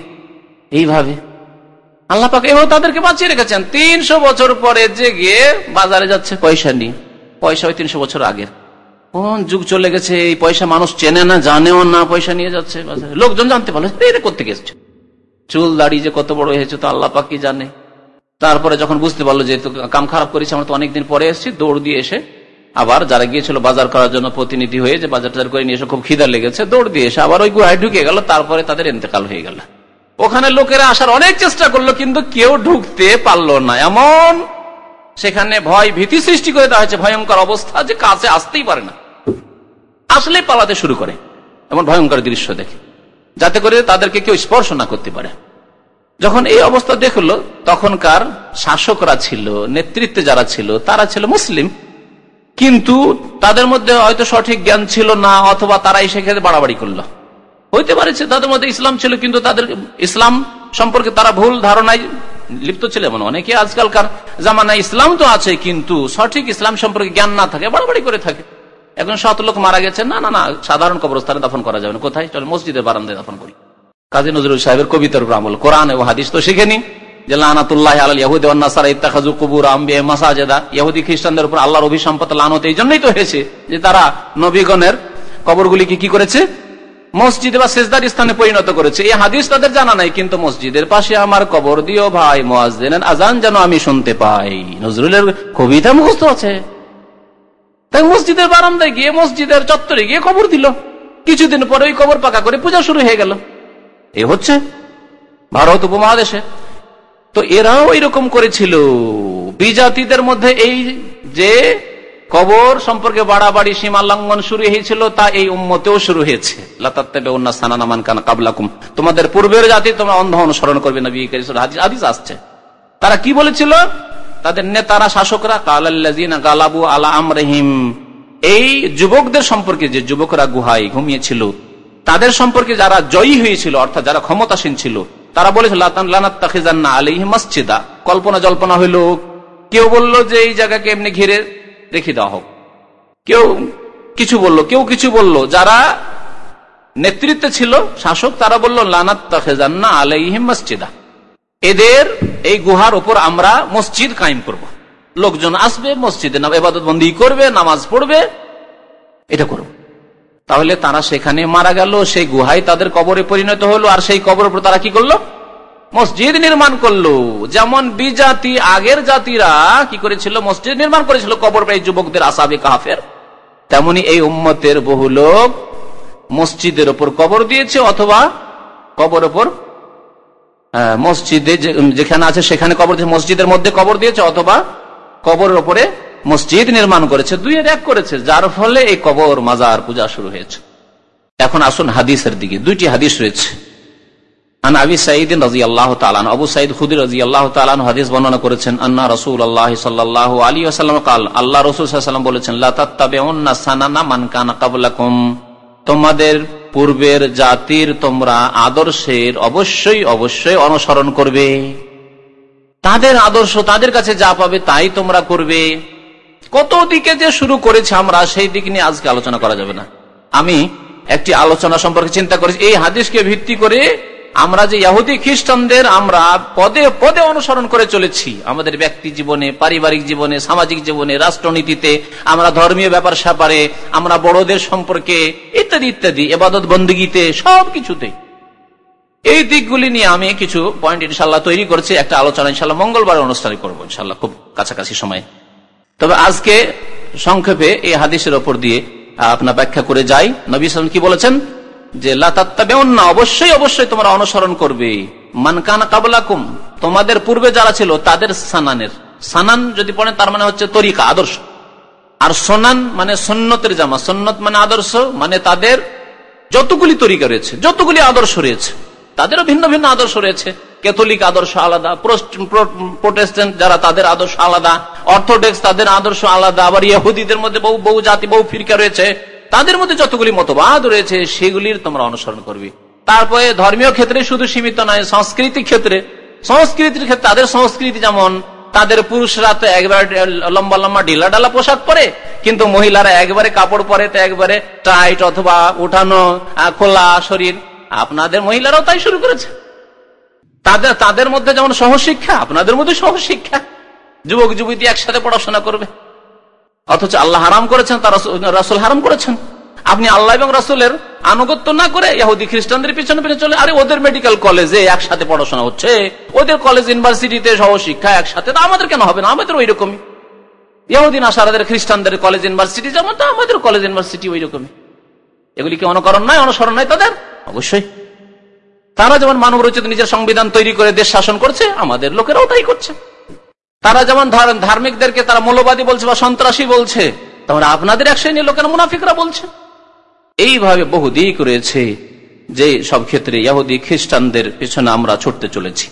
এইভাবে। আল্লাহ পাক এভাবে তাদেরকে বাঁচিয়ে রেখেছেন। তিনশো বছর পরে যে গিয়ে বাজারে যাচ্ছে পয়সা নিয়ে। পয়সা ওই তিনশো বছর আগের। কোন যুগ চলে গেছে, এই পয়সা মানুষ চেনে না, জানেও না, পয়সা নিয়ে যাচ্ছে লোকজন জানতে পারল এটা করতে গেছে চুল দাড়ি যে কত বড় হয়েছে, তো আল্লাহ পাক জানে? তারপরে যখন বুঝতে পারল যে কাম খারাপ করেছে, আমরা তো অনেকদিন পরে এসেছি, দৌড় দিয়ে এসে আবার যারা গিয়েছিল বাজার করার জন্য প্রতিনিধি হয়ে যে বাজার টাজার করে নিয়ে এসে খুব খিদা লেগেছে, দৌড় দিয়ে এসে আবার ওই গুহায় ঢুকে গেল, তারপরে তাদের এতেকাল হয়ে গেল। ওখানে লোকেরা আসার অনেক চেষ্টা করল, কিন্তু কেউ ঢুকতে পারল না। এমন সেখানে ভয় ভীতি সৃষ্টি করে দেওয়া হয়েছে, ভয়ঙ্কর অবস্থা যে কাছে আসতেই পারে না। আসলে পালাতে শুরু করে, এমন ভয়ঙ্কর দৃশ্য দেখে, যাতে করে তাদেরকে কেউ স্পর্শ না করতে পারে। যখন এই অবস্থা দেখল, তখনকার শাসকরা ছিল, নেতৃত্বে যারা ছিল, তারা ছিল মুসলিম। কিন্তু তাদের মধ্যে হয়তো সঠিক জ্ঞান ছিল না, অথবা তারা এই সেক্ষেত্রে বাড়াবাড়ি করল। হইতে পারে তাদের মধ্যে ইসলাম ছিল, কিন্তু তাদের ইসলাম সম্পর্কে তারা ভুল ধারণায় লিপ্ত ছিল এমন। অনেকে আজকালকার জামানায় ইসলাম তো আছে, কিন্তু সঠিক ইসলাম সম্পর্কে জ্ঞান না থাকে, বাড়াবাড়ি করে থাকে। এখন শত লোক মারা গেছে, না না না, সাধারণ কবরস্থানে দাফন করা যাবে না। কোথায়? মসজিদের বারান্দায় দাফন করি। কাজী নজরুল সাহেবের কবিতার আমল, কোরআন এবং হাদিস তো শিখেনি খ্রিস্টানদের উপর আল্লাহর লানত, এই জন্যই হয়েছে যে তারা নবীগণের কি করেছে? স্থানে পরিণত করেছে। তাদের জানা নাই, কিন্তু মসজিদের পাশে আমার কবর দিও ভাই মোয়াজদিনের আজান যেন আমি শুনতে পাই। নজরুলের কবিতা মুখস্থ আছে। তাই মসজিদের বারান্দায় গিয়ে, মসজিদের চত্বরে গিয়ে কবর দিল। কিছুদিন পরে ওই কবর পাকা করে পূজা শুরু হয়ে গেল। এ হচ্ছে ভারত উপমহাদেশে। তো এরাও এরকম করেছিল। বিজাতিদের মধ্যে এই যে কবর সম্পর্কে বাড়াবাড়ি, সীমা লঙ্ঘন শুরু হয়েছিল, তা এই উম্মতেও শুরু হয়েছে। কাবলাকুম। তোমাদের পূর্বের জাতি তোমরা অন্ধ অনুসরণ করবে না হাদিস আসছে। তারা কি বলেছিল? তাদের নেতারা, শাসকরা কালাল্লাজিনা গালাবু আলা আমরহিম। এই যুবকদের সম্পর্কে যে যুবকরা গুহায় ঘুমিয়েছিল, তাদের সম্পর্কে যারা জয়ী হয়েছিল, অর্থাৎ যারা ক্ষমতাসীন ছিল তারা বলেছিল আলিহ মসজিদা। কল্পনা জল্পনা হইল, কেউ বলল যে এই জায়গাকে এমনি ঘিরে রেখে দেওয়া হোক। কেউ কিছু বলল, কেউ কিছু বলল। যারা নেতৃত্বে ছিল, শাসক, তারা বলল লানাত তাখেজান্না আলাইহিম মসজিদা। এদের এই গুহার উপর আমরা মসজিদ কায়েম করব। লোকজন আসবে, মসজিদে এবাদত বন্দি করবে, নামাজ পড়বে, এটা করব। তাহলে তারা সেখানে মারা গেল, সেই গুহায় তাদের কবরে পরিণত হলো, আর সেই কবর উপর তারা কি করল? মসজিদ নির্মাণ করল। যেমন বিজাতি, আগের জাতিরা কি করেছিল? মসজিদ নির্মাণ করেছিল কবর এই যুবকদের, আসাবে কাহাফের। তেমনি এই উম্মতের বহু লোক মসজিদের ওপর কবর দিয়েছে, অথবা কবর ওপর মসজিদে যেখানে আছে সেখানে কবর মসজিদের মধ্যে কবর দিয়েছে, অথবা কবরের ওপরে মসজিদ নির্মাণ করেছে দুইয়ের এক করেছে, যার ফলে এই কবর, মাজার, পূজা শুরু হয়েছে। এখন আসুন হাদিসের দিকে, দুইটি হাদিস রয়েছে। তালান আবু খুদির আল্লাহ হাদিস বর্ণনা করেছেন রসুল আল্লাহ আল্লাহ অন্না তোমাদের পূর্বের জাতির তোমরা আদর্শের অবশ্যই অবশ্যই অনুসরণ করবে। তাদের আদর্শ তাদের কাছে যা পাবে তাই তোমরা করবে। কত দিকে যে শুরু করেছে আমরা, সেই দিক নিয়ে আজকে আলোচনা করা যাবে না। আমি একটি আলোচনা সম্পর্কে চিন্তা করেছি। এই হাদিসকে ভিত্তি করে আমরা যে ইহুদি খ্রিস্টানদের আমরা পদে পদে অনুসরণ করে চলেছি। আমাদের ব্যক্তি জীবনে, পারিবারিক জীবনে, সামাজিক জীবনে, রাষ্ট্রনীতিতে, আমরা ধর্মীয় ব্যাপার স্যাপারে, আমরা বড়দের সম্পর্কে ইত্যাদি ইত্যাদি, এবাদত বন্দীগীতে সব কিছুতে এই দিকগুলি নিয়ে আমি কিছু পয়েন্ট ইনশাল্লাহ তৈরি করছি। একটা আলোচনা ইনশাল্লাহ মঙ্গলবার অনুষ্ঠানে করব ইনশাল্লাহ খুব কাছাকাছি সময়। তবে আজকে সংক্ষেপে এই হাদিসের ওপর দিয়ে আপনার ব্যাখ্যা করে যাই। নবী সালাম কি বলেছেন? যে না, অবশ্যই অবশ্যই তোমরা অনুসরণ করবে। মানকানা কাবলাকুম, তোমাদের পূর্বে যারা ছিল তাদের সানানের। সানান যদি পড়েন, তার মানে হচ্ছে তরিকা, আদর্শ। আর সোনান মানে সন্ন্যতের জামা। সন্ন্যত মানে আদর্শ মানে তাদের যতগুলি তরিকা রয়েছে, যতগুলি আদর্শ রয়েছে, তাদেরও ভিন্ন ভিন্ন আদর্শ রয়েছে। ক্যাথলিক আদর্শ আলাদা প্রোটেস্টেন্ট যারা তাদের আদর্শ আলাদা, অর্থোডক্স তাদের আদর্শ আলাদা, আবার ইহুদিদের মধ্যে বহু বহু জাতি, বহু ফিরকা রয়েছে। তাদের মধ্যে যতগুলি মতবাদ রয়েছে, সেগুলির তোমরা অনুসরণ করবে। তারপরে ধর্মীয় ক্ষেত্রে শুধু সীমিত নয় সাংস্কৃতিক ক্ষেত্রে। সংস্কৃতির ক্ষেত্রে তাদের সংস্কৃতি যেমন, তাদের পুরুষরা তো একবারে লম্বা লম্বা ঢিলা ডালা পোশাক পরে, কিন্তু মহিলারা একবারে কাপড় পরে তো একবারে টাইট অথবা উঠানো খোলা শরীর। আপনাদের মহিলারাও তাই শুরু করেছে। তাদের তাদের মধ্যে যেমন সহশিক্ষা, আপনাদের মধ্যে সহশিক্ষা। যুবক, যুবতী একসাথে পড়াশোনা করবে। অথচ আল্লাহ হারাম করেছেন, তার রাসুল হারাম করেছেন। আপনি আল্লাহ এবং রাসুলের আনুগত্য না করে ইহুদি খ্রিস্টানদের পিছনে পিছনে চলে, আরে ওদের মেডিকেল কলেজে একসাথে পড়াশোনা হচ্ছে। ওদের কলেজ ইউনিভার্সিটিতে সহ শিক্ষা একসাথে আমাদের কেন হবে না? আমাদের ওই রকমই ইহুদিন আসারাদের খ্রিস্টানদের কলেজ ইউনিভার্সিটি যেমন তো আমাদের কলেজ ইউনিভার্সিটি ওই রকমই এগুলি কি অনুকরণ নয়, অনুসরণ নয় তাদের? অবশ্যই। তারা যেমন মানব রচিত নিজের সংবিধান তৈরি করে দেশ শাসন করছে, আমাদের লোকেরাও তাই করছে। তারা যেমন ধার্মিকদেরকে তারা মৌলবাদী বলছে বা সন্ত্রাসী বলছে তখন আপনাদের এক শ্রেণির লোকের মুনাফিকরা বলছে। এইভাবে বহু দিক রয়েছে যে সব ক্ষেত্রে ইয়াহুদি খ্রিস্টানদের পেছনে আমরা ছুটতে চলেছি।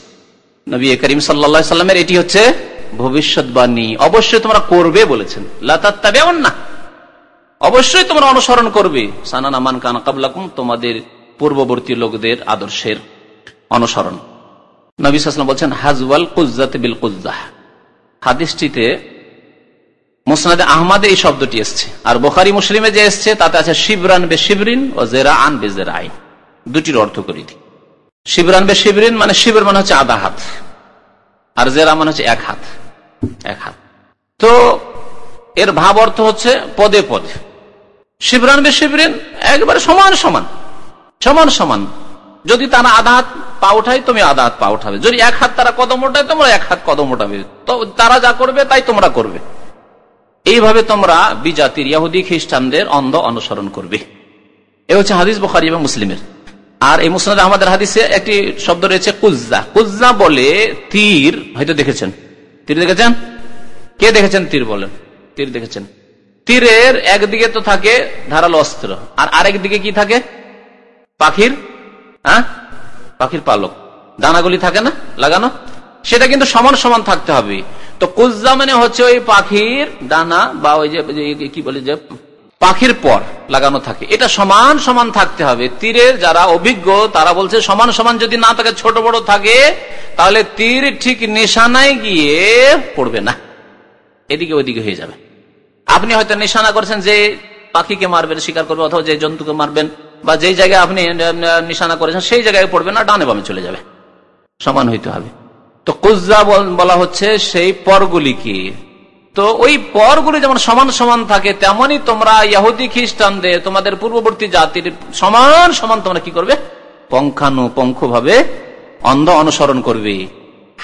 নবী করিম সাল্লা সাল্লামের এটি হচ্ছে ভবিষ্যৎবাণী। অবশ্যই তোমরা করবে বলেছেন। লাতাত্তাবে না অবশ্যই তোমরা অনুসরণ করবে। সানানা মান কান কাবলাকুম, তোমাদের পূর্ববর্তী লোকদের আদর্শের অনুসরণ। নবী সাল্লাম বলছেন, হাজওয়াল কুজ্জাতে বিল কুজ্জাহ। হাদিসটিতে মুসনাদে আহমাদে এই শব্দটি এসছে, আর বোখারি মুসলিমে যে এসছে, তাতে আছে শিবরান বে শিবরিন ও জেরা আন বে জেরা আইন দুটির অর্থ করি দিই শিবরান বে শিবরিন মানে শিবের মানে হচ্ছে আধা হাত, আর জেরা মানে হচ্ছে এক হাত এক হাত। তো এর ভাব অর্থ হচ্ছে পদে পদে। শিবরান বে শিবরিন একবারে সমান সমান। সমান সমান। যদি তারা আধা হাত পা উঠায়, তুমি আধা হাত পা উঠাবে। যদি এক হাত তারা কদম ওঠায় তোমরা এক হাত কদম উঠাবে। তো তারা যা করবে, তাই তোমরা করবে। এইভাবে তোমরা বিজাতির ইয়াহুদি খ্রিস্টানদের অন্ধ অনুসরণ করবে। এ হচ্ছে হাদিস বখারি এবং মুসলিমের। আর এই মুসলিম আমাদের হাদিসে একটি শব্দ রয়েছে কুজ্জা। কুজ্জা বলে তীর। হয়তো দেখেছেন। তীর দেখেছেন? কে দেখেছেন তীর বলেন তীর দেখেছেন। তীরের একদিকে তো থাকে ধারালো অস্ত্র, আর আরেক দিকে কি থাকে? পাখির হ্যাঁ? পাখির পালক। দানাগুলি থাকে না? লাগানো? সেটা কিন্তু সমান সমান থাকতে হবে। তো কুজ্জা মানে হচ্ছে ওই পাখির দানা বা ওই যে কি বলে যে, পাখির পর লাগানো থাকে। এটা সমান সমান থাকতে হবে। তীরের যারা অভিজ্ঞ, তারা বলছে সমান সমান যদি না থাকে, ছোট বড় থাকে, তাহলে তীর ঠিক নিশানায় গিয়ে পড়বে না। এদিকে ওইদিকে হয়ে যাবে। আপনি হয়তো নিশানা করছেন যে পাখিকে মারবেন, শিকার করবে অথবা যে জন্তুকে মারবেন। বা যেই জায়গায় আপনি নিশানা করেছেন, সেই জায়গায় পড়বে না, ডানে বামে চলে যাবে। সমান হইতে হবে। তো কুজ্জা বলা হচ্ছে সেই পরগুলিকে তো ওই পরগুলি যেমন সমান সমান থাকে, তেমনই তোমরা ইহুদি, খ্রিস্টানদের, তোমাদের পূর্ববর্তী জাতির সমান সমান তোমরা কি করবে? পঙ্খানু পঙ্খ ভাবে অন্ধ অনুসরণ করবে।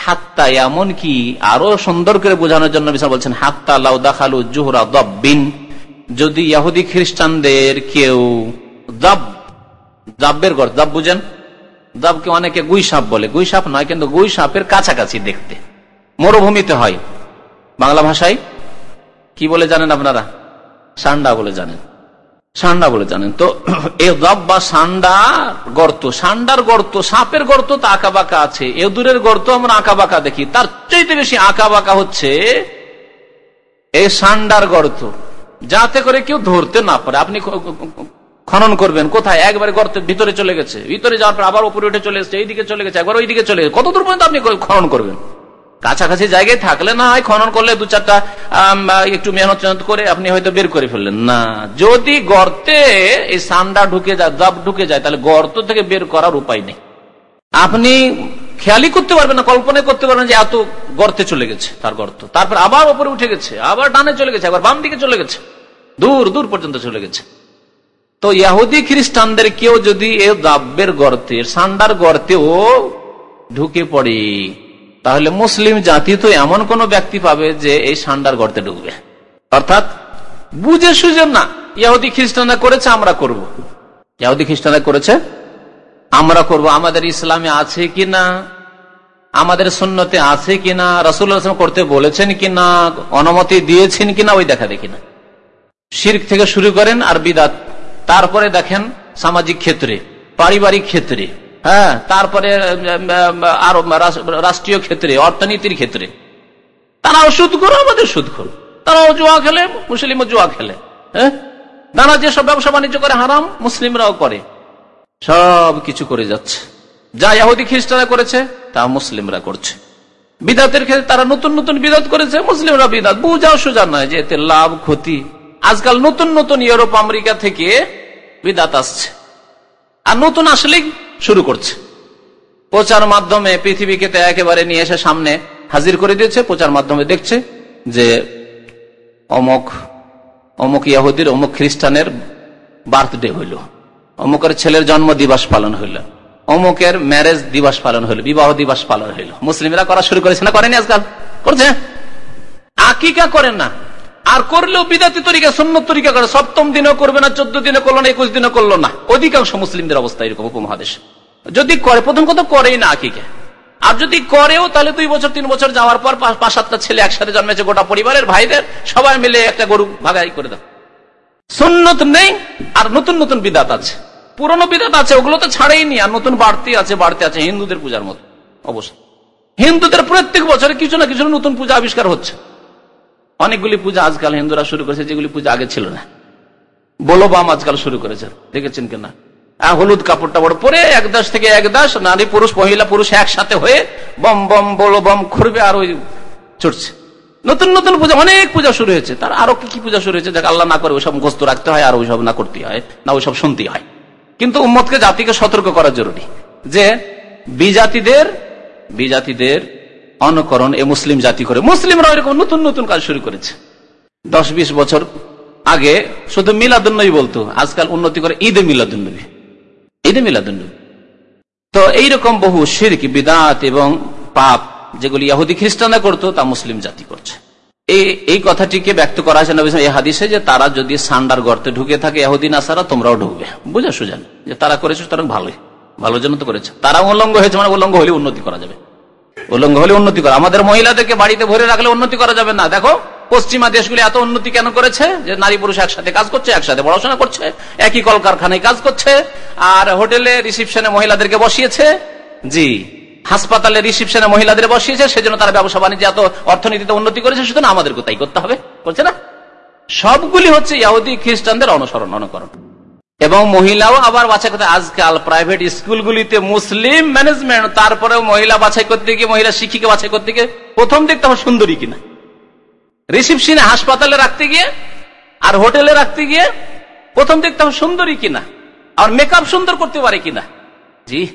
হাত্তা এমন কি আরও সুন্দর করে বোঝানোর জন্য বিশাল বলছেন, হাত্তা লাউদা খালু জুহরা দব্বিন। যদি ইহুদি, খ্রিস্টানদের কেউ দব দাব্বের গড় দাব বুঝেন? দাবকে অনেকে গুই সাপ বলে। গুই সাপ নয়, কিন্তু গুই সাপের কাছাকাছি দেখতে। মরুভূমিতে হয়। বাংলা ভাষায়? কি বলে জানেন আপনারা? সান্ডা বলে জানেন। সান্ডা বলে জানেন। তো এ দব বা সান্ডা গর্ত, সান্ডার গর্ত, সাপের গর্ত তো আঁকা বাঁকা আছে এদুরের গর্ত আমরা আঁকা বাঁকা দেখি। তার চাইতে বেশি আঁকা বাঁকা হচ্ছে এই সান্ডার গর্ত। যাতে করে কেউ ধরতে না পারে। আপনি খনন করবেন, কোথায়? একবারে গর্তের ভিতরে চলে গেছে। ভিতরে যাওয়ার পর আবার উপরে উঠে চলে এসছে, এইদিকে চলে গেছে, একবার ওইদিকে চলে গেছে। কত দূর পর্যন্ত আপনি খনন করবেন? কাছাকাছি জায়গায় থাকলে না হয় খনন করলে দু চারটা একটু মেহনত করে আপনি হয়তো বের করে ফেললেন। না, যদি গর্তে এই সান্ডা ঢুকে যায় দাব ঢুকে যায়, তাহলে গর্ত থেকে বের করার উপায় নেই। আপনি খেয়ালই করতে পারবেন না কল্পনা করতে পারবেন যে এত গর্তে চলে গেছে তার গর্ত। তারপর আবার উপরে উঠে গেছে, আবার ডানে চলে গেছে আবার বাম দিকে চলে গেছে, দূর দূর পর্যন্ত চলে গেছে। তো ইয়াহুদি খ্রিস্টানদের কেউ যদি এ দাব্যের গর্তে, সান্ডার গর্তেও ঢুকে পড়ে, তাহলে মুসলিম জাতি তো এমন কোন ব্যক্তি পাবে যে এই সান্ডার গর্তে ঢুকবে। অর্থাৎ বুঝে সুঝে না, ইয়াহুদি খ্রিস্টানরা করেছে, আমরা করব। ইয়াহুদি খ্রিস্টানরা করেছে, আমরা করব। আমাদের ইসলামে আছে কি না আমাদের সুন্নতে আছে কিনা? রসুল করতে বলেছেন কিনা? অনুমতি দিয়েছেন কিনা? ওই দেখা দেখি না। শির্ক থেকে শুরু করেন আর বিদাত তারপরে দেখেন সামাজিক ক্ষেত্রে, পারিবারিক ক্ষেত্রে হ্যাঁ তারপরে আরও রাষ্ট্রীয় ক্ষেত্রে, অর্থনীতির ক্ষেত্রে। তারাও সুদ করো আমাদের সুদ করো তারাও জুয়া খেলে, মুসলিমও জুয়া খেলে হ্যাঁ? তারা যেসব ব্যবসা বাণিজ্য করে হারাম, মুসলিমরাও করে। সব কিছু করে যাচ্ছে। যা ইহুদি খ্রিস্টানরা করেছে, তা মুসলিমরা করছে। বিদাতের ক্ষেত্রে তারা নতুন নতুন বিদাত করেছে, মুসলিমরা বিদাত। বুঝাও সোজা নয় যে এতে লাভ ক্ষতি। আজকাল নতুন নতুন ইউরোপ, আমেরিকা থেকে বিদাত আসছে। আর নতুন আসলেই শুরু করছে। প্রচার মাধ্যমে পৃথিবীকে তো একেবারে নিয়ে এসে সামনে হাজির করে দিয়েছে। প্রচার মাধ্যমে দেখছে যে অমক, অমুক ইয়াহুদির, অমুক খ্রিস্টানের বার্থডে হইল। অমুকের ছেলের জন্ম দিবস পালন হইল। অমুকের ম্যারেজ দিবস পালন হইল, বিবাহ দিবস পালন হইল। মুসলিমরা করা শুরু করেছে না করেনি আজকাল? করছে? আকিকা করেন না। আর করলেও বিদাতি তরিকা শূন্য তরিকা করে, সপ্তম দিনও করবে না, চোদ্দ দিনে করল না, একুশ দিনে করল না। অধিকাংশ মুসলিমদের অবস্থা এরকম উপমহাদেশ। যদি করে, প্রথম কথা করেই না আকিকে। আর যদি করেও, তাহলে দুই বছর, তিন বছর যাওয়ার পর পাঁচ সাতটা ছেলে একসাথে জন্মেছে, গোটা পরিবারের ভাইদের, সবাই মিলে একটা গরু ভাগাই করে দাও। সুন্নত নেই, আর নতুন নতুন বিদাত আছে। পুরনো বিদাত আছে, ওগুলো তো ছাড়েই নি আর নতুন বাড়তি আছে বাড়তি আছে, হিন্দুদের পূজার মতো। অবস্থা হিন্দুদের প্রত্যেক বছরে কিছু না কিছু নতুন পূজা আবিষ্কার হচ্ছে। অনেকগুলি পূজা আজকাল হিন্দুরা শুরু করেছে, যেগুলি পূজা আগে ছিল না। বলবাম আজকাল শুরু করেছে, দেখেছেন কিনা? হলুদ কাপড় টাপড় পরে এক দাস থেকে এক দাস, নারী পুরুষ, মহিলা পুরুষ একসাথে হয়ে বম বম বলো বম খুঁড়বে আর ওই চড়ছে। নতুন নতুন পূজা, অনেক পূজা শুরু হয়েছে। তার আরও কি কি পূজা শুরু হয়েছে? যাকে, আল্লাহ না করে ওইসব মুখস্থ রাখতে হয়, আর ওইসব না করতে হয়, না ওইসব শুনতে হয়। কিন্তু উম্মতকে জাতিকে সতর্ক করা জরুরি যে বিজাতিদের বিজাতিদের অনুকরণ এ মুসলিম জাতি করে। মুসলিমরা এরকম নতুন নতুন কাজ শুরু করেছে। দশ বিশ বছর আগে শুধু মিলাদুন্নবী বলতো, আজকাল উন্নতি করে ঈদে মিলাদুন্নবী ঈদে মিলাদুন্নবী তো এইরকম বহু শিরক, বিদাত এবং পাপ যেগুলি ইহুদি খ্রিস্টানরা করতো, তা মুসলিম জাতি করছে। এই এই কথাটিকে ব্যক্ত করা হয়েছে নবী এই হাদিসে যে তারা যদি সান্ডার গর্তে ঢুকে থাকে ইহুদি নাসারা, তোমরাও ঢুকবে। বুঝা সুজান, যে তারা করেছ তারা ভালোই, ভালো জন্য তো করেছে। তারা উল্লঙ্গ হয়েছে মানে উল্লঙ্গ হলে উন্নতি করা যাবে। উল্লঙ্গ হলে উন্নতি করা। আমাদের মহিলাদেরকে বাড়িতে ভরে রাখলে উন্নতি করা যাবে না। দেখো, পশ্চিমা দেশগুলি এত উন্নতি কেন করেছে? যে নারী পুরুষ একসাথে কাজ করছে, একসাথে পড়াশোনা করছে, একই কলকারখানায় কাজ করছে, আর হোটেলে রিসিপশনে মহিলাদেরকে বসিয়েছে। জি, হাসপাতালে রিসিপশনে মহিলাদের বসিয়েছে, সেজন্য তারা ব্যবসা বাণিজ্য এত অর্থনীতিতে উন্নতি করেছে, সুতরাং আমাদেরকে তাই করতে হবে। করছে না? সবগুলি হচ্ছে ইহুদি খ্রিস্টানদের অনুসরণ, অনুকরণ। এবং মহিলাও আবার বাছাই করতে আজকাল প্রাইভেট স্কুলগুলিতে মুসলিম ম্যানেজমেন্ট তারপরেও মহিলা বাছাই করতে গিয়ে মহিলা শিক্ষিকা বাছাই করতে গিয়ে প্রথম দেখতে হবে সুন্দরী কিনা? রিসিপশনে হাসপাতালে রাখতে গিয়ে আর হোটেলে রাখতে গিয়ে প্রথম দেখতে হবে সুন্দরী কিনা? আর মেকআপ সুন্দর করতে পারে কিনা? জি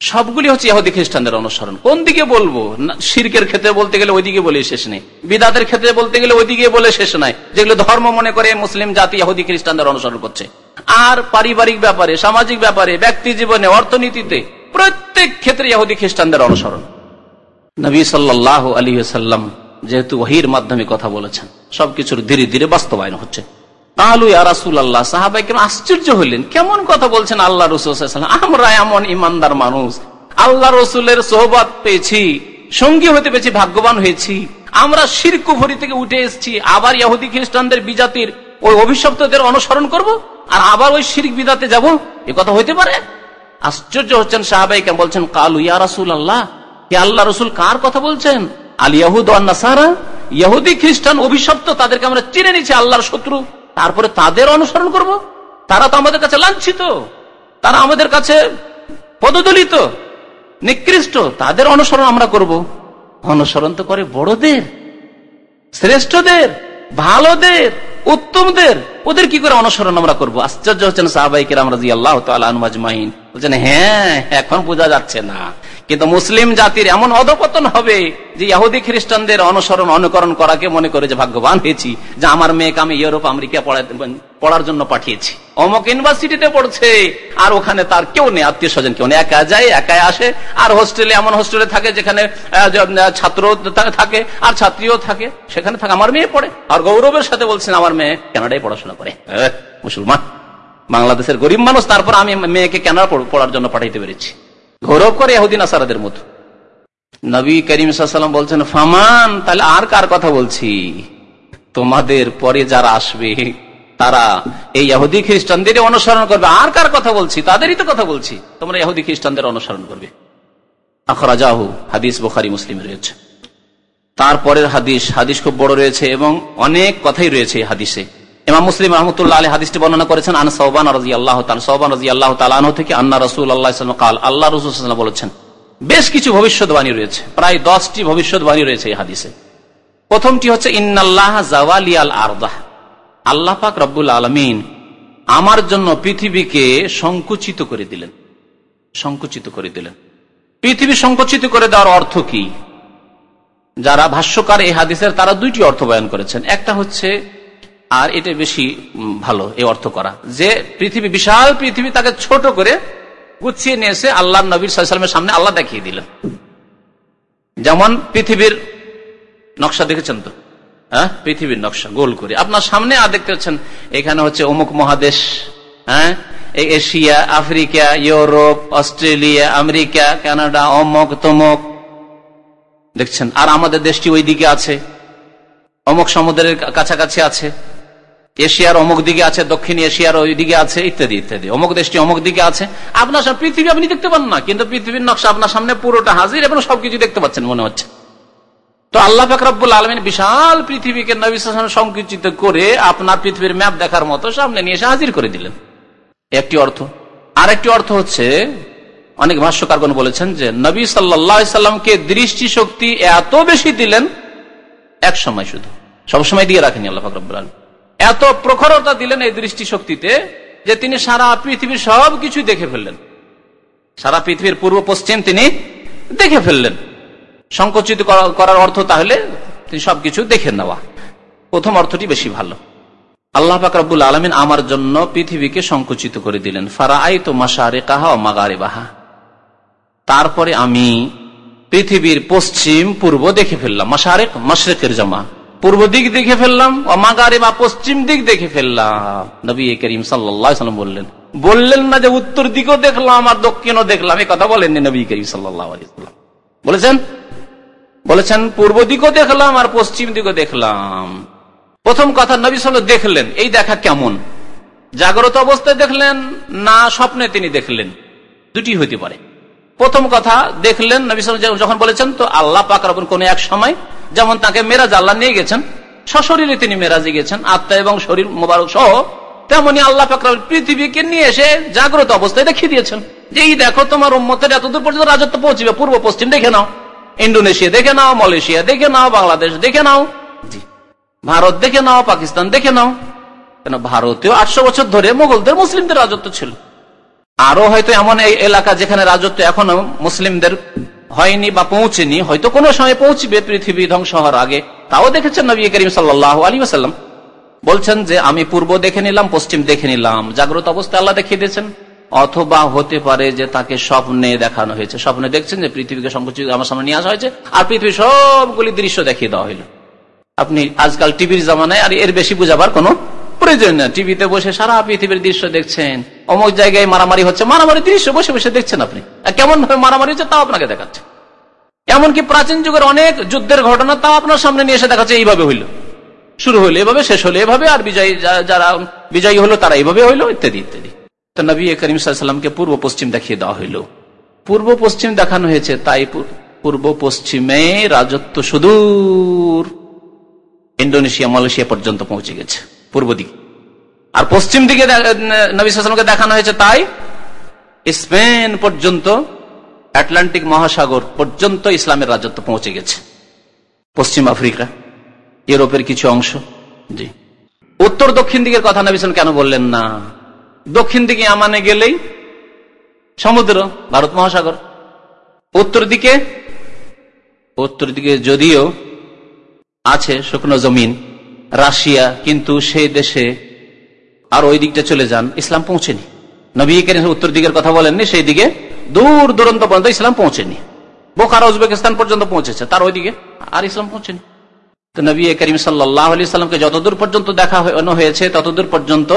সবগুলি হচ্ছে ইহুদি খ্রিস্টানদের অনুসরণ। কোন দিকে বলব? না, শিরকের ক্ষেত্রে বলতে গেলে ওইদিকে বলে শেষ নেই। বিদাতের ক্ষেত্রে বলতে গেলে ওইদিকে বলে শেষ নাই। যেগুলো ধর্ম মনে করে মুসলিম জাতি ইহুদি খ্রিস্টানদের অনুসরণ করছে। আর পারিবারিক ব্যাপারে, সামাজিক ব্যাপারে, ব্যক্তি জীবনে, অর্থনীতিতে, প্রত্যেক ক্ষেত্রে ইহুদি খ্রিস্টানদের অনুসরণ। নবী সাল্লাহ আলী সাল্লাম যেহেতু ওহির মাধ্যমে কথা বলেছেন, সবকিছুর ধীরে ধীরে বাস্তবায়ন হচ্ছে। আল্লাহ সাহাবাই কেন আশ্চর্য হইলেন, কেমন কথা বলছেন আল্লাহ রসুল আমরা এমন ইমানদার মানুষ, আল্লাহ রসুলের সোহবাদ পেয়েছি, সঙ্গী হতে পেরেছি, ভাগ্যবান হয়েছি। আমরা শিরকুফরি থেকে উঠে এসেছি, আবার ইহুদি খ্রিস্টানদের বিজাতির ওই অভিশপ্তদের অনুসরণ করব? আর আবার ওই শিরিক বিদাতে যাব? এ কথা হইতে পারে? আশ্চর্য হচ্ছেন সাহাবাই কেন বলছেন, কালু ইয়া রাসুল আল্লাহ কে আল্লাহ রসুল কার কথা বলছেন? আল ইয়াহুদ নাসারা, ইহুদি, খ্রিস্টান অভিশপ্ত, তাদেরকে আমরা চিনে নিচ্ছি আল্লাহর শত্রু। তারপরে তাদের অনুসরণ করব? তারা তো আমাদের কাছে লাঞ্ছিত। তারা আমাদের কাছে পদদলিত, নিকৃষ্ট। তাদের অনুসরণ আমরা করব। অনুসরণ তো করে বড়দের, শ্রেষ্ঠদের, ভালোদের উত্তমদের ওদের কি করে অনুসরণ আমরা করব? আশ্চর্য হচ্ছেন সাহাবাইকে আমরা জি আল্লাহ তালমাজমাইন বলছেন হ্যাঁ এখন বোঝা যাচ্ছে না। কিন্তু মুসলিম জাতির এমন অধপতন হবে যে ইহুদি খ্রিস্টানদের অনুসরণ, অনুকরণ করাকে মনে করে যে, ভাগ্যবান হয়েছি যে আমার মেয়েকে আমি ইউরোপ, আমেরিকা পড়ার জন্য পাঠিয়েছি। অমুক ইউনিভার্সিটিতে পড়ছে, আর ওখানে তার কেউ নেই আত্মীয় স্বজন কেউ নেই। একা যায়, একাই আসে। আর হোস্টেলে, এমন হোস্টেলে থাকে যেখানে ছাত্র থাকে, আর ছাত্রীও থাকে। সেখানে থাকে, আমার মেয়ে পড়ে। আর গৌরবের সাথে বলছেন, আমার মেয়ে কানাডায় পড়াশোনা করে। মুসলমান। বাংলাদেশের গরিব মানুষ, তারপর আমি মেয়েকে কেনাডা পড়ার জন্য পাঠাইতে পেরেছি? গৌরব করে এহুদিন আসারাদের মতো। নবী করিম সাল্লাম বলছেন, ফামান, তাহলে আর কার কথা বলছি? তোমাদের পরে যারা আসবে, তারা এই ইহুদি খ্রিস্টানদের অনুসরণ করবে। আর কার কথা বলছি? তাদেরই তো কথা বলছি। তোমরা ইহুদি খ্রিস্টানদের অনুসরণ করবে। আখরাজাহু হাদিস বোখারি, মুসলিম রয়েছে। তারপরের হাদিস হাদিস খুব বড় রয়েছে এবং অনেক কথাই রয়েছে হাদিসে। ইমাম মুসলিম রহমতুল্লাহ আলী হাদিসটি বর্ণনা করেছেন, আন সৌবান রাজি আল্লাহ সৌবান রাজি আল্লাহ তালাহ থেকে আন্না রসুল আল্লাহ কাল, আল্লাহ রসুল বলেছেন, বেশ কিছু ভবিষ্যৎবাণী রয়েছে, প্রায় দশটি ভবিষ্যৎবাণী রয়েছে এই হাদিসে। প্রথমটি হচ্ছে, ইন্নাল্লাহ জাওয়ালিয়াল আরদাহ আল্লাহ পাক রব্বুল আলমিন আমার জন্য পৃথিবীকে সংকুচিত করে দিলেন, সংকুচিত করে দিলেন। পৃথিবী সংকুচিত করে দেওয়ার অর্থ কি? যারা ভাষ্যকার এই হাদিসের তারা দুইটি অর্থ বয়ন করেছেন। একটা হচ্ছে আর এটা বেশি ভালো, এই অর্থ করা। যে পৃথিবী, বিশাল পৃথিবী তাকে ছোট করে গুছিয়ে নিয়ে এসে আল্লাহ নবীর সাল্লামের সামনে আল্লাহ দেখিয়ে দিলেন। যেমন পৃথিবীর নকশা দেখেছেন তো? হ্যাঁ? পৃথিবীর নকশা, গোল করে। আপনার সামনে আর দেখতে পাচ্ছেন, এখানে হচ্ছে অমুক মহাদেশ হ্যাঁ? Asia, Africa, Europe, Australia, America, Canada, অমক, তমক। দেখছেন? আর আমাদের দেশটি ওই দিকে আছে, অমক সমুদ্রের কাছাকাছি আছে। এশিয়ার অমুক দিকে আছে, দক্ষিণ এশিয়ার ওই দিকে আছে, ইত্যাদি ইত্যাদি। অমুক দেশটি অমুক দিকে আছে। আপনার সামনে পৃথিবী আপনি দেখতে পান না, কিন্তু পৃথিবীর নকশা আপনার সামনে পুরোটা হাজির এবং সবকিছু দেখতে পাচ্ছেন মনে হচ্ছে। তো আল্লাহ ফাকরাবুল আলমিন বিশাল পৃথিবীকে নবী সংকুচিত করে আপনার পৃথিবীর ম্যাপ দেখার মতো সামনে নিয়ে এসে হাজির করে দিলেন। একটি অর্থ। আর একটি অর্থ হচ্ছে, অনেক ভাষ্যকারগণ বলেছেন যে নবী সাল্লামকে দৃষ্টি শক্তি এত বেশি দিলেন, এক সময় শুধু। সবসময় দিয়ে রাখেনি আল্লাহ ফাকরাবুল আলম এত প্রখরতা দিলেন এই দৃষ্টি শক্তিতে যে তিনি সারা পৃথিবীর সব কিছু দেখে ফেললেন। সারা পৃথিবীর পূর্ব, পশ্চিম তিনি দেখে ফেললেন। সংকুচিত করার অর্থ তাহলে তিনি সবকিছু দেখে নেওয়া। প্রথম অর্থটি বেশি ভালো। আল্লাহ ফাকরাবুল আলমিন আমার জন্য পৃথিবীকে সংকুচিত করে দিলেন। ফারা আই তো মাসারে কাহা মাগারে বাহা তারপরে আমি পৃথিবীর পশ্চিম, পূর্ব দেখে ফেললাম। মাসারেক মাসরেকের জমা। পূর্ব দিক দেখে ফেললাম, ও মাগারে বা পশ্চিম দিক দেখে ফেললাম। নবী করিম সাল্লাম বললেন বললেন না যে উত্তর দিকও দেখলাম আর দক্ষিণও দেখলাম এই কথা বলেননি নবী করিম সাল্লাম। বলেছেন? বলেছেন, পূর্ব দিকও দেখলাম আর পশ্চিম দিকও দেখলাম। প্রথম কথা নবী সাল দেখলেন, এই দেখা কেমন? জাগ্রত অবস্থায় দেখলেন না স্বপ্নে তিনি দেখলেন? দুটি হইতে পারে। প্রথম কথা দেখলেন যখন বলেছেন, তো আল্লাহ পাক রবেন কোন এক সময় যেমন তাকে মেরাজ আল্লাহ নিয়ে গেছেন, সশরীরে তিনি মেরাজে গেছেন, আত্মা এবং শরীর মোবারক সহ, তেমনি আল্লাহ পাকরাব পৃথিবীকে নিয়ে এসে জাগ্রত অবস্থায় দেখিয়ে দিয়েছেন। যে এই দেখো তোমার উম্মতের এতদূর পর্যন্ত রাজত্ব পৌঁছবে, পূর্ব পশ্চিম দেখে নাও ইন্ডোনেশিয়া দেখে নাও, মালয়েশিয়া দেখে নাও, বাংলাদেশ দেখে নাও ভারত দেখে নাও, পাকিস্তান দেখে নাও। কেন ভারতেও আটশো বছর ধরে মোগলদের, মুসলিমদের রাজত্ব ছিল। আরও হয়তো এমন এলাকা যেখানে রাজত্ব এখনও মুসলিমদের হয়নি বা পৌঁছেনি, হয়তো কোনো সময় পৌঁছবে পৃথিবী ধ্বংস হওয়ার আগে। তাও দেখেছেন নবী করিম সাল্লাহ আলী আসাল্লাম বলছেন যে, আমি পূর্ব দেখে নিলাম, পশ্চিম দেখে নিলাম। জাগ্রত অবস্থা আল্লাহ দেখিয়ে দিয়েছেন। অথবা হতে পারে যে তাকে স্বপ্নে দেখানো হয়েছে। স্বপ্নে দেখছেন যে পৃথিবীকে সংকুচিত আমার সামনে নিয়ে আসা হয়েছে আর পৃথিবীর সবগুলি দৃশ্য দেখিয়ে দেওয়া হইল। আপনি আজকাল টিভির জামানায় আর এর বেশি বুঝাবার কোনো প্রয়োজন না টিভিতে বসে সারা পৃথিবীর দৃশ্য দেখছেন। অমুক জায়গায় মারামারি হচ্ছে, মারামারি দৃশ্য বসে বসে দেখছেন আপনি। কেমন ভাবে মারামারি হচ্ছে তাও আপনাকে দেখাচ্ছে। এমনকি প্রাচীন যুগের অনেক যুদ্ধের ঘটনা তাও আপনার সামনে নিয়ে এসে দেখাচ্ছে, এইভাবে হইল। শুরু হইল এভাবে, শেষ হলো এভাবে, আর বিজয়ী যারা বিজয়ী হলো তারা এইভাবে হইল, ইত্যাদি ইত্যাদি। তো নবী করিম সাল্লামকে পূর্ব পশ্চিম দেখিয়ে দেওয়া হইল। পূর্ব পশ্চিম দেখানো হয়েছে তাই পূর্ব পশ্চিমে রাজত্ব সুদূর। ইন্ডোনেশিয়া মালয়েশিয়া পর্যন্ত পৌঁছে গেছে, পূর্ব দিকে। আর পশ্চিম দিকে নবী সাল্লামকে দেখানো হয়েছে তাই। স্পেন পর্যন্ত আটলান্টিক মহাসাগর পর্যন্ত ইসলামের রাজত্ব পৌঁছে গেছে। পশ্চিম আফ্রিকা, ইউরোপের কিছু অংশ। জি। উত্তর দক্ষিণ দিকের কথা নবী কেন বললেন না? দক্ষিণ দিকে আমানে গেলেই সমুদ্র, ভারত মহাসাগর। উত্তর দিকে উত্তর দিকে যদিও আছে শুকনো জমিন, রাশিয়া, কিন্তু সেই দেশে আর ওই দিকটা চলে যান, ইসলাম পৌঁছেনি। নবী কেন উত্তর দিকের কথা বলেননি, সেই দিকে দূর দূরান্ত পর্যন্ত ইসলাম পৌঁছেনি। বোকারা উজবেকিস্তান পর্যন্ত পৌঁছেছে, তার ওইদিকে আর ইসলাম পৌঁছেনি। তো নবী করিম সাল্লামকে যতদূর পর্যন্ত দেখা হয়েছে, ততদূর পর্যন্ত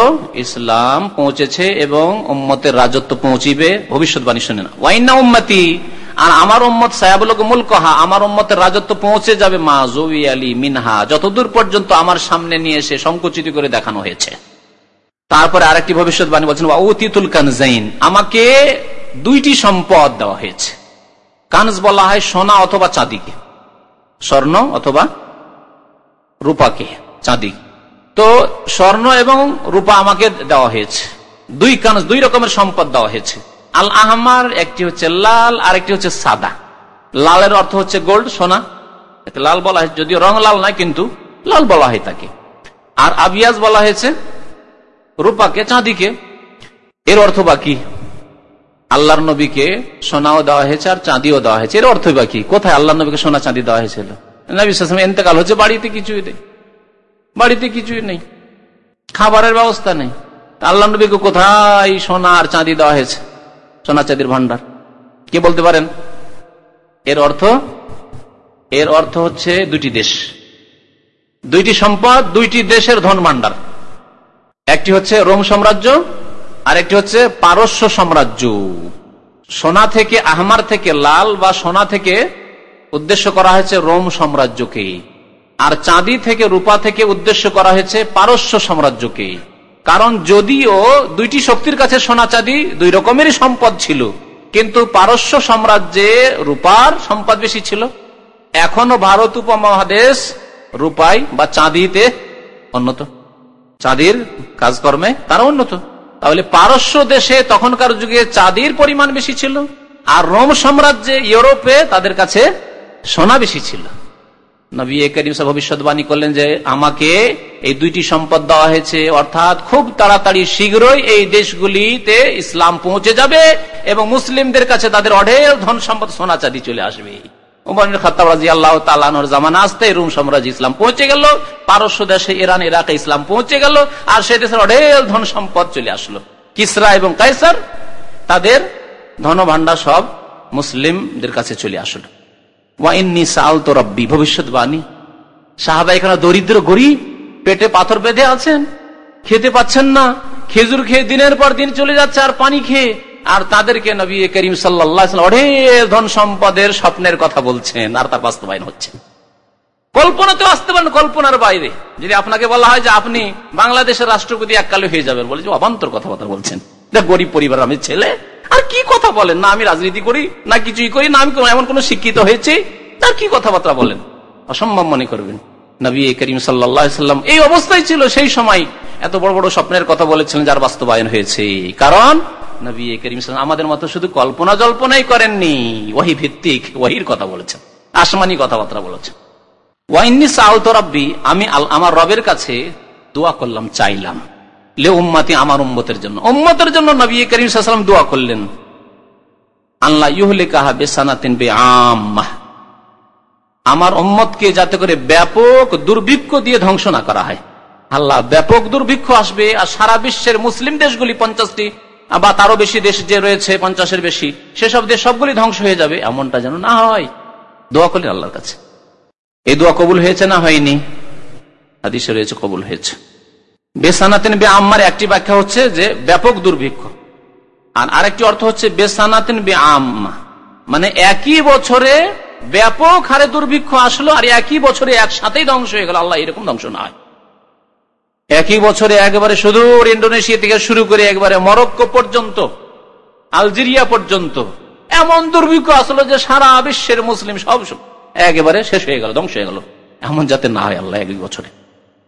ইসলাম পৌঁছেছে এবং উম্মতের রাজত্ব পৌঁছিবে, ভবিষ্যৎবাণী শুনে না ওয়াইনা উম্মতি, আর আমার উম্মত সায়াবুলক মূল কহা আমার উম্মতের রাজত্ব পৌঁছে যাবে মা জবি আলী মিনহা, যতদূর পর্যন্ত আমার সামনে নিয়ে এসে সংকুচিত করে দেখানো হয়েছে। তারপরে আরেকটি ভবিষ্যৎবাণী বলছেন অতীতুল কানজাইন আমাকে দুইটি সম্পদ দেওয়া হয়েছে। কানজ বলা হয় সোনা অথবা চাঁদিকে, স্বর্ণ অথবা রূপাকে, চাঁদি। তো স্বর্ণ এবং রূপা আমাকে দেওয়া হয়েছে। দুই কানজ, দুই রকমের সম্পদ দেওয়া হয়েছে। আল আহমার একটি হচ্ছে লাল আর একটি হচ্ছে সাদা। লালের অর্থ হচ্ছে গোল্ড, সোনা। লাল বলা হয়েছে যদিও রং লাল নয়, কিন্তু লাল বলা হয় তাকে। আর আবিয়াজ বলা হয়েছে রূপাকে, চাঁদিকে। এর অর্থ বাকি? আল্লাহর নবীকে সোনাও দেওয়া হয়েছে আর চাঁদিও দেওয়া হয়েছে। এর অর্থ বাকি? কোথায় আল্লাহ নবীকে সোনা, চাঁদি দেওয়া হয়েছিল? নবী এতেকাল হচ্ছে, বাড়িতে কিছুই নেই। বাড়িতে কিছুই নেই। খাবারের ব্যবস্থা নেই। আল্লাহ নবীকে কোথায় সোনা আর চাঁদি দেওয়া হয়েছে? সোনা, চাঁদির ভান্ডার কে বলতে পারেন? এর অর্থ? এর অর্থ হচ্ছে দুটি দেশ। দুইটি সম্পদ, দুইটি দেশের ধন ভান্ডার একটি হচ্ছে রোম সাম্রাজ্য আর একটি হচ্ছে পারস্য সাম্রাজ্য। সোনা থেকে আহমার থেকে লাল বা সোনা থেকে উদ্দেশ্য করা হয়েছে রোম সাম্রাজ্যকে, আর চাঁদি থেকে রূপা থেকে উদ্দেশ্য করা হয়েছে পারস্য সাম্রাজ্যকে। কারণ যদিও দুইটি শক্তির কাছে সোনা চাঁদি দুই রকমেরই সম্পদ ছিল, কিন্তু পারস্য সাম্রাজ্যে রূপার সম্পদ বেশি ছিল। এখনও ভারত উপমহাদেশ রূপাই বা চাঁদিতে উন্নত চাঁদির কাজকর্মে তারা উন্নত। তাহলে পারস্য দেশে তখনকার যুগে চাঁদির পরিমাণ বেশি ছিল আর রোম সাম্রাজ্যে ইউরোপে তাদের কাছে সোনা বেশি ছিল। নবী ভবিষ্যৎবাণী করলেন যে আমাকে এই দুইটি সম্পদ দেওয়া হয়েছে, অর্থাৎ খুব তাড়াতাড়ি শীঘ্রই এই দেশগুলিতে ইসলাম পৌঁছে যাবে এবং মুসলিমদের কাছে তাদের অঢেল ধন সম্পদ সোনা চাঁদি চলে আসবে। উমর খতাব রাজি আল্লাহ তালানোর জামানা আসতে রুম সাম্রাজ্য ইসলাম পৌঁছে গেল, পারস্য দেশে ইরান, ইরাকে ইসলাম পৌঁছে গেল, আর সে দেশের অঢেল ধন সম্পদ চলে আসলো। কিসরা এবং কাইসার তাদের ধন ভান্ডার সব মুসলিমদের কাছে চলে আসলো। ওয়াইন্নি সাল তো রব্বি এখানে দরিদ্র, গরিব, পেটে পাথর বেঁধে আছেন, খেতে পাচ্ছেন না, খেজুর খেয়ে দিনের পর দিন চলে যাচ্ছে আর পানি খেয়ে। আর তাদেরকে নবী করিম সাল্লাহ অঢেল ধন সম্পদের স্বপ্নের কথা বলছেন, আর তার বাস্তবায়ন হচ্ছে। কল্পনাতেও আসতে পারেন কল্পনার বাইরে। যদি আপনাকে বলা হয় যে আপনি বাংলাদেশের রাষ্ট্রপতি এককালে হয়ে যাবেন, বলে যে অবান্তর কথাবার্তা বলছেন। গরিব পরিবার, আমি ছেলে, আর কি কথা বলেন? না, আমি রাজনীতি করি, না কিছুই করি, না, আমি এমন কোন শিক্ষিত হয়েছে তার কি কথাবার্তা বলেন? অসম্ভব মনে করবেন। নবী করিম সাল্লাম এই অবস্থায় ছিল, সেই সময় এত বড় বড় স্বপ্নের কথা বলেছিলেন, যার বাস্তবায়ন হয়েছে। কারণ নবী করিম আমাদের মতো শুধু কল্পনা জল্পনাই করেননি। ওহি ভিত্তিক ওহির কথা বলেছেন, আসমানি কথাবার্তা বলেছেন। ওয়াইনি সাউত রব্বি, আমি আমার রবের কাছে দোয়া করলাম, চাইলাম। লে উম্মাতি আমার উম্মতের জন্য। উম্মতের জন্য নবী করিম সাল্লাম দোয়া করলেন। আল্লাহ ইহলে কাহা বেসানাতিন বে আম্মা আমার উম্মতকে যাতে করে ব্যাপক দুর্ভিক্ষ দিয়ে ধ্বংস না করা হয়। আল্লাহ ব্যাপক দুর্ভিক্ষ আসবে আর সারা বিশ্বের মুসলিম দেশগুলি পঞ্চাশটি বা তারও বেশি দেশ যে রয়েছে, পঞ্চাশের বেশি, সেসব দেশ সবগুলি ধ্বংস হয়ে যাবে, এমনটা যেন না হয়। দোয়া করলেন আল্লাহর কাছে। এই দোয়া কবুল হয়েছে না হয়নি? হাদিসে রয়েছে, কবুল হয়েছে। বেসানাতেন বে আম্মার একটি ব্যাখ্যা হচ্ছে যে, ব্যাপক দুর্ভিক্ষ। আর আরেকটি অর্থ হচ্ছে বেসানাতেন বে আম্মা। মানে একই বছরে ব্যাপক হারে দুর্ভিক্ষ আসলো, আর একই বছরে একসাথেই ধ্বংস হয়ে গেল। আল্লাহ এরকম ধ্বংস না হয় একই বছরে একেবারে সুদূর ইন্ডোনেশিয়া থেকে শুরু করে একবারে মরক্কো পর্যন্ত, আলজেরিয়া পর্যন্ত, এমন দুর্ভিক্ষ আসলো যে সারা বিশ্বের মুসলিম সব একেবারে শেষ হয়ে গেল, ধ্বংস হয়ে গেল। এমন যাতে না হয় আল্লাহ এক বছরে।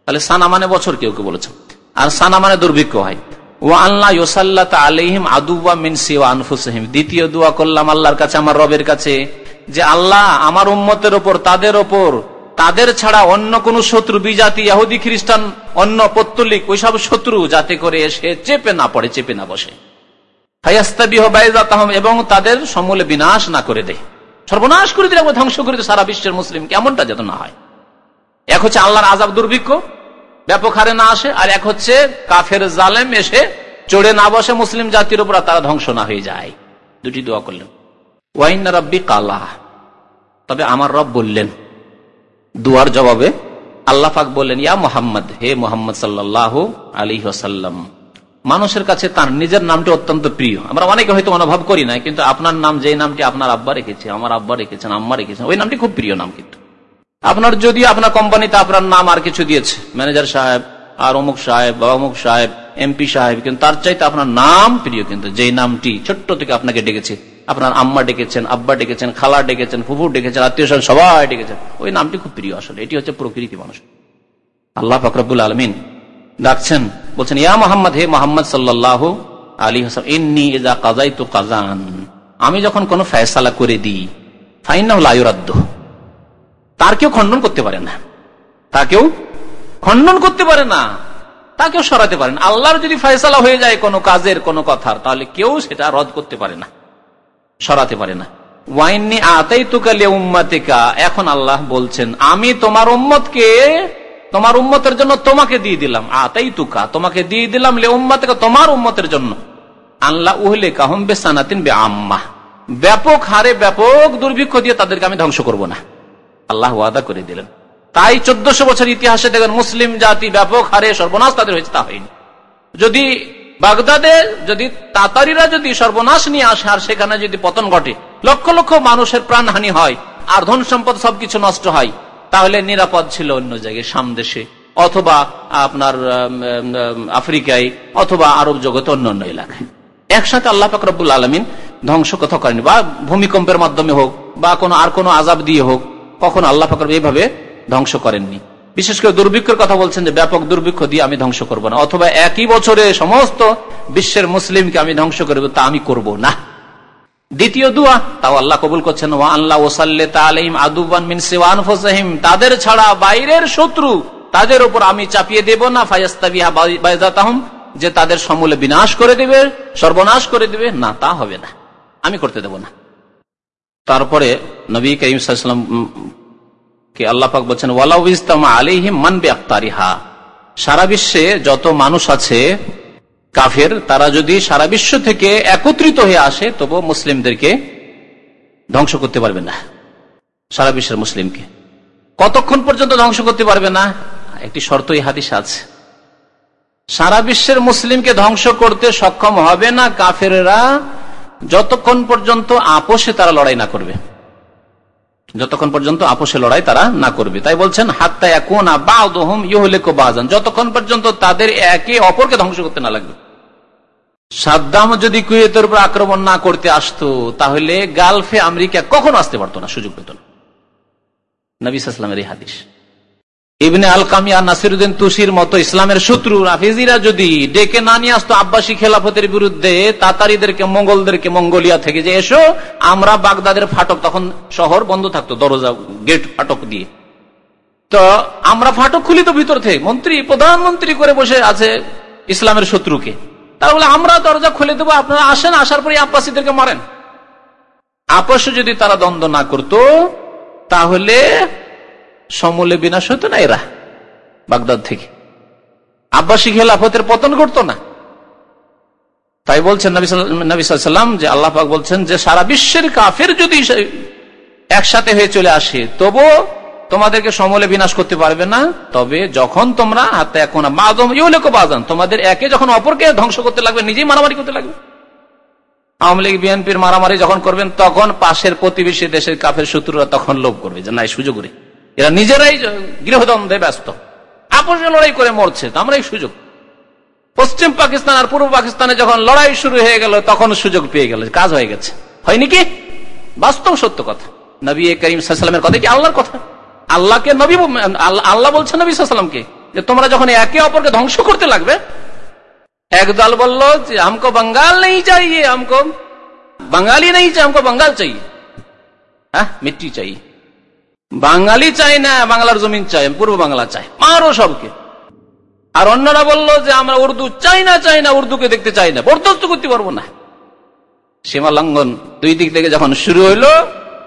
তাহলে সানা মানে বছর কেউ কেউ বলেছেন। আর সানা মানে দুর্ভিক্ষ হয়। ও আল্লাহ ইসাল্লাত আলহিম আদুবা মিনসি ও আনফুসহিম। দ্বিতীয় দোয়া করলাম আল্লাহর কাছে, আমার রবের কাছে, যে আল্লাহ আমার উম্মতের ওপর, তাদের ওপর তাদের ছাড়া অন্য কোন শত্রু, বিজাতি, ইহুদি, খ্রিস্টান, অন্য পত্তলিক, ওইসব শত্রু যাতে করে এসে চেপে না পড়ে, চেপে না বসে। এবং তাদের সমূলে বিনাশ না করে দেয়। সর্বনাশ করে দিলে ধ্বংস করে সারা বিশ্বের মুসলিম। কেমনটা যেন না হয়। এক হচ্ছে আল্লাহর আজাব দুর্ভিক্ষ, ব্যাপক হারে না আসে, আর এক হচ্ছে কাফের জালেম এসে চড়ে না বসে মুসলিম জাতির উপর তারা ধ্বংস না হয়ে যায়। দুটি দোয়া করলেন। ওয়াইন রব্বি কালা তবে আমার রব বললেন দুয়ার জবাবে আল্লাহ পাক বললেন, ইয়া মোহাম্মদ, হে মোহাম্মদ সাল্লাহ আলী ওসাল্লাম মানুষের কাছে তার নিজের নামটি অত্যন্ত প্রিয়। আমরা অনেকে হয়তো অনুভব করি না কিন্তু আপনার নাম যে নামটি আপনার আব্বা রেখেছে, আমার আব্বা রেখেছেন, আম্মা রেখেছেন, ওই নামটি খুব প্রিয় নাম কিন্তু। আপনার যদি আপনার কোম্পানিতে আপনার নাম আর কিছু দিয়েছে, ম্যানেজার সাহেব আর অমুক সাহেব বা অমুক সাহেব, এমপি সাহেব, কিন্তু তার চাইতে আপনার নাম প্রিয় কিন্তু যে নামটি ছোট্ট থেকে আপনাকে ডেকেছে আপনার আম্মা ডেকেছেন, আব্বা ডেকেছেন, খালা ডেকেছেন, ফুফু ডেকেছেন, আত্মীয় স্বজন সবাই ডেকেছেন। ওই নামটি খুব প্রিয় আসলে, এটি হচ্ছে প্রকৃতি মানুষ। আল্লাহ ফকরবুল আলমিন ডাকছেন, বলছেন, ইয়া মোহাম্মদ, হে মোহাম্মদ সাল্লাহ আলী হাসান এজা কাজাই তো কাজান আমি যখন কোন ফয়সালা করে দিই ফাইন আয়ুরাদ্দ তার কেউ খণ্ডন করতে পারে না। তাকেও খণ্ডন করতে পারে না। তাকেও সরাতে পারে না। আল্লাহর যদি ফয়সালা হয়ে যায় কোনো কাজের, কোনো কথার, তাহলে কেউ সেটা রদ করতে পারে না। সরাতে পারে না। ওয়াইনি আতাই তুকালে উম্মাতিকা এখন আল্লাহ বলছেন, আমি তোমার উম্মতকে, তোমার উম্মতের জন্য তোমাকে দিয়ে দিলাম। আতাই তুকা তোমাকে দিয়ে দিলাম লে উম্মাতিকা তোমার উম্মতের জন্য। আল্লাহ উহলে কাহম বে সানাতিন বে আম্মা ব্যাপক হারে ব্যাপক দুর্ভিক্ষ দিয়ে তাদেরকে আমি ধ্বংস করব না। আল্লাহ ওয়াদা করে দিলেন। তাই চোদ্দশো বছর ইতিহাসে দেখেন, মুসলিম জাতি ব্যাপক হারে সর্বনাশ তাদের হয়েছে, তা হয়নি। যদি বাগদাদে যদি তাতারিরা যদি সর্বনাশ নিয়ে আসে, আর সেখানে যদি পতন ঘটে, লক্ষ লক্ষ মানুষের প্রাণহানি হয়, আর ধন সম্পদ সবকিছু নষ্ট হয়, তাহলে নিরাপদ ছিল অন্য জায়গায় সামদেশে অথবা আপনার আফ্রিকায়, অথবা আরব জগতে অন্য অন্য এলাকায়। একসাথে আল্লাহ ফাকরাবুল আলমিন ধ্বংস কথা করেনি, বা ভূমিকম্পের মাধ্যমে হোক, বা কোনো, আর কোনো আজাব দিয়ে হোক, কখনো আল্লাহ ফাকর এইভাবে ধ্বংস করেননি। বিশেষ করে দুর্ভিক্ষের কথা বলছেন যে ব্যাপক দুর্ভিক্ষ দিয়ে আমি ধ্বংস করব না। অথবা একই বছরে সমস্ত বিশ্বের মুসলিমকে আমি ধ্বংস করব তা আমি করব না। দ্বিতীয় দুয়া, তাও আল্লাহ কবুল করছেন, ওয়া আল্লাহ ওসাল্লে তালিম আদুবান মিন সিওয়ান ফসাহিম তাদের ছাড়া বাইরের শত্রু তাদের উপর আমি চাপিয়ে দেব না, ফায়াস্তাবিহা বাইজাতাহম, যে তাদের সমূলে বিনাশ করে দেবে, সর্বনাশ করে দেবে, না, তা হবে না। আমি করতে দেব না। তারপরে নবী করিম সাল্লাম কে আল্লাহ পাক বলছেন, ওয়ালাউ ইস্তামা আলাইহিম মানবে আক্তারিহা সারা বিশ্বে যত মানুষ আছে কাফের, তারা যদি সারা বিশ্ব থেকে একত্রিত হয়ে আসে তবু মুসলিমদেরকে ধ্বংস করতে পারবে না। সারা বিশ্বের মুসলিমকে। কতক্ষণ পর্যন্ত ধ্বংস করতে পারবে না? একটি শর্ত এই হাদিস আছে। সারা বিশ্বের মুসলিমকে ধ্বংস করতে সক্ষম হবে না কাফেরা যতক্ষণ পর্যন্ত আপোষে তারা লড়াই না করবে। যতক্ষণ পর্যন্ত আপোষে লড়াই তারা না করবে। তাই বলছেন, হাত্তা এখন বাউদহম ইহলেকো বাজান যতক্ষণ পর্যন্ত তাদের একে অপরকে ধ্বংস করতে না লাগবে। সাদ্দাম যদি কুয়েতের উপর আক্রমণ না করতে আসতো, তাহলে গালফে আমেরিকা কখনো আসতে পারতো না, সুযোগ পেত না। নবী এই হাদিস। ইবনে আল কামিয়া নাসিরুদ্দিন তুষির মতো ইসলামের শত্রু রাফিজিরা যদি ডেকে না নিয়ে আসতো আব্বাসী খেলাফতের বিরুদ্ধে, তাতারিদেরকে, মঙ্গলদেরকে মঙ্গোলিয়া থেকে যে এসো, আমরা বাগদাদের ফাটক তখন শহর বন্ধ থাকতো, দরজা, গেট ফাটক দিয়ে। তো আমরা ফাটক খুলি তো ভিতর থেকে, মন্ত্রী, প্রধানমন্ত্রী করে বসে আছে ইসলামের শত্রুকে। তাহলে আমরা দরজা খুলে দেবো, আপনারা আসেন, আসার পরে আব্বাসীদেরকে মারেন। আপস যদি তারা দ্বন্দ্ব না করত, তাহলে সমূলে বিনাশ হতো না এরা, বাগদাদ থেকে। আব্বাসী খেলাফতের পতন করতো না। তাই বলছেন নবী সাল্লাম যে আল্লাহ পাক বলছেন যে, সারা বিশ্বের কাফের যদি একসাথে হয়ে চলে আসে, তবু তোমাদেরকে সমলে বিনাশ করতে পারবে না। তবে যখন তোমরা হাতে এখন বাদম ইউলেক বাজান, তোমাদের একে যখন অপরকে ধ্বংস করতে লাগবে, নিজেই মারামারি করতে লাগবে। আওয়ামী লীগ, বিএনপির মারামারি যখন করবেন, তখন পাশের প্রতিবেশী দেশের কাফের শত্রুরা তখন লোভ করবে যে, না, এই সুযোগ রে এরা নিজেরাই গৃহদ্বন্দ্বে ব্যস্ত। আপোষে লড়াই করে মরছে, তো আমরা এই সুযোগ। পশ্চিম পাকিস্তান আর পূর্ব পাকিস্তানে যখন লড়াই শুরু হয়ে গেল, তখন সুযোগ পেয়ে গেল, কাজ হয়ে গেছে। হয়নি কি? বাস্তব সত্য কথা। নবী করিম সাল্লামের কথা কি আল্লাহর কথা? আল্লাহকে নবী আল্লাহ বলছে নবী সাল্লামকে যে তোমরা যখন একে অপরকে ধ্বংস করতে লাগবে একদল বলল যে, আমকো বাঙ্গাল নেই চাই আমকো বাঙালি নেই চাই আমকো বাঙ্গাল চাই হ্যাঁ মিট্টি চাই বাঙালি চাই না, বাংলার জমিন চাই পূর্ব বাংলা চাই। মারো সবকে। আর অন্যরা বলল যে, আমরা উর্দু চাই না চাই না, উর্দুকে দেখতে চাই না, বরদস্ত করতে পারব না। সীমা লঙ্ঘন, দুই দিক থেকে যখন শুরু হইল,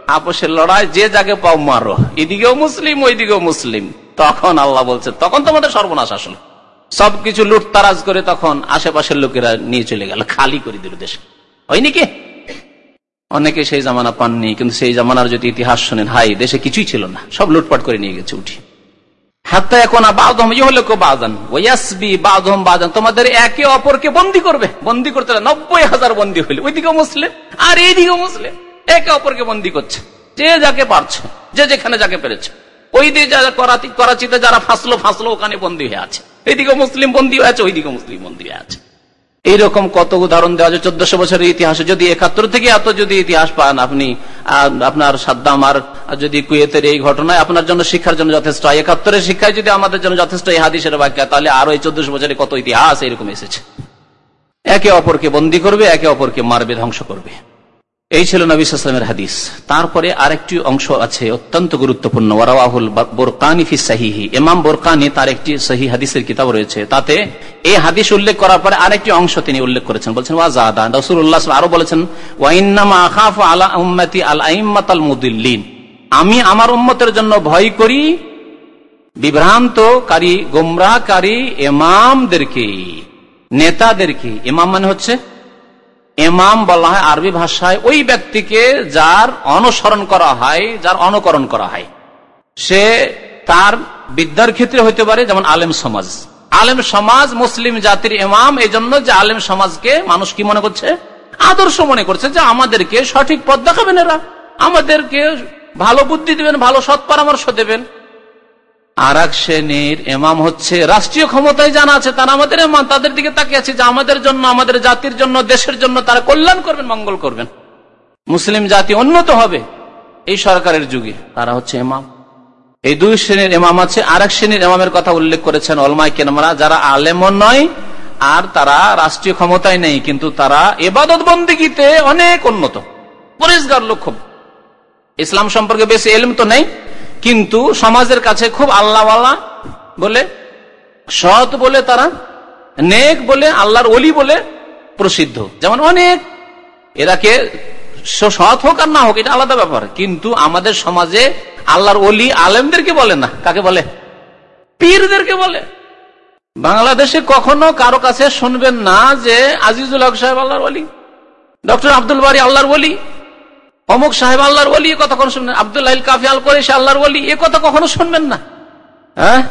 আপোষের লড়াই, যে যাকে পাও মারো। এদিকেও মুসলিম, ওইদিকেও মুসলিম। তখন আল্লাহ বলছে, তখন তোমাদের সর্বনাশ আসলো। সবকিছু লুটতারাজ করে তখন আশেপাশের লোকেরা নিয়ে চলে গেল, খালি করে দিল দেশ। হয়নি কি? অনেকে সেই জামানা পাননি, কিন্তু সেই জামানার যদি ইতিহাস শোনেন, হাই, দেশে কিছুই ছিল না। সব লুটপাট করে নিয়ে গেছে উঠি। বাদম বাদম তোমাদের একে অপরকে বন্দি করবে। করতে নব্বই হাজার বন্দি আর একে অপরকে বন্দি করছে। যে যাকে পারছে, যে যেখানে যাকে যারা করাচিতে যারা ফাঁসলো ফাঁসলো, ওখানে বন্দী হয়ে আছে। এইদিকে মুসলিম বন্দী হয়ে আছে ওইদিকে মুসলিম বন্দী হয়ে আছে। এইরকম কত উদাহরণ দেওয়া যায়? চোদ্দশো বছরের ইতিহাসে। যদি একাত্তর থেকে এত যদি ইতিহাস পান আপনি আপনার সাদ্দাম আর যদি কুয়েতের এই ঘটনায় আপনার জন্য শিক্ষার জন্য যথেষ্ট। হয় একাত্তরের শিক্ষায় যদি আমাদের জন্য যথেষ্ট এই হাদিসের বাক্যা তাহলে আরও এই চোদ্দশো বছরে কত ইতিহাস এরকম এসেছে। একে অপরকে বন্দী করবে, একে অপরকে মারবে, ধ্বংস করবে। এই ছিল নবী সালামের হাদিস। তারপরে আরেকটি অংশ আছে অত্যন্ত গুরুত্বপূর্ণ ওয়ারাহুল বোরকানি ফি সাহিহি। এমাম বোরকানি তার একটি সহি হাদিসের কিতাব রয়েছে। তাতে এই হাদিস উল্লেখ করার পরে আরেকটি অংশ তিনি উল্লেখ করেছেন। বলছেন ওয়াজাদা রসুল্লাহ আরও বলেছেন ওয়াইনামা আখাফ আলা আমি আমার উম্মতের জন্য ভয় করি বিভ্রান্তকারী, গোমরাহকারী এমামদেরকে নেতাদেরকে এমাম মানে হচ্ছে এমাম বলা হয় আরবি ভাষায়, ওই ব্যক্তিকে যার অনুসরণ করা হয়, যার অনুকরণ করা হয়। সে তার বিদ্যার ক্ষেত্রে হইতে পারে, যেমন আলেম সমাজ। আলেম সমাজ মুসলিম জাতির এমাম এই জন্য যে আলেম সমাজকে মানুষ কি মনে করছে? আদর্শ মনে করছে যে আমাদেরকে সঠিক পথ দেখাবেন এরা। আমাদেরকে ভালো বুদ্ধি দেবেন, ভালো সৎ পরামর্শ দেবেন। আর এক শ্রেণির এমাম হচ্ছে, রাষ্ট্রীয় ক্ষমতায় জানা আছে, তারা আমাদের এমাম তাদের দিকে তাকিয়ে আছে যে আমাদের জন্য, আমাদের জাতির জন্য, দেশের জন্য তারা কল্যাণ করবেন, মঙ্গল করবেন। মুসলিম জাতি উন্নত হবে এই সরকারের যুগে, তারা হচ্ছে এমাম এই দুই শ্রেণির এমাম আছে আর এক শ্রেণির এমামের কথা উল্লেখ করেছেন অলমাই কেনমারা যারা আলেমও নয়, আর তারা রাষ্ট্রীয় ক্ষমতায় নেই, কিন্তু তারা এবাদত বন্দিগিতে অনেক উন্নত। পরিষ্কার লক্ষ্য। ইসলাম সম্পর্কে বেশি এলম তো নেই। কিন্তু সমাজের কাছে খুব আল্লাহওয়ালা বলে, সৎ বলে তারা, নেক বলে, আল্লাহর অলি বলে প্রসিদ্ধ। যেমন অনেক এরাকে সৎ হোক আর না হোক, এটা আলাদা ব্যাপার। কিন্তু আমাদের সমাজে আল্লাহর অলি আলেমদেরকে বলে না। কাকে বলে? পীরদেরকে বলে। বাংলাদেশে কখনো কারও কাছে শুনবেন না যে আজিজুল হক সাহেব আল্লাহর অলি ডক্টর আব্দুল বাড়ি আল্লাহর বলি অমুক সাহেব আল্লাহর বলি এ কথা কখনো শুনবেন আব্দুল্লাহ কাফি আল করে সে আল্লাহর বলি এ কথা কখনো শুনবেন না। হ্যাঁ?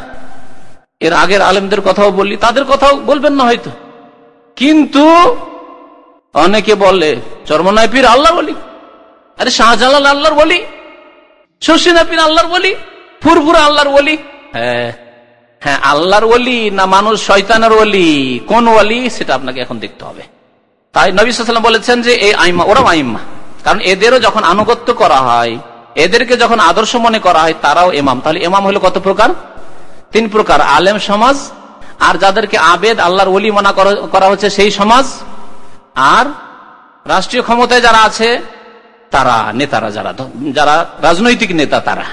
এর আগের আলেমদের কথাও বললি, তাদের কথাও বলবেন না হয়তো। কিন্তু অনেকে বলে, চরমনায় পীর আল্লাহ বলি আরে শাহজালাল আল্লাহর বলি শশীনা পীর আল্লাহর বলি ফুরফুরা আল্লাহর বলি হ্যাঁ হ্যাঁ আল্লাহর ওলি না মানুষ শয়তানের ওলি? কোন ওলি? সেটা আপনাকে এখন দেখতে হবে। তাই নবী সাল্লাম বলেছেন যে, এই আইমা, ওরাও আইম্মা কারণ এদেরও যখন আনুগত্য করা হয়, এদেরকে যখন আদর্শ মনে করা হয়, তারাও এমাম তাহলে এমাম হলো কত প্রকার? তিন প্রকার, আলেম সমাজ, আর যাদেরকে আবেদ, আল্লাহর ওলি মনা করা হচ্ছে সেই সমাজ, আর রাষ্ট্রীয় ক্ষমতায় যারা আছে, তারা, নেতারা যারা যারা রাজনৈতিক নেতা তারা।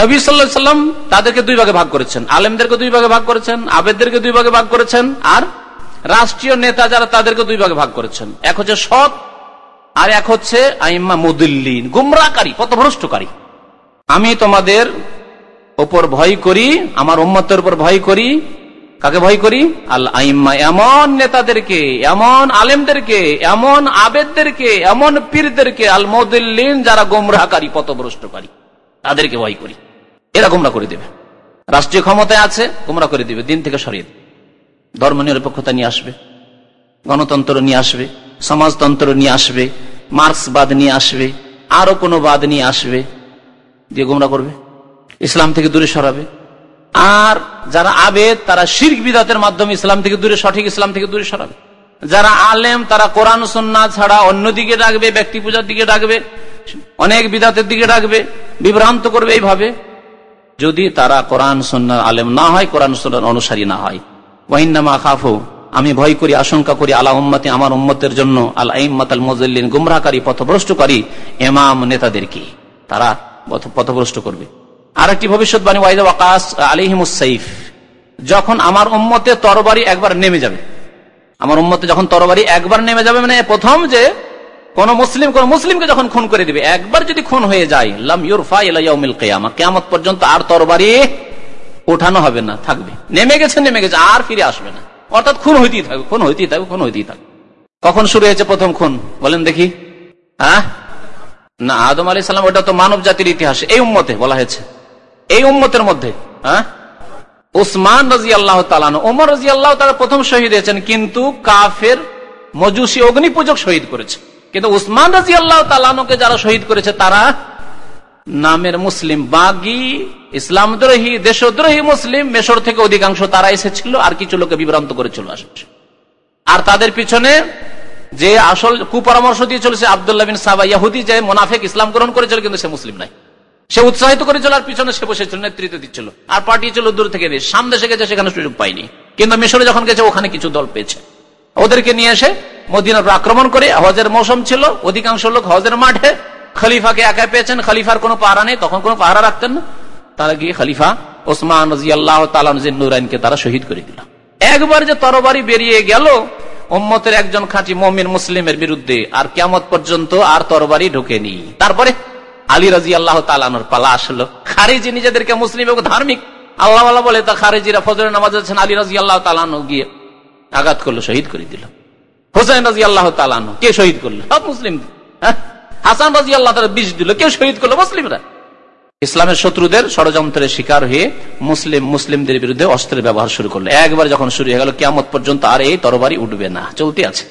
নবী সাল্লা সাল্লাম তাদেরকে দুই ভাগে ভাগ করেছেন। আলেমদেরকে দুই ভাগে ভাগ করেছেন, আবেদদেরকে দুই ভাগে ভাগ করেছেন, আর রাষ্ট্রীয় নেতা যারা, তাদেরকে দুই ভাগে ভাগ করেছেন। এক হচ্ছে সৎ আর এক হচ্ছে আইম্মা মুদুল্লিন গুমরাকারী পথভ্রষ্টকারী। আমি তোমাদের ওপর ভয় করি, আমার উম্মতের উপর ভয় করি। কাকে ভয় করি? আল আইম্মা, এমন নেতাদেরকে, এমন আলেমদেরকে, এমন আবেদদেরকে, এমন পীরদেরকে, আল মদুল্লিন যারা গোমরাকারী পথভ্রষ্টকারী। তাদেরকে ভয় করি। এরা গোমরা করে দেবে। রাষ্ট্রীয় ক্ষমতায় আছে গোমরা করে দিবে, দিন থেকে সরিয়ে ধর্ম নিরপেক্ষতা নিয়ে আসবে। গণতন্ত্র নিয়ে আসবে। সমাজতন্ত্র নিয়ে আসবে মার্ক্সবাদ নিয়ে আসবে, আরও কোনো বাদ নিয়ে আসবে, দিয়ে গোমরা করবে, ইসলাম থেকে দূরে সরাবে। আর যারা আবেদ, তারা শির্ক বিদাতের মাধ্যমে ইসলাম থেকে দূরে, সঠিক ইসলাম থেকে দূরে সরাবে। যারা আলেম, তারা কোরআন সন্না ছাড়া অন্যদিকে ডাকবে, ব্যক্তি পূজার দিকে ডাকবে, অনেক বিদাতের দিকে ডাকবে, বিভ্রান্ত করবে এইভাবে। যদি তারা কোরআন সন্ন্যার আলেম না হয়, কোরআন সন্ন্যার অনুসারী না হয়। ওয়াইনামা খাফু আমি ভয় করি, আশঙ্কা করি আলা উম্মতে, আমার উম্মতের জন্য আল আইম্মাত আল মজল্লিন গুমরাকারী পথভ্রষ্টকারী এমাম নেতাদেরকে। তারা পথভ্রষ্ট করবে। আর একটি ভবিষ্যৎবাণী, ওয়াইদ ওয়াকাস আলিহিমুসাইফ যখন আমার উম্মতে তরবারি একবার নেমে যাবে। আমার উম্মতে যখন তরবারি একবার নেমে যাবে মানে প্রথম যে কোন মুসলিম, কোন মুসলিমকে যখন খুন করে দিবে, একবার যদি খুন হয়ে যায়, লাম ইউরফা ইলাইয়াউমিল কিয়ামা কিয়ামত পর্যন্ত আর তরবারি ওঠানো হবে না, থাকবে। নেমে গেছে নেমে গেছে, আর ফিরে আসবে না। অর্থাৎ খুন হইতেই থাকবে খুন হইতেই থাকবে খুন হইতেই থাকবে কখন শুরু হয়েছে প্রথম খুন? বলেন দেখি। হ্যাঁ না, আদম আলী সাল্লাম ওটা তো মানব জাতির ইতিহাস। এই উম্মতে বলা হয়েছে। এই উম্মতের মধ্যে হ্যাঁ উসমান রাজি আল্লাহ তালানো ওমর রাজি আল্লাহ তারা প্রথম শহীদ হয়েছেন, কিন্তু কাফের মজুসি অগ্নি পূজক শহীদ করেছে। কিন্তু উসমান রাজি আল্লাহ তালানোকে যারা শহীদ করেছে, তারা নামের মুসলিম বাগি, ইসলামদ্রোহী, দেশদ্রোহী মুসলিম মেশর থেকে অধিকাংশ তারা এসেছিল আর কিছু লোকে বিভ্রান্ত করে চলে আসছে আর তাদের পিছনে যে আসল কুপরামর্শ দিয়ে চলেছে আবদুল্লাহ বিন সাবা ইয়াহুদি যে মোনাফেক ইসলাম গ্রহণ করেছিল কিন্তু সে মুসলিম নাই। সে উৎসাহিত করেছিল আর পিছনে সে বসেছিল, নেতৃত্ব দিচ্ছিল। আর পাঠিয়েছিল দূর থেকে সামনে এসে গেছে, সেখানে সুযোগ পাইনি কিন্তু মিশরে যখন গেছে, ওখানে কিছু দল পেয়েছে। ওদেরকে নিয়ে এসে মদিনার আক্রমণ করে হজের মৌসুম ছিল। অধিকাংশ লোক হজের মাঠে খলিফাকে একা পেয়েছেন, খলিফার কোনো পাহারা নেই, তখন কোনো পাহারা রাখতেন না। তারা গিয়ে খলিফা ওসমান নুরাইনকে তারা শহীদ করে দিল। একবার যে তরবারি বেরিয়ে গেল ওম্মতের একজন খাঁটি মমিন মুসলিমের বিরুদ্ধে আর কেমত পর্যন্ত আর তরবারি ঢোকেনি। তারপরে আলী রাজি আল্লাহ তালানোর পালা আসলো। খারিজি নিজেদেরকে মুসলিম এবং ধার্মিক। আল্লাহ বলে, তা খারিজিরা ফজরের নামাজ আছেন আলী রাজি আল্লাহ তালানো গিয়ে আঘাত করল, শহীদ করে দিল। হোসেন রাজি আল্লাহ তালানো কে শহীদ করল? সব মুসলিম। হ্যাঁ? হাসান রাজি আল্লাহ তারা বিষ দিল। কে শহীদ করল? মুসলিমরা। ইসলামের শত্রুদের ষড়যন্ত্রের শিকার হয়ে মুসলিম, মুসলিমদের বিরুদ্ধে অস্ত্রের ব্যবহার শুরু করল। একবার যখন শুরু হয়ে গেল কেমন পর্যন্ত আর এই তরবারি উঠবে না। চলতে আছে।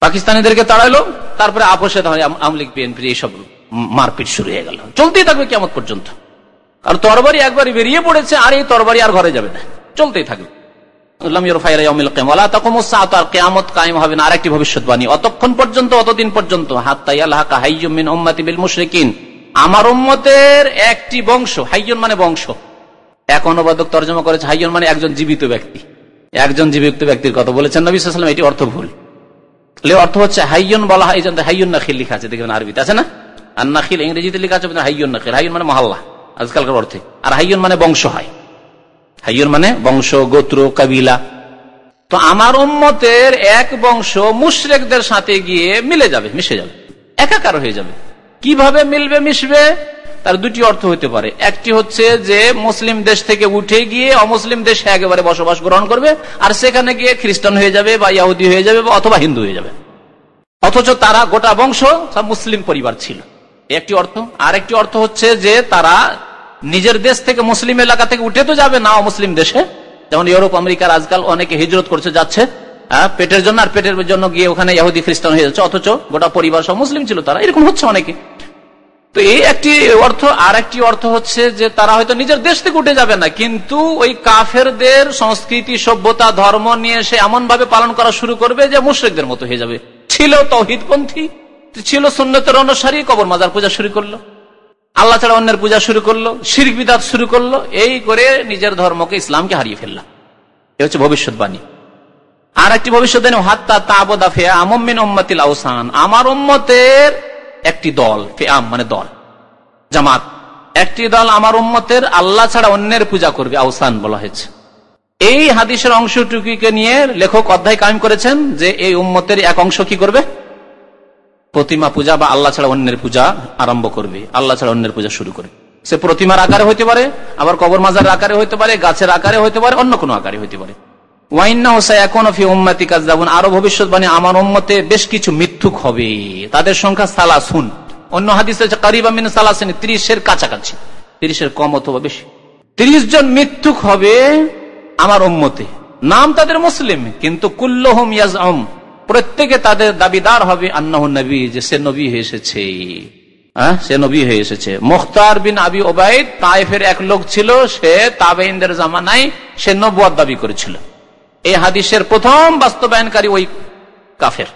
পাকিস্তানিদেরকে তাড়াইলো, তারপরে আপোষে আওয়ামী লীগ বিএনপি এইসব মারপিট শুরু হয়ে গেল। চলতেই থাকবে কেমন পর্যন্ত। আর তরবারি একবার বেরিয়ে পড়েছে, আর এই তরবারি আর ঘরে যাবে না। চলতেই থাকবে। আমার উম্মতের একটি বংশ মানে বংশ। এক অনুবাদক করেছে, হাইয়ন মানে একজন জীবিত ব্যক্তি। একজন জীবিত ব্যক্তির কথা বলেছেন নবী সাল্লাম এটি অর্থ ভুল। অর্থ হচ্ছে হাইয়ন বলা হয় হাইয়ন নাখিল লিখা আছে, দেখবেন আরবিতে, আছে না? আর নাখিল ইংরেজিতে লিখা আছে, হাইয়ন নাখিল। হাইয়ন মানে মহল্লা, আজকালকার অর্থে। আর হাইয়ন মানে বংশ হয়। হাইয়ন মানে বংশ, গোত্র, কাবিলা। তো আমার উম্মতের এক বংশ মুশরেকদের সাথে গিয়ে মিলে যাবে, মিশে যাবে। একাকার হয়ে যাবে। কীভাবে মিলবে, মিশবে? তার দুটি অর্থ হতে পারে। একটি হচ্ছে যে, মুসলিম দেশ থেকে উঠে গিয়ে অমুসলিম দেশে একেবারে বসবাস গ্রহণ করবে, আর সেখানে গিয়ে খ্রিস্টান হয়ে যাবে, বা ইয়াহুদি হয়ে যাবে, বা অথবা হিন্দু হয়ে যাবে। অথচ তারা গোটা বংশ মুসলিম পরিবার ছিল। একটি অর্থ। আর একটি অর্থ হচ্ছে যে, তারা নিজের দেশ থেকে মুসলিম এলাকা থেকে উঠে তো যাবে না মুসলিম দেশে। যেমন ইউরোপ, আমেরিকার আজকাল অনেকে হিজরত করছে, যাচ্ছে। পেটের জন্য আর পেটের জন্য গিয়ে ওখানে ইহুদি, খ্রিস্টান হয়ে যাচ্ছে, অথচ গোটা পরিবার সব মুসলিম ছিল তারা। এরকম হচ্ছে অনেকে। তো এই একটি অর্থ, আর একটি অর্থ হচ্ছে যে তারা হয়তো নিজের দেশ থেকে উঠে যাবে না, কিন্তু ওই কাফেরদের সংস্কৃতি, সভ্যতা, ধর্ম নিয়ে সে এমন ভাবে পালন করা শুরু করবে যে মুশ্রিকদের মতো হয়ে যাবে। ছিল তহিদপন্থী, ছিল সুন্নতের অনুসারী কবর মাজার পূজা শুরু করল। আল্লাহ ছাড়া অন্যের পূজা শুরু করল শির বিদাত শুরু করল, এই করে নিজের ধর্মকে ইসলামকে হারিয়ে ফেললাম। এ হচ্ছে ভবিষ্যৎবাণী। আর একটি ভবিষ্যৎবাণী হাত্তা তাবদা ফেয়া আউসান। আমার উম্মতের একটি দল, ফেয়াম মানে দল। জামাত, একটি দল আমার উম্মতের, আল্লাহ ছাড়া অন্যের পূজা করবে, আউসান বলা হয়েছে। এই হাদিসের অংশটুকুকে নিয়ে লেখক অধ্যায় কায়েম করেছেন যে এই উম্মতের এক অংশ কি করবে? প্রতিমা পূজা বা আল্লাহ ছাড়া অন্যের পূজা আরম্ভ করবে। আল্লাহ ছাড়া অন্যের পূজা শুরু করবে। সে প্রতিমার আকারে হইতে পারে, আবার কবর মাজার আকারে হইতে পারে, গাছের আকারে হইতে পারে, অন্য কোনো আকারে হইতে পারে। আরও ভবিষ্যৎবাণী, আমার বেশ কিছু হবে। তাদের সংখ্যা অন্য হাদিস ত্রিশের কাছাকাছি। কম অথবা বেশি। ত্রিশ জন হবে আমার উম্মতে। নাম তাদের মুসলিম, কিন্তু কুল্লহম ইয়াজম প্রত্যেকে তাদের দাবিদার হবে আন্নাহ নবী, যে সে নবী হয়ে এসেছে। হ্যাঁ? সে নবী হয়ে এসেছে। মুখতার বিন আবি ওবায়দ তাইফের এক লোক ছিল, সে তাবেইনদের জামানায় সে নবুয়াদ দাবি করেছিল। এই হাদিসের প্রথম বাস্তবায়নকারী ওই কাফের,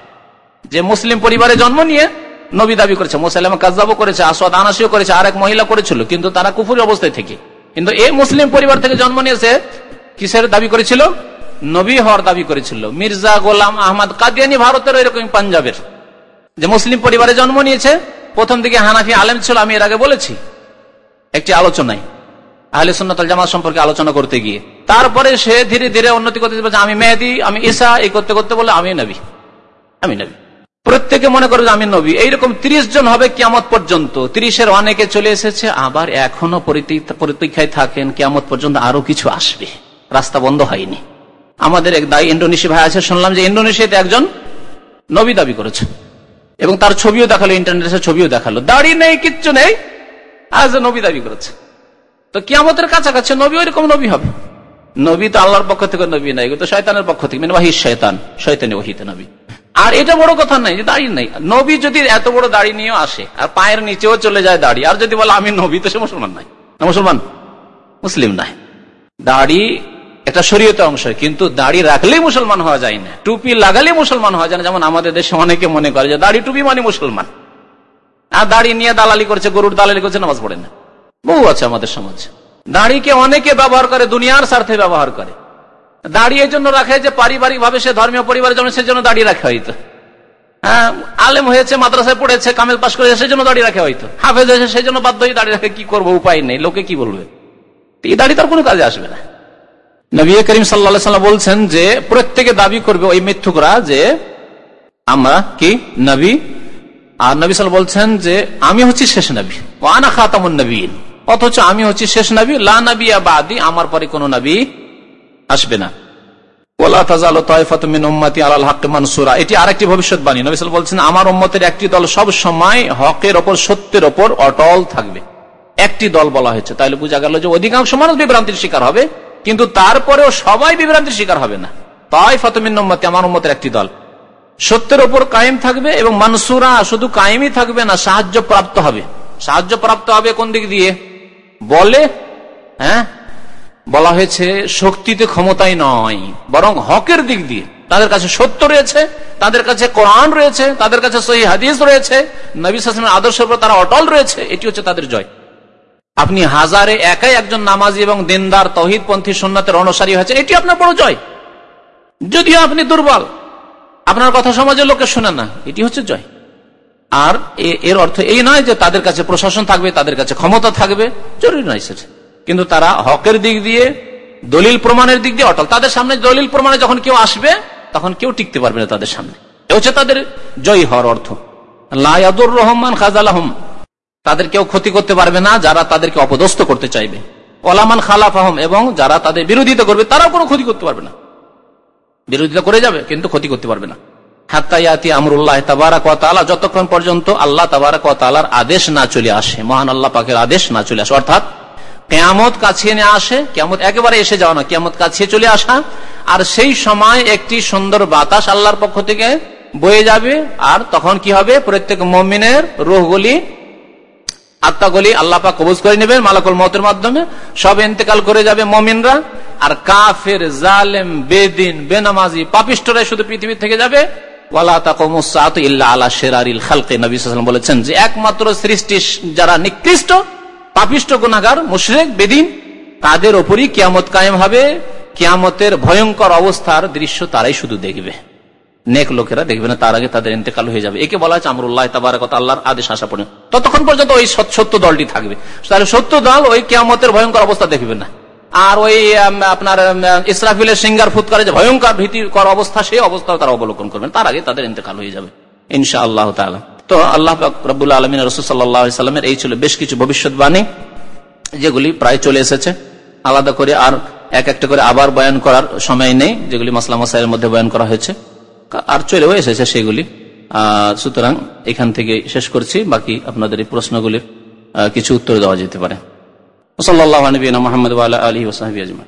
যে মুসলিম পরিবারে জন্ম নিয়ে নবী দাবি করেছে। মোসাইলামা কাজাবও করেছে আসাদ আনাসিও করেছে আর এক মহিলা করেছিল, কিন্তু তারা কুফুরি অবস্থায় থেকে। কিন্তু এই মুসলিম পরিবার থেকে জন্ম নিয়েছে কিসের দাবি করেছিল? নবী হওয়ার দাবি করেছিল। মির্জা গোলাম আহমদ কাদিয়ানি ভারতের এরকম পাঞ্জাবের। যে মুসলিম পরিবারে জন্ম নিয়েছে, প্রথম দিকে হানাফি আলেম ছিল, আমি এর আগে বলেছি। একটি আলোচনায়, আহলে সুন্নতাল জামাত সম্পর্কে আলোচনা করতে গিয়ে। তারপরে সে ধীরে ধীরে উন্নতি করতে আমি মেহেদি, আমি ঈসা, এই করতে করতে বলে আমি নবী। আমি নবী। প্রত্যেকে মনে করে আমি নবী। এইরকম ত্রিশ জন হবে কিয়ামত পর্যন্ত। ত্রিশের অনেকে চলে এসেছে, আবার এখনও প্রতীক্ষায় থাকেন, কিয়ামত পর্যন্ত আরও কিছু আসবে। রাস্তা বন্ধ হয়নি। আমাদের এক দায়ী ইন্ডোনেশিয়া ভাই আছে, শুনলাম যে ইন্ডোনেশিয়াতে একজন নবী দাবি করেছে। এবং তার ছবিও দেখাল, ইন্টারনেটে ছবিও দেখাল। দাড়ি নেই, কিচ্ছু নেই, আজ নবী দাবি করেছে। তো কিয়ামতের কাছাকাছি নবী ওইরকম নবী হবে। নবী তো আল্লাহর পক্ষ থেকে নবী নাই তো শয়তানের পক্ষ থেকে মানে ওয়াহিদ শয়তান, শয়তানি ওহিতে নবী। আর এটা বড় কথা নাই, যে দাড়ি নাই। নবী যদি এত বড় দাড়ি নিয়েও আসে, আর পায়ের নিচেও চলে যায় দাড়ি, আর যদি বলে আমি নবী, তো সে মুসলমান নাই। মুসলমান, মুসলিম নাই। দাড়ি একটা শরীয়তে অংশ, কিন্তু দাড়ি রাখলেই মুসলমান হওয়া যায় না। টুপি লাগালে মুসলমান হওয়া যায় না। যেমন আমাদের দেশে অনেকে মনে করে যে দাড়ি টুপি মানে মুসলমান। আর দাড়ি নিয়ে দালালি করছে, গরুর দালালি করছে, নামাজ পড়ে না। বহু আছে আমাদের সমাজে। দাড়িকে অনেকে ব্যবহার করে, দুনিয়ার স্বার্থে ব্যবহার করে। দাড়ি এই জন্য রাখে যে পারিবারিক ভাবে সে ধর্মীয় পরিবারের জন্য সেজন্য দাঁড়িয়ে রাখে হয়তো। হ্যাঁ আলেম হয়েছে, মাদ্রাসায় পড়েছে, কামেল পাশ করেছে সেই জন্য দাঁড়িয়ে রাখে হয়তো। হাফেজ হয়েছে সেই জন্য বাধ্য হয়ে দাঁড়িয়ে রাখে, কি করব, উপায় নেই। লোকে কি বলবে? এই দাড়ি তার কোনো কাজে আসবে না। নবী করিম সাল্লা বলছেন যে, প্রত্যেকে দাবি করবে ওই মিথ্যুকরা যে, আমরা কি নবী? আর নবী সাল বলছেন যে, আমি হচ্ছি শেষ নবী। আনা খাতামুন নবীন। অথচ আমি হচ্ছি শেষ নবী। লা নবী বাদি, আমার পরে কোন নবী আসবে না। এটি আরেকটি বলছেন, আমার একটি দল হকের ওপর, সত্যের ওপর অটল থাকবে। একটি দল বলা হয়েছে। যে, অধিকাংশ মানুষ বিভ্রান্তির শিকার হবে। কিন্তু তারপরেও সবাই বিভ্রান্তির শিকার হবে না। তাই ফতমিন আমার উম্মতের একটি দল। সত্যের ওপর কায়েম থাকবে এবং মানসুরা শুধু কায়েমই থাকবে না সাহায্য প্রাপ্ত হবে। সাহায্য প্রাপ্ত হবে কোন দিক দিয়ে? বলে হ্যাঁ? বলা হয়েছে, শক্তিতে ক্ষমতাই নয়, বরং হকের দিক দিয়ে। তাদের কাছে সত্য রয়েছে, তাদের কাছে কোরআন রয়েছে, তাদের কাছে সহি হাদিস রয়েছে, নবী আদর্শের উপর তারা অটল রয়েছে, এটি হচ্ছে তাদের জয়। আপনি হাজারে একাই একজন নামাজি এবং দিনদার, তহিদপন্থী সন্ন্যতের অনুসারী হয়েছে, এটি আপনার বড় জয়। যদিও আপনি দুর্বল, আপনার কথা সমাজের লোকে শোনে না, এটি হচ্ছে জয়। আর এর অর্থ এই নয় যে তাদের কাছে প্রশাসন থাকবে, তাদের কাছে ক্ষমতা থাকবে, জরুরি নয় সেটা। কিন্তু তারা হকের দিক দিয়ে, দলিল প্রমাণের দিক দিয়ে অটল। তাদের সামনে দলিল প্রমাণে যখন কেউ আসবে, তখন কেউ টিকতে পারবে না তাদের সামনে। এ হচ্ছে তাদের জয়ী হওয়ার অর্থ। লায়াদুর রহমান খাজালাহম। তাদের কেউ ক্ষতি করতে পারবে না, যারা তাদেরকে অপদস্থ করতে চাইবে। ওলামান খালাফ আহম এবং যারা তাদের বিরোধিতা করবে, তারাও কোনো ক্ষতি করতে পারবে না। বিরোধিতা করে যাবে, কিন্তু ক্ষতি করতে পারবে না। হাত্তায়াতি আমরুল্লাহ তাবারাক তালা যতক্ষণ পর্যন্ত আল্লাহ তাবারাক তালার আদেশ না চলে আসে, মহান আল্লাহ পাকের আদেশ না চলে আসে, অর্থাৎ কেয়ামত কাছে নিয়ে আসে, কেয়ামত একেবারে এসে যাওয়া না কেয়ামত কাছে চলে আসা, আর সেই সময় একটি সুন্দর বাতাস আল্লাহর পক্ষ থেকে বয়ে যাবে, আর তখন কি হবে? প্রত্যেক মমিনের রোহগুলি আত্মাগুলি আল্লাহ পাক কবজ করে নেবেন মালাকুল মতের মাধ্যমে। সব ইন্তেকাল করে যাবে মমিনরা। আর কাফের, জালেম, বেদিন, বেনামাজি পাপিষ্টরা শুধু পৃথিবী থেকে যাবে। বলেছেন যে একমাত্র সৃষ্টি যারা নিকৃষ্ট পাপিষ্ট গুনাগার মুশরেক, বেদিন, তাদের ওপরই কিয়ামত কায়েম হবে। কিয়ামতের ভয়ঙ্কর অবস্থার দৃশ্য তারাই শুধু দেখবে। নেক লোকেরা দেখবে না, তার আগে তাদের ইন্তেকাল হয়ে যাবে। একে বলা হচ্ছে আমরুল্লাহ তাবারকত আল্লাহর আদেশ আসা পড়ে ততক্ষণ পর্যন্ত ওই সত্য দলটি থাকবে। তাহলে সত্য দল ওই কেয়ামতের ভয়ঙ্কর অবস্থা দেখবে না। আর ওই আপনার ইসরাফিলের সিঙ্গার ফুৎকারে যে ভয়ঙ্কর ভীতিকর অবস্থা, সেই অবস্থা তারা অবলোকন করবেন। তার আগে তাদের ইন্তেকাল হয়ে যাবে। ইনশা আল্লাহ তালা তো আল্লাহ রবুল্লা আলমিন রসুল্লাহামের এই ছিল বেশ কিছু ভবিষ্যৎবাণী, যেগুলি প্রায় চলে এসেছে। আলাদা করে আর এক একটা করে আবার বয়ান করার সময় নেই, যেগুলি মাসলাম মধ্যে বয়ান করা হয়েছে। আর চলেও এসেছে সেগুলি। সুতরাং এখান থেকে শেষ করছি। বাকি আপনাদের এই প্রশ্নগুলির কিছু উত্তর দেওয়া যেতে পারে। সাল্লাহ নবীনা মোহাম্মদ আলী ওসাহাবি আজমা